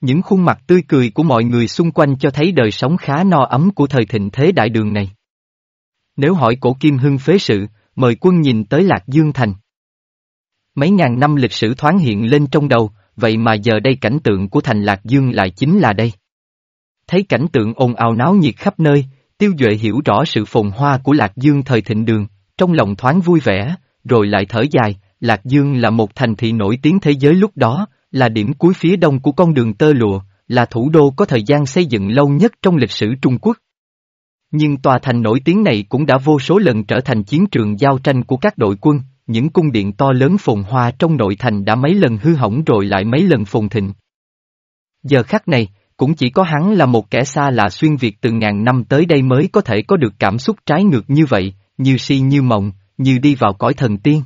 Những khuôn mặt tươi cười của mọi người xung quanh cho thấy đời sống khá no ấm của thời thịnh thế đại đường này. Nếu hỏi cổ kim hưng phế sự, mời quân nhìn tới Lạc Dương Thành. Mấy ngàn năm lịch sử thoáng hiện lên trong đầu, vậy mà giờ đây cảnh tượng của thành Lạc Dương lại chính là đây. Thấy cảnh tượng ồn ào náo nhiệt khắp nơi, Tiêu Duệ hiểu rõ sự phồn hoa của Lạc Dương thời thịnh đường, trong lòng thoáng vui vẻ, rồi lại thở dài, Lạc Dương là một thành thị nổi tiếng thế giới lúc đó, là điểm cuối phía đông của con đường tơ lụa, là thủ đô có thời gian xây dựng lâu nhất trong lịch sử Trung Quốc. Nhưng tòa thành nổi tiếng này cũng đã vô số lần trở thành chiến trường giao tranh của các đội quân, những cung điện to lớn phồn hoa trong nội thành đã mấy lần hư hỏng rồi lại mấy lần phồn thịnh. Giờ khắc này, cũng chỉ có hắn là một kẻ xa lạ xuyên Việt từ ngàn năm tới đây mới có thể có được cảm xúc trái ngược như vậy, như si như mộng, như đi vào cõi thần tiên.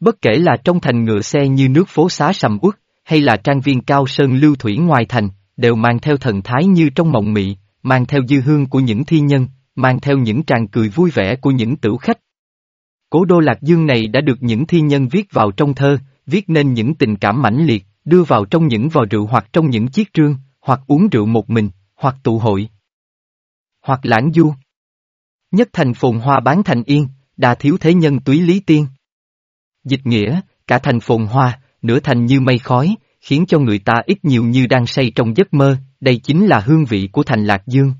Bất kể là trong thành ngựa xe như nước phố xá sầm uất, hay là trang viên cao sơn lưu thủy ngoài thành, đều mang theo thần thái như trong mộng mị, mang theo dư hương của những thi nhân, mang theo những tràng cười vui vẻ của những tử khách. Cố đô Lạc Dương này đã được những thi nhân viết vào trong thơ, viết nên những tình cảm mãnh liệt, đưa vào trong những vò rượu hoặc trong những chiếc trương, hoặc uống rượu một mình, hoặc tụ hội, hoặc lãng du. Nhất thành phồn hoa bán thành yên, đa thiếu thế nhân túy lý tiên. Dịch nghĩa, cả thành phồn hoa, nửa thành như mây khói, khiến cho người ta ít nhiều như đang say trong giấc mơ, đây chính là hương vị của thành Lạc Dương.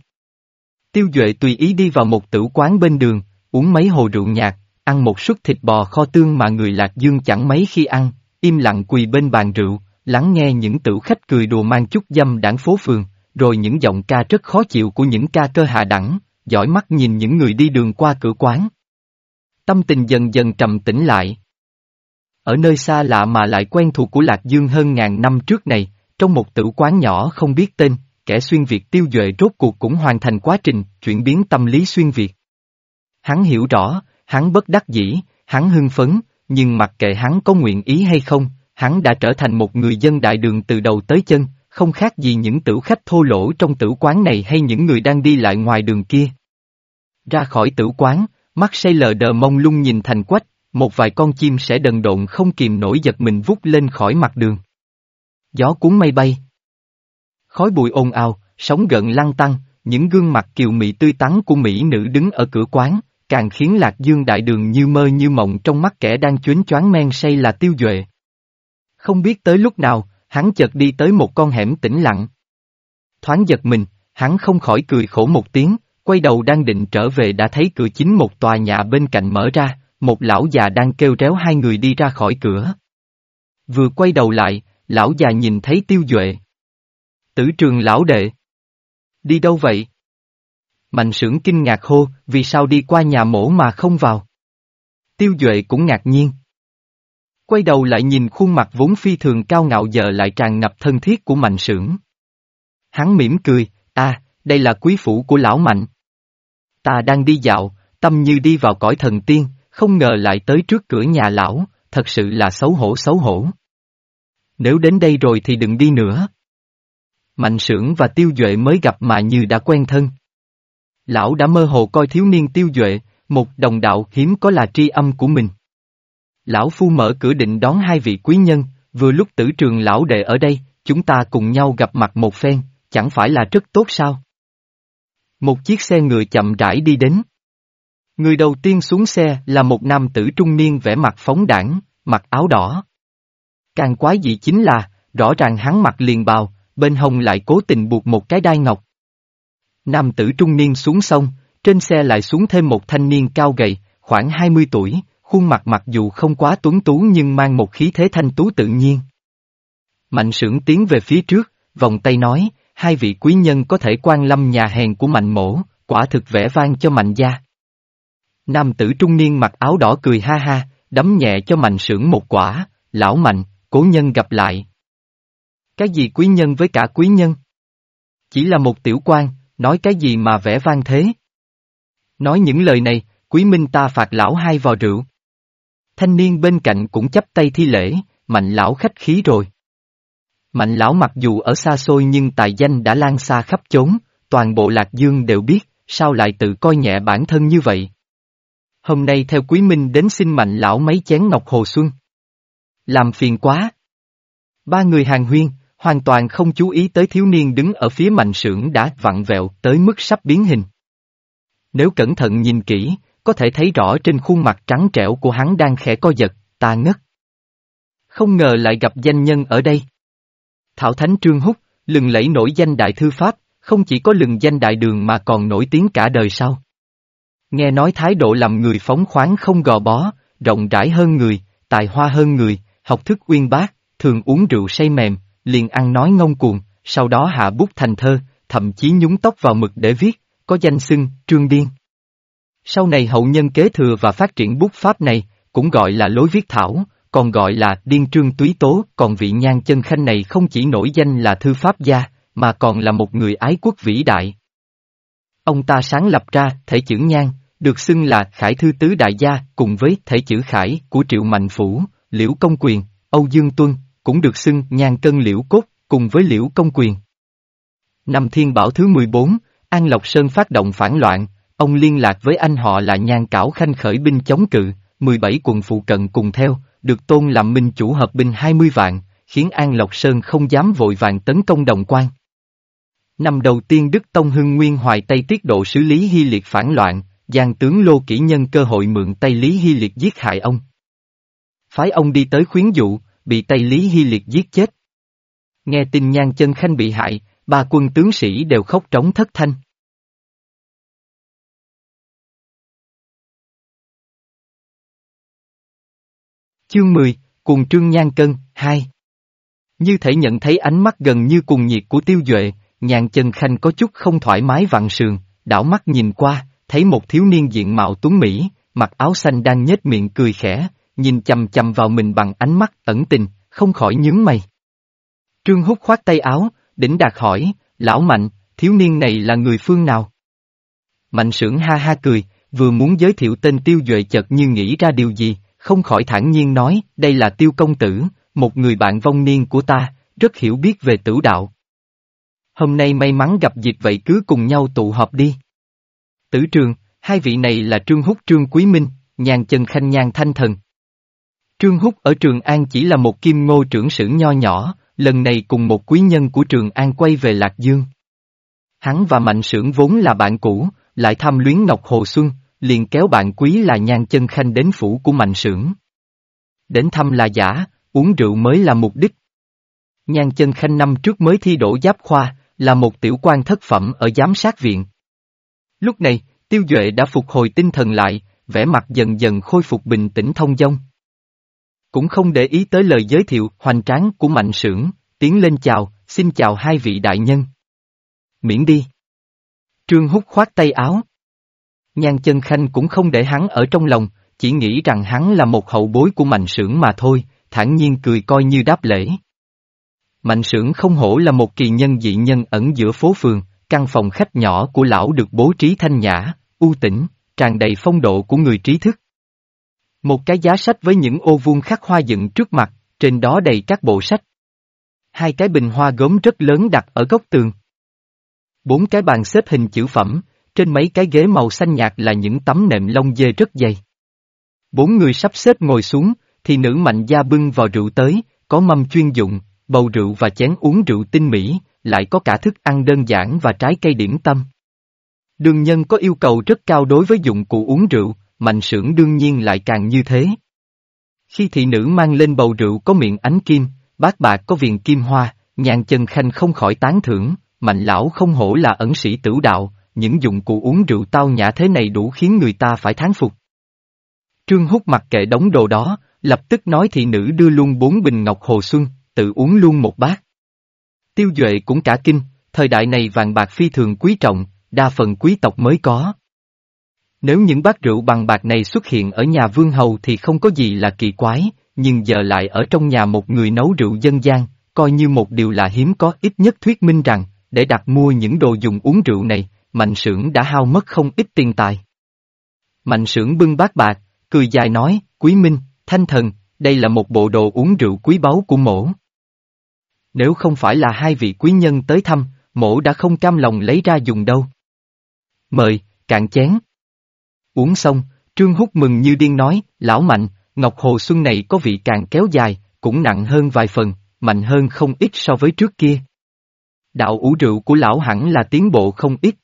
Tiêu Duệ tùy ý đi vào một tử quán bên đường, uống mấy hồ rượu nhạt, ăn một suất thịt bò kho tương mà người Lạc Dương chẳng mấy khi ăn, im lặng quỳ bên bàn rượu, lắng nghe những tử khách cười đùa mang chút dâm đảng phố phường, rồi những giọng ca rất khó chịu của những ca cơ hạ đẳng, dõi mắt nhìn những người đi đường qua cửa quán. Tâm tình dần dần trầm tĩnh lại. Ở nơi xa lạ mà lại quen thuộc của Lạc Dương hơn ngàn năm trước này, trong một tử quán nhỏ không biết tên, kẻ xuyên Việt tiêu duệ rốt cuộc cũng hoàn thành quá trình chuyển biến tâm lý xuyên Việt. Hắn hiểu rõ, hắn bất đắc dĩ, hắn hưng phấn, nhưng mặc kệ hắn có nguyện ý hay không, hắn đã trở thành một người dân đại đường từ đầu tới chân, không khác gì những tử khách thô lỗ trong tử quán này hay những người đang đi lại ngoài đường kia. Ra khỏi tử quán, mắt say lờ đờ mông lung nhìn thành quách, một vài con chim sẽ đần độn không kìm nổi giật mình vút lên khỏi mặt đường. Gió cuốn mây bay. Khói bụi ồn ào, sóng gợn lăn tăng, những gương mặt kiều mị tươi tắn của mỹ nữ đứng ở cửa quán, càng khiến lạc dương đại đường như mơ như mộng trong mắt kẻ đang chuyến choáng men say là tiêu duệ. Không biết tới lúc nào, hắn chợt đi tới một con hẻm tĩnh lặng. Thoáng giật mình, hắn không khỏi cười khổ một tiếng, quay đầu đang định trở về đã thấy cửa chính một tòa nhà bên cạnh mở ra, một lão già đang kêu réo hai người đi ra khỏi cửa. Vừa quay đầu lại, lão già nhìn thấy tiêu duệ. Tử trường lão đệ. Đi đâu vậy? Mạnh sưởng kinh ngạc hô, vì sao đi qua nhà mổ mà không vào? Tiêu duệ cũng ngạc nhiên. Quay đầu lại nhìn khuôn mặt vốn phi thường cao ngạo giờ lại tràn ngập thân thiết của mạnh sưởng. Hắn mỉm cười, à, đây là quý phủ của lão mạnh. Ta đang đi dạo, tâm như đi vào cõi thần tiên, không ngờ lại tới trước cửa nhà lão, thật sự là xấu hổ xấu hổ. Nếu đến đây rồi thì đừng đi nữa. Mạnh sưởng và tiêu duệ mới gặp mà như đã quen thân. Lão đã mơ hồ coi thiếu niên tiêu duệ, một đồng đạo hiếm có là tri âm của mình. Lão Phu mở cửa định đón hai vị quý nhân, vừa lúc tử trường lão đệ ở đây, chúng ta cùng nhau gặp mặt một phen, chẳng phải là rất tốt sao? Một chiếc xe ngựa chậm rãi đi đến. Người đầu tiên xuống xe là một nam tử trung niên vẻ mặt phóng đảng, mặc áo đỏ. Càng quái dị chính là, rõ ràng hắn mặc liền bào, bên hông lại cố tình buộc một cái đai ngọc. Nam tử trung niên xuống sông, trên xe lại xuống thêm một thanh niên cao gầy, khoảng 20 tuổi, khuôn mặt mặc dù không quá tuấn tú nhưng mang một khí thế thanh tú tự nhiên. Mạnh sưởng tiến về phía trước, vòng tay nói, hai vị quý nhân có thể quan lâm nhà hèn của mạnh mổ, quả thực vẻ vang cho mạnh gia. Nam tử trung niên mặc áo đỏ cười ha ha, đấm nhẹ cho mạnh sưởng một quả, lão mạnh, cố nhân gặp lại. Cái gì quý nhân với cả quý nhân? Chỉ là một tiểu quan, nói cái gì mà vẽ vang thế? Nói những lời này, quý minh ta phạt lão hai vò rượu. Thanh niên bên cạnh cũng chấp tay thi lễ, mạnh lão khách khí rồi. Mạnh lão mặc dù ở xa xôi nhưng tài danh đã lan xa khắp chốn, toàn bộ Lạc Dương đều biết, sao lại tự coi nhẹ bản thân như vậy. Hôm nay theo Quý Minh đến xin mạnh lão mấy chén ngọc hồ xuân. Làm phiền quá. Ba người hàng huyên, hoàn toàn không chú ý tới thiếu niên đứng ở phía mạnh sưởng đã vặn vẹo tới mức sắp biến hình. Nếu cẩn thận nhìn kỹ, có thể thấy rõ trên khuôn mặt trắng trẻo của hắn đang khẽ co giật, ta ngất. Không ngờ lại gặp danh nhân ở đây. Thảo Thánh Trương Húc, lừng lẫy nổi danh đại thư pháp, không chỉ có lừng danh đại đường mà còn nổi tiếng cả đời sau. Nghe nói thái độ làm người phóng khoáng không gò bó, rộng rãi hơn người, tài hoa hơn người, học thức uyên bác, thường uống rượu say mềm, liền ăn nói ngông cuồng, sau đó hạ bút thành thơ, thậm chí nhúng tóc vào mực để viết, có danh xưng, trương điên. Sau này hậu nhân kế thừa và phát triển bút pháp này, cũng gọi là lối viết thảo, còn gọi là điên trương túy tố, còn vị nhan chân khanh này không chỉ nổi danh là thư pháp gia, mà còn là một người ái quốc vĩ đại. Ông ta sáng lập ra thể chữ nhan, được xưng là Khải Thư Tứ Đại Gia cùng với thể chữ Khải của Triệu Mạnh Phủ, Liễu Công Quyền, Âu Dương Tuân, cũng được xưng nhan cân Liễu Cốt cùng với Liễu Công Quyền. Năm Thiên Bảo thứ 14, An Lộc Sơn phát động phản loạn, ông liên lạc với anh họ là Nhan Cảo Khanh khởi binh chống cự, 17 quần phụ cận cùng theo, được tôn làm minh chủ hợp binh 20 vạn, khiến An Lộc Sơn không dám vội vàng tấn công đồng quan. Năm đầu tiên Đức Tông Hưng Nguyên hoài Tây tiết độ xử lý Hy Liệt phản loạn, Giang tướng Lô Kỷ Nhân cơ hội mượn tay Lý Hy Liệt giết hại ông. Phái ông đi tới khuyến dụ, bị tay Lý Hy Liệt giết chết. Nghe tin nhan chân khanh bị hại, ba quân tướng sĩ đều khóc trống thất thanh. Chương 10, cùng Trương Nhan Cân, 2 Như thể nhận thấy ánh mắt gần như cùng nhiệt của tiêu duệ, nhàn chân khanh có chút không thoải mái vặn sườn, đảo mắt nhìn qua, thấy một thiếu niên diện mạo tuấn Mỹ, mặc áo xanh đang nhếch miệng cười khẽ, nhìn chầm chầm vào mình bằng ánh mắt ẩn tình, không khỏi nhướng mày. Trương Húc khoát tay áo, đỉnh đạt hỏi, lão Mạnh, thiếu niên này là người phương nào? Mạnh sưởng ha ha cười, vừa muốn giới thiệu tên tiêu duệ chợt như nghĩ ra điều gì, không khỏi thản nhiên nói, đây là tiêu công tử, một người bạn vong niên của ta, rất hiểu biết về tử đạo. Hôm nay may mắn gặp dịp vậy cứ cùng nhau tụ họp đi. Tử trường, hai vị này là Trương Húc Trương Quý Minh, nhàn chân khanh nhàn thanh thần. Trương Húc ở Trường An chỉ là một kim ngô trưởng sử nho nhỏ, lần này cùng một quý nhân của Trường An quay về Lạc Dương. Hắn và Mạnh Sưởng vốn là bạn cũ, lại tham luyến Ngọc Hồ Xuân, liền kéo bạn quý là nhan chân khanh đến phủ của Mạnh Sưởng. Đến thăm là giả, uống rượu mới là mục đích. Nhan chân khanh năm trước mới thi đổ giáp khoa, là một tiểu quan thất phẩm ở giám sát viện. Lúc này, tiêu duệ đã phục hồi tinh thần lại, vẻ mặt dần dần khôi phục bình tĩnh thông dong. Cũng không để ý tới lời giới thiệu hoành tráng của mạnh sưởng, tiến lên chào, xin chào hai vị đại nhân. Miễn đi. Trương hút khoát tay áo. Nhan chân khanh cũng không để hắn ở trong lòng, chỉ nghĩ rằng hắn là một hậu bối của mạnh sưởng mà thôi, thản nhiên cười coi như đáp lễ. Mạnh sưởng không hổ là một kỳ nhân dị nhân ẩn giữa phố phường, căn phòng khách nhỏ của lão được bố trí thanh nhã, u tĩnh, tràn đầy phong độ của người trí thức. Một cái giá sách với những ô vuông khắc hoa dựng trước mặt, trên đó đầy các bộ sách. Hai cái bình hoa gốm rất lớn đặt ở góc tường. Bốn cái bàn xếp hình chữ phẩm, trên mấy cái ghế màu xanh nhạt là những tấm nệm lông dê rất dày. Bốn người sắp xếp ngồi xuống, thì nữ mạnh gia bưng vào rượu tới, có mâm chuyên dụng, bầu rượu và chén uống rượu tinh mỹ, lại có cả thức ăn đơn giản và trái cây điểm tâm. Đường nhân có yêu cầu rất cao đối với dụng cụ uống rượu, mạnh sưởng đương nhiên lại càng như thế. Khi thị nữ mang lên bầu rượu có miệng ánh kim, bát bạc có viền kim hoa, nhàn chân khanh không khỏi tán thưởng, mạnh lão không hổ là ẩn sĩ tử đạo, những dụng cụ uống rượu tao nhã thế này đủ khiến người ta phải thán phục. Trương Húc mặc kệ đống đồ đó, lập tức nói thị nữ đưa luôn bốn bình ngọc hồ xuân, tự uống luôn một bát. Tiêu Duệ cũng cả kinh, thời đại này vàng bạc phi thường quý trọng, đa phần quý tộc mới có. Nếu những bát rượu bằng bạc này xuất hiện ở nhà vương hầu thì không có gì là kỳ quái, nhưng giờ lại ở trong nhà một người nấu rượu dân gian, coi như một điều là hiếm có ít nhất thuyết minh rằng, để đặt mua những đồ dùng uống rượu này, Mạnh sưởng đã hao mất không ít tiền tài. Mạnh sưởng bưng bát bạc, cười dài nói, Quý Minh, Thanh Thần, đây là một bộ đồ uống rượu quý báu của mổ. Nếu không phải là hai vị quý nhân tới thăm, mổ đã không cam lòng lấy ra dùng đâu. Mời, cạn chén. Uống xong, Trương Húc mừng như điên nói, lão mạnh, Ngọc Hồ Xuân này có vị càng kéo dài, cũng nặng hơn vài phần, mạnh hơn không ít so với trước kia. Đạo ủ rượu của lão hẳn là tiến bộ không ít.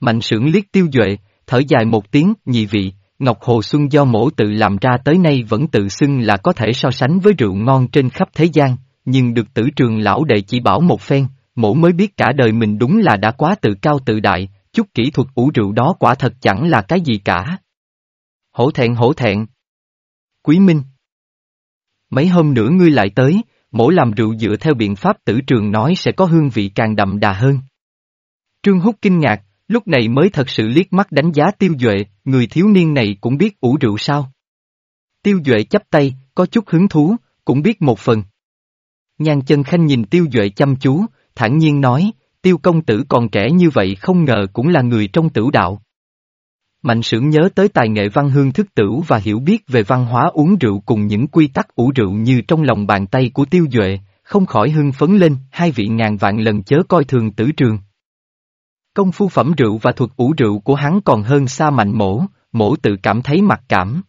Mạnh sưởng liếc tiêu duệ, thở dài một tiếng, nhị vị, Ngọc Hồ Xuân do mổ tự làm ra tới nay vẫn tự xưng là có thể so sánh với rượu ngon trên khắp thế gian, nhưng được tử trường lão đệ chỉ bảo một phen, mổ mới biết cả đời mình đúng là đã quá tự cao tự đại, chút kỹ thuật ủ rượu đó quả thật chẳng là cái gì cả. Hổ thẹn hổ thẹn. Quý Minh. Mấy hôm nữa ngươi lại tới, mỗi làm rượu dựa theo biện pháp tử trường nói sẽ có hương vị càng đậm đà hơn. Trương Húc kinh ngạc, lúc này mới thật sự liếc mắt đánh giá tiêu duệ, người thiếu niên này cũng biết ủ rượu sao. Tiêu duệ chấp tay, có chút hứng thú, cũng biết một phần. Nhan chân khanh nhìn tiêu duệ chăm chú, thản nhiên nói, tiêu công tử còn trẻ như vậy không ngờ cũng là người trong tử đạo. Mạnh sưởng nhớ tới tài nghệ văn hương thức tửu và hiểu biết về văn hóa uống rượu cùng những quy tắc ủ rượu như trong lòng bàn tay của tiêu duệ, không khỏi hưng phấn lên, hai vị ngàn vạn lần chớ coi thường tử trường. Công phu phẩm rượu và thuật ủ rượu của hắn còn hơn xa mạnh mổ, mổ tự cảm thấy mặc cảm.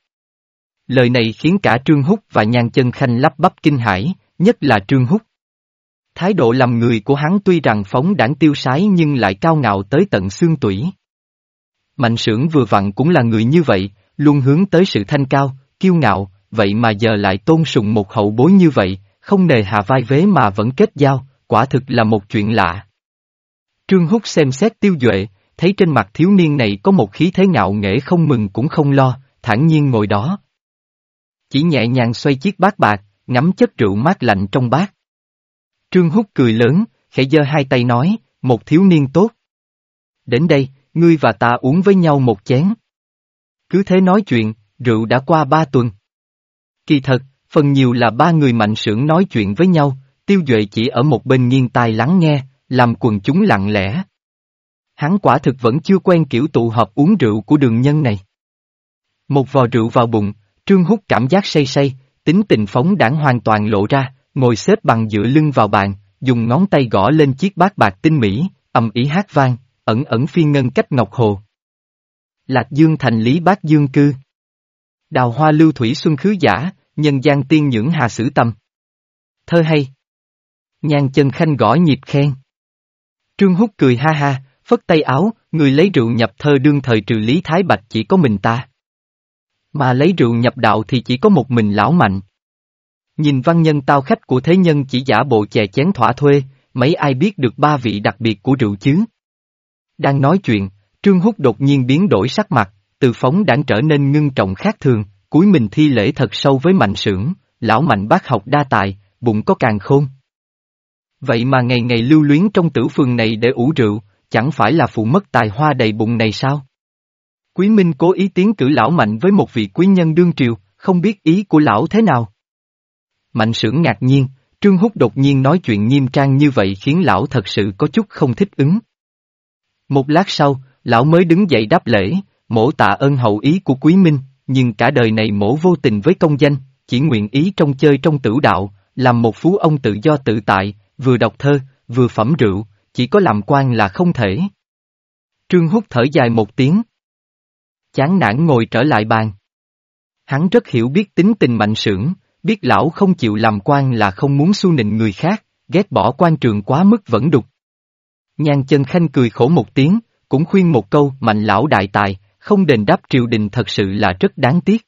Lời này khiến cả Trương Húc và Nhan Chân Khanh lắp bắp kinh hãi, nhất là Trương Húc. Thái độ làm người của hắn tuy rằng phóng đảng tiêu sái nhưng lại cao ngạo tới tận xương tủy. Mạnh sưởng vừa vặn cũng là người như vậy, luôn hướng tới sự thanh cao, kiêu ngạo, vậy mà giờ lại tôn sùng một hậu bối như vậy, không nề hạ vai vế mà vẫn kết giao, quả thực là một chuyện lạ. Trương Húc xem xét tiêu duệ, thấy trên mặt thiếu niên này có một khí thế ngạo nghễ không mừng cũng không lo, thản nhiên ngồi đó. Chỉ nhẹ nhàng xoay chiếc bát bạc, ngắm chất rượu mát lạnh trong bát. Trương Húc cười lớn, khẽ giơ hai tay nói, một thiếu niên tốt. Đến đây, ngươi và ta uống với nhau một chén. Cứ thế nói chuyện, rượu đã qua ba tuần. Kỳ thật, phần nhiều là ba người mạnh sưởng nói chuyện với nhau, tiêu duệ chỉ ở một bên nghiêng tai lắng nghe, làm quần chúng lặng lẽ. Hắn quả thực vẫn chưa quen kiểu tụ họp uống rượu của đường nhân này. Một vò rượu vào bụng, Trương Húc cảm giác say say, tính tình phóng đảng hoàn toàn lộ ra, ngồi xếp bằng dựa lưng vào bàn, dùng ngón tay gõ lên chiếc bát bạc tinh mỹ, âm ý hát vang, ẩn ẩn phi ngân cách ngọc hồ. Lạc Dương thành lý bát dương cư. Đào hoa lưu thủy xuân khứ giả, nhân gian tiên nhưỡng hà sử tâm. Thơ hay. Nhan chân khanh gõ nhịp khen. Trương Húc cười ha ha, phất tay áo, người lấy rượu nhập thơ đương thời trừ Lý Thái Bạch chỉ có mình ta. Mà lấy rượu nhập đạo thì chỉ có một mình lão mạnh. Nhìn văn nhân tao khách của thế nhân chỉ giả bộ chè chén thỏa thuê, mấy ai biết được ba vị đặc biệt của rượu chứ? Đang nói chuyện, Trương Húc đột nhiên biến đổi sắc mặt, từ phóng đảng trở nên ngưng trọng khác thường, cuối mình thi lễ thật sâu với mạnh sưởng, lão mạnh bác học đa tài, bụng có càng khôn. Vậy mà ngày ngày lưu luyến trong tử phường này để ủ rượu, chẳng phải là phụ mất tài hoa đầy bụng này sao? Quý Minh cố ý tiến cử lão mạnh với một vị quý nhân đương triều, không biết ý của lão thế nào. Mạnh sưởng ngạc nhiên, Trương Húc đột nhiên nói chuyện nghiêm trang như vậy khiến lão thật sự có chút không thích ứng. Một lát sau, lão mới đứng dậy đáp lễ, mổ tạ ơn hậu ý của Quý Minh, nhưng cả đời này mổ vô tình với công danh, chỉ nguyện ý trong chơi trong tử đạo, làm một phú ông tự do tự tại, vừa đọc thơ, vừa phẩm rượu, chỉ có làm quan là không thể. Trương Húc thở dài một tiếng. Chán nản ngồi trở lại bàn. Hắn rất hiểu biết tính tình mạnh sưởng, biết lão không chịu làm quan là không muốn su nịnh người khác, ghét bỏ quan trường quá mức vẫn đục. Nhan chân khanh cười khổ một tiếng, cũng khuyên một câu mạnh lão đại tài, không đền đáp triều đình thật sự là rất đáng tiếc.